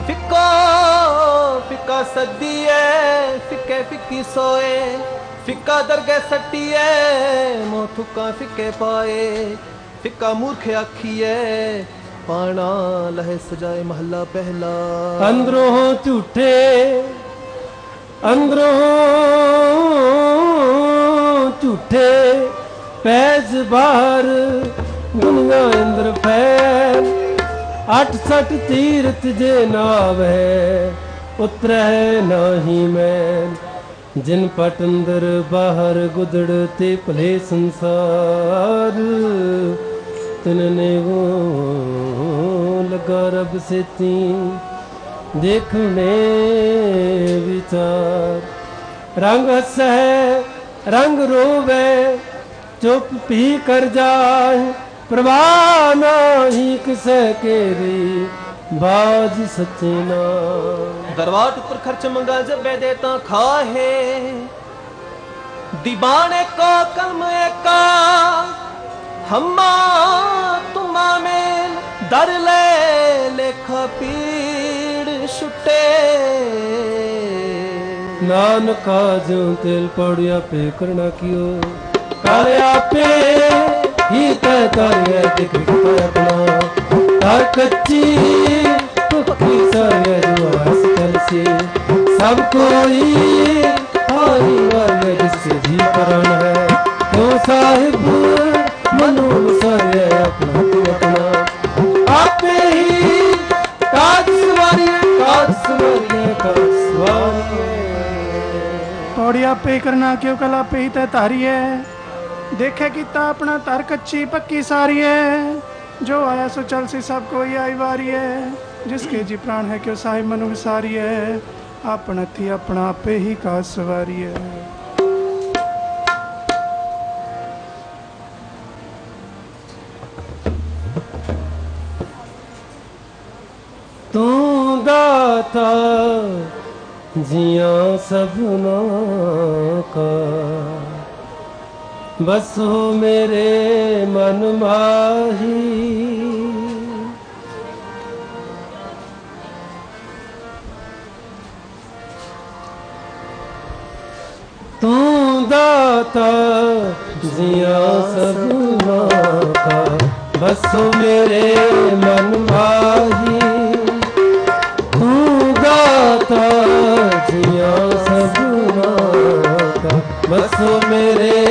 ਫਿੱਕੋ, ਫਿੱਕਾ ਸੱਦੀਏ, ਫਿੱਕੇ ਫਿੱਕੀ ਸੋਏ। ਫਿੱਕਾ ਦਰਗੇ ਸੱਟੀਏ ਮੋ ਥੁੱਕਾ ਫਿੱਕੇ ਪਾਏ। ਫਿੱਕਾ ਮੂਰਖ ਆਖੀਏ, ਪਾਣਾ ਲਹਿ ਸਜਾਏ ਮਹੱਲਾ ਪਹਿਲਾ। ਅੰਦਰੋਂ ਝੂਠੇ, ਅੰਦਰੋਂ ਝੂਠੇ ਪੈਜ ਬਾਹਰ, ਦੁਨੀਆ ਅੰਦਰ ਫੈਲ। ਅੱਠ ਸੱਠ ਤੀਰਥ ਜੇ ਨਾਵੇ ਉਤਰੈ ਨਾਹੀ ਮੈਲ। ਜਿਨ ਪਟ ਅੰਦਰ ਬਾਹਰ ਗੁਦੜ ਤੇ ਭਲੇ ਸੰਸਾਰ। ਤਿਨ ਨੇ ਗੋ ਲਗਾ ਰਬ ਸੇਤੀ ਦੇਖਣੇ ਵਿਚਾਰ। ਰੰਗ ਹਸੈ ਰੰਗ ਰੋਵੇ, ਚੁੱਪ ਪੀ ਕਰ ਜਾਏ, ਪ੍ਰਵਾਹ ਨਹੀਂ ਕਿਸੈ ਕੇਰੀ ਬਾਜ ਸੱਚੇ ਦਰਵਾਟ ਉੱਪਰ ਖਰਚ ਮੰਗਾ ਜੱਬੇ ਦੇ ਤਾਂ ਖਾਹੇ ਦੀਵਾਨੇ ਕੋ ਕਲਮ ਏਕਾ, ਹਮਾ ਤੁਮਾ ਮੇਲ, ਦਰ ਲੈ ਲੇਖ ਪੀੜ ਛੁੱਟੇ। ਨਾਨਕਾ ਜਿਉ ਤੇਲ ਪੜਿਆ ਪੇ ਕਰਨਾ ਕੀਓ। ਕਰ ਆਪੇ ਹੀ ਤੈ ਕਰਿਆ ਦਿਖ ਆਪਣਾ। ਤਰ ਕੱਚੀ ਭੁੱਖੀ ਸਾਰੇ ਦੁਆਸ ਕਰਸੀ ਸਭ ਕੋਈ ਹਾਰੀ ਵਾਲੇ ਜਿਸ ਜੀ ਕਰਨ ਹੈ। ਕਿਉ ਸਾਹਿਬ ਮਨੁ ਸਾਰੇ ਆਪਣਾ ਤੂੰ ਆਪਣਾ। ਆਪੇ ਹੀ ਕਾਜ ਸਵਾਰੀਏ ਕਾਜ ਸਵਾਰੀਏ ਕਾਜ ਸਵਾਰੀਏ ਪੌੜੀ ਆਪੇ ਕਰਨਾ ਕਿਉ ਕਲਾ ਪਈ ਤੈ ਧਾਰੀਐ ਦੇਖੇ ਕੀਤਾ ਆਪਣਾ ਤਰ ਕੱਚੀ ਪੱਕੀ ਸਾਰੀਐ ਜੋ ਆਇਆ ਸੋ ਚਲ ਸੀ ਸਭ ਕੋਈ ਆਈ ਵਾਰੀਐ ਜਿਸ ਕੇ ਜੀ ਪ੍ਰਾਣ ਹੈ ਕਿਉ ਸਾਹਿਬ ਮਨੁ ਵਿਸਾਰੀਐ ਆਪਣਾ ਥੀ ਆਪਣਾ ਆਪੇ ਹੀ ਕਾ ਸਵਾਰੀਐ ਤੂੰ ਦਾਤਾ जिया सबना का बस हो मेरे मन माही तू दाता जिया सबना का बस हो मेरे मन माही तू दाता ਬਸੋ ਮੇਰੇ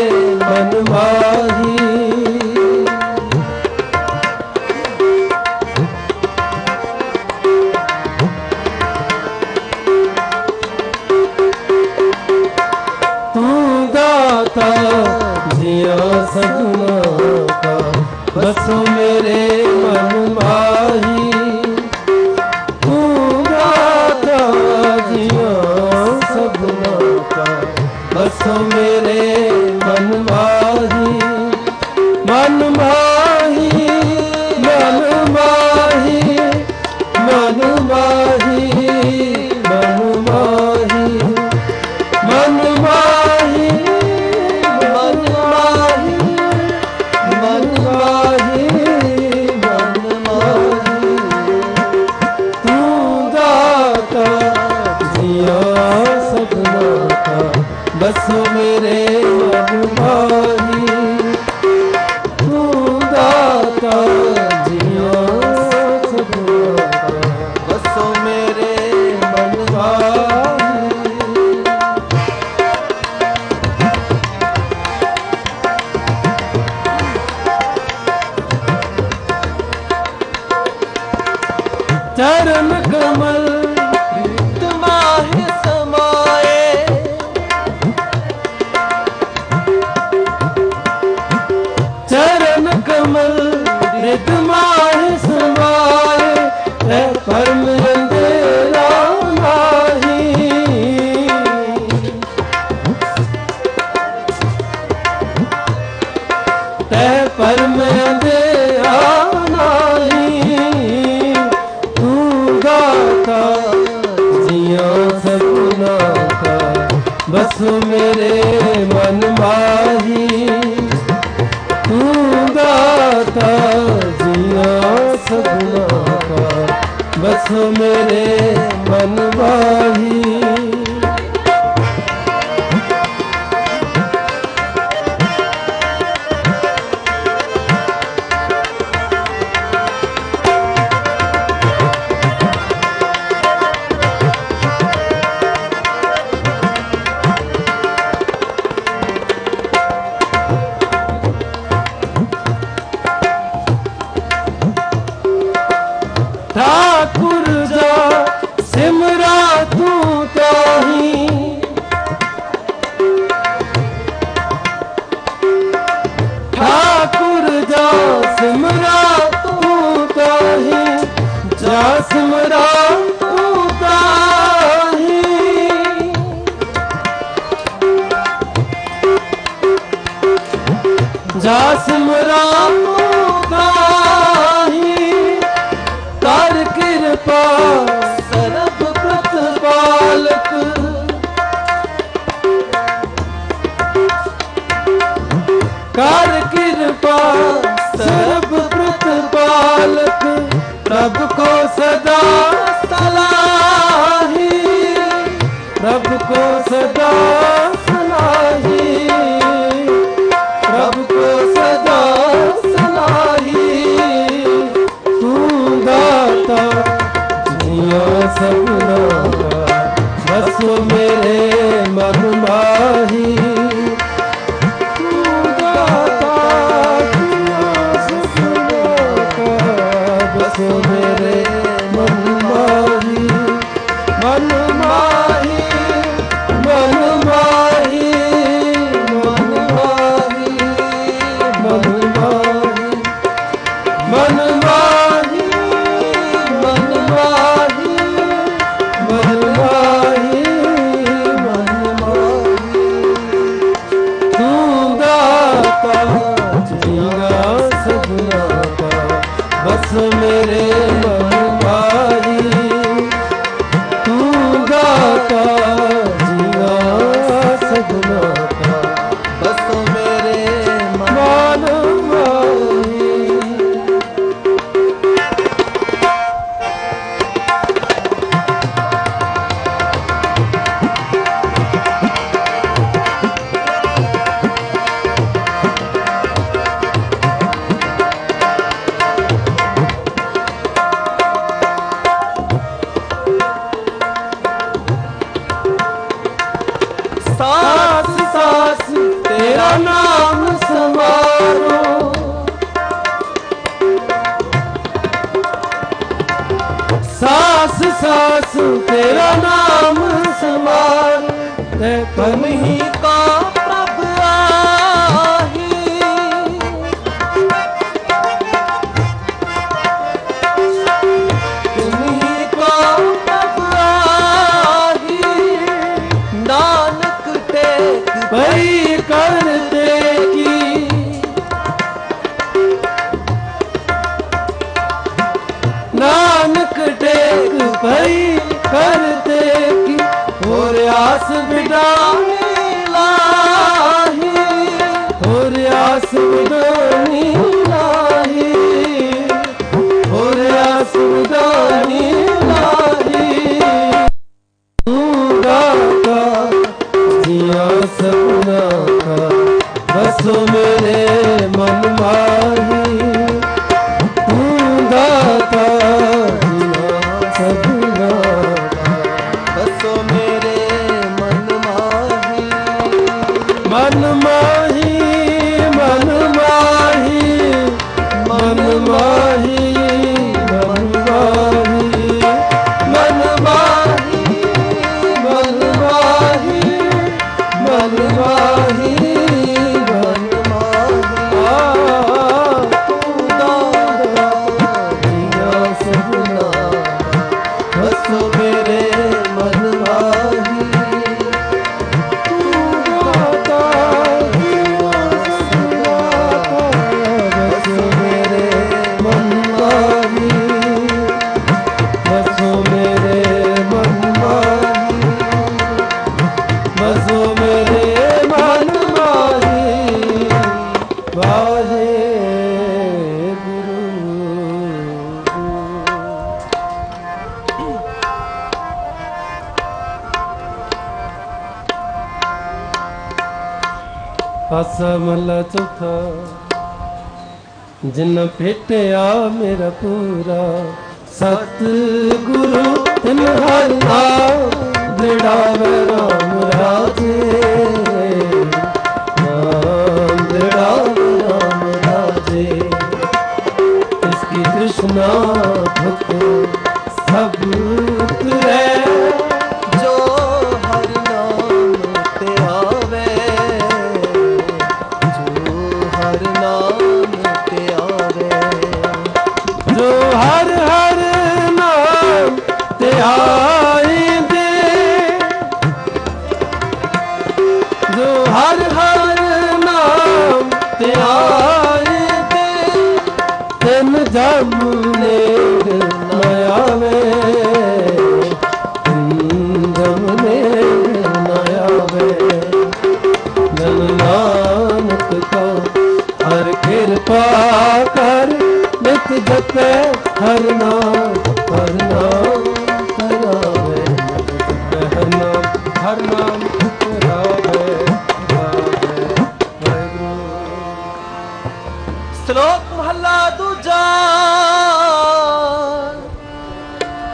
ਸ਼ਲੋਕ ਮਹੱਲਾ ਦੂਜਾ।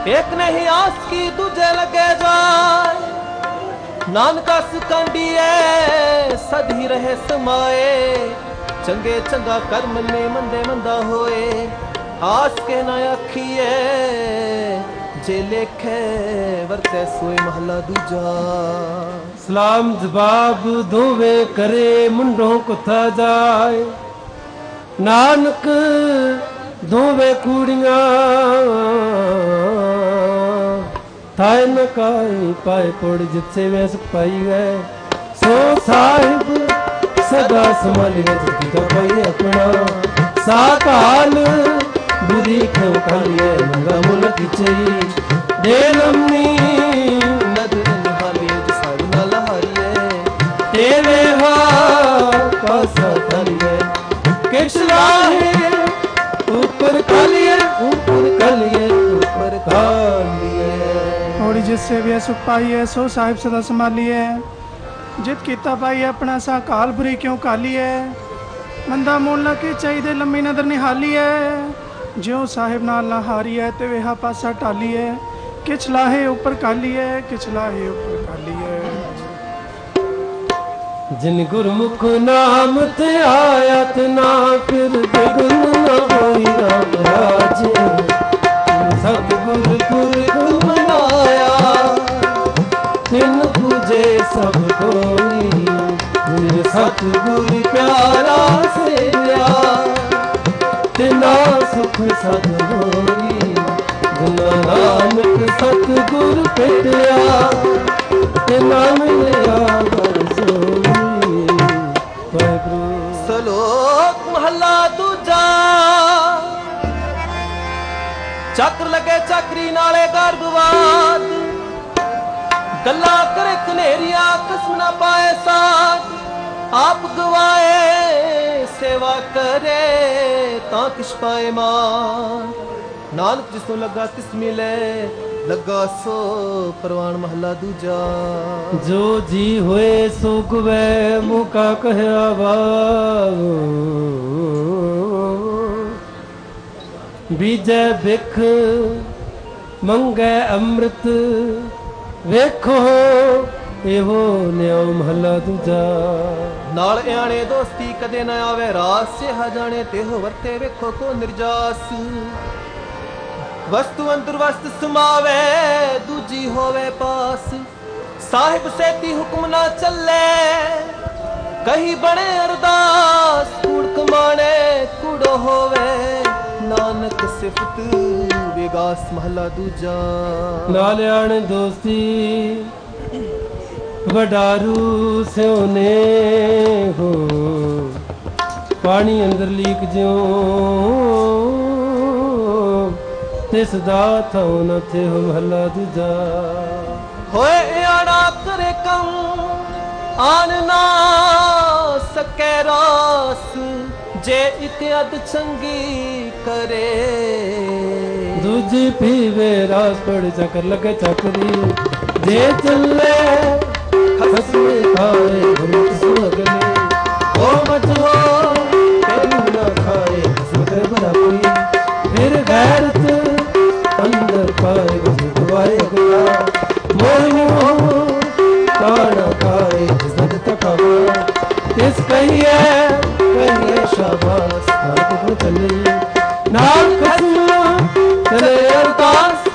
ਇੱਕ ਨਹੀਂ ਆਸ ਕੀ ਦੂਜੇ ਲੱਗੇ ਜਾਏ। ਨਾਨਕਾ ਸੁਕੰਡੀਏ ਸਦ ਹੀ ਰਹੇ ਸਮਾਏ। ਚੰਗੇ ਚੰਗਾ ਕਰਮ ਨੇ ਮੰਦੇ ਮੰਦਾ ਹੋਏ। ਆਸ ਕੇ ਨਾ ਆਖੀਏ ਜੇ ਲੇਖੇ, ਵਰਤੇ ਸੋਏ ਮਹੱਲਾ ਦੂਜਾ। ਸਲਾਮ ਜਵਾਬ ਦੋਵੇ ਕਰੇ, ਮੁੰਡੋਂ ਕੁੱਥਾ ਜਾਏ। ਨਾਨਕ, ਦੋਵੇਂ ਕੁੜੀਆਂ। ਥਾਇ ਨ ਕਾਈ ਪਾਏ ਪੜ ਜਿੱਥੇ ਵੈਸ ਪਾਈ ਗਏ ਸੋ ਸਾਹਿਬ, ਸਦਾ ਸੰਭਾਲੀ ਵਿੱਚ ਕੀਤਾ ਪਈ ਆਪਣਾ। ਸਾਤ ਬੁਰੀ ਖੋ ਮੰਗਾ ਮੁਲ ਕਿਚਈ ਦੇ ਲੰਮੀ ਨਦਰ ਨਿਹਾਲੀਏ ਜਿਸਾਈ ਨਾਲ ਹਾਰੀਏ ਤੇਰੇ ਹਾ ਪਾਸਾ ਤਲੀਏ ਕਿਛ ਲਾਹੇ ਉੱਪਰ ਕਲੀਏ, ਉੱਪਰ ਕਾਲੀਏ। ਹੋੜੀ ਜਿਸ ਸੇਵਿਆ ਸੁਖ ਪਾਈਐ ਸੋ ਸਾਹਿਬ ਸਦਾ ਸੰਭਾਲੀਐ ਜਿਤ ਕੀਤਾ ਪਾਈ ਆਪਣਾ ਸਾ ਕਾਲ ਬੁਰੀ ਕਿਉ ਕਾਲੀਐ ਮੰਦਾ ਮੂਲ ਨ ਕੇ ਚਾਹੀਦੇ, ਲੰਮੀ ਨਦਰ ਨਿਹਾਲੀ ਨਿਹਾਲੀਐ ਜਿਉ ਸਾਹਿਬ ਨਾਲ ਨਾ ਹਾਰੀਐ ਤੇ ਵੇਹਾ ਪਾਸਾ ਟਾਲੀਐ ਕਿਛ ਲਾਹੇ ਉੱਪਰ ਕਾਲੀਐ ਕਿਛ ਲਾਹੇ ਉੱਪਰ ਕਾਲੀਐ ਜਿਨ ਗੁਰਮੁਖ ਨਾਮ ਤੇ ਆਇਆ ਤੇ ਨਾ ਫਿਰ ਬਿਗਨ ਨਾ ਹੋਈ ਰਾਮ ਰਾਜੇ। ਸਤਿਗੁਰ ਗੁਰ ਗੁਰ ਮਨਾਇਆ, ਤਿਨ ਪੂਜੇ ਸਭ ਕੋਈ ਜਿਨ ਸਤਿਗੁਰ ਪਿਆਰਾ ਸੇਵਿਆ, ਤਿਨਾ ਸੁਖ ਸਦ ਹੋਈ। ਜਿਨਾ ਨਾਨਕ ਸਤਿਗੁਰ ਭੇਟਿਆ ਤਿਨਾ ਮਿਲਿਆ ਬਰਸੋਈ ਵਾਹਿਗੁਰੂ ਸ਼ਲੋਕ ਮਹੱਲਾ ਦੂਜਾ। ਚੱਕਰ ਲੱਗੇ ਚੱਕਰੀ ਨਾਲੇ ਗਰਭਵਾਦ ਗੱਲਾਂ ਕਰੇ ਕਨੇਰੀਆਂ ਕਸਮ ਨਾ ਪਾਏ ਸਾਥ। ਆਪ ਗਵਾਏ, ਸੇਵਾ ਕਰੇ ਤਾਂ ਕਿਛ ਪਾਏ ਮਾਨ ਨਾਨਕ ਜਿਸ ਨੂੰ ਲੱਗਾ ਤਿਸ ਮਿਲੇ ਲੱਗਾ ਸੋ ਪ੍ਰਵਾਨ ਮਹੱਲਾ ਦੂਜਾ। ਜੋ ਜੀ ਹੋਏ ਸੋ ਗਵੇ ਮੁਕਾ ਕਹਿਆ ਵਾਵ ਬੀਜੈ ਬਿਖ ਮੰਗੈ ਅੰਮ੍ਰਿਤ। ਵੇਖੋ ਇਹੋ ਨਿਉ ਮਹਲਾ ਦੂਜਾ। ਨਾਲ ਇਆਣੇ ਦੋਸਤੀ ਕਦੇ ਨਾ ਆਵੇ ਰਾਸ ਸੇ ਜਾਣੇ ਤੇ ਹੋ ਵਰਤੇ ਵੇਖੋ ਕੋ ਨਿਰਜਾਸ। ਵਸਤੂ ਅੰਦਰ ਵਸਤ ਸਮਾਵੇ, ਦੂਜੀ ਹੋਵੇ ਪਾਸ। ਸਾਹਿਬ ਸੇਤੀ ਹੁਕਮ ਨਾ ਚੱਲੇ, ਕਹੀ ਬਣੇ ਅਰਦਾਸ ਕੂੜ ਕਮਾਣੇ ਕੂੜੋ ਹੋਵੇ। ਨਾਨਕ ਸਿਫਤ ਵਿਗਾਸ ਮਹਲਾ ਦੂਜਾ। ਨਾਲ ਆਣ ਦੋਸਤੀ, ਵਡਾਰੂ ਸਿਉਨੇ ਹੋ। ਪਾਣੀ ਅੰਦਰ ਲੀਕ ਜਿਉ। ਤਿਸ ਦਾ ਥਉ ਨ ਹੋ ਮਹਲਾ ਦੂਜਾ। ਹੋਏ ਆਣਾ ਕਰੇ ਕੰਮ ਆਨ ਨਾ ਸਕੈ ਰਾਸ ਜੇ ਇਕ ਅਦ ਚੰਗੀ ਕਰੇ। ਦੂਜੀ ਪੀਵੇ ਰਾਸ ਪੜ ਚੱਕਰ ਲਗੇ ਚੱਕਰੀ ਜੇ ਚੱਲੇ ਖਸਮੇ ਖਾਏ ਗੁਰੂ ਸੁਗਲੇ ਹੋ ਮਚੋ ਤੈਨੂੰ ਨਾ ਖਾਏ ਸੁਦਰ ਬਰਾਬਰੀ ਫਿਰ ਗੈਰਤ ਅੰਦਰ ਪਾਏ ਗੁਰਵਾਏ ਅਗਲਾ ਮੋਹ ਕਾਣਾ ਖਾਏ ਜਦ ਤੱਕ ਆਵਾ ਇਸ ਕਹੀਏ ਕਹੀਏ ਸ਼ਾਬਾਸ਼ ਹਰ ਕੋ ਚੱਲੇ ਨਾਲ ਖਸਮ ਚਲੇ ਅਰਦਾਸ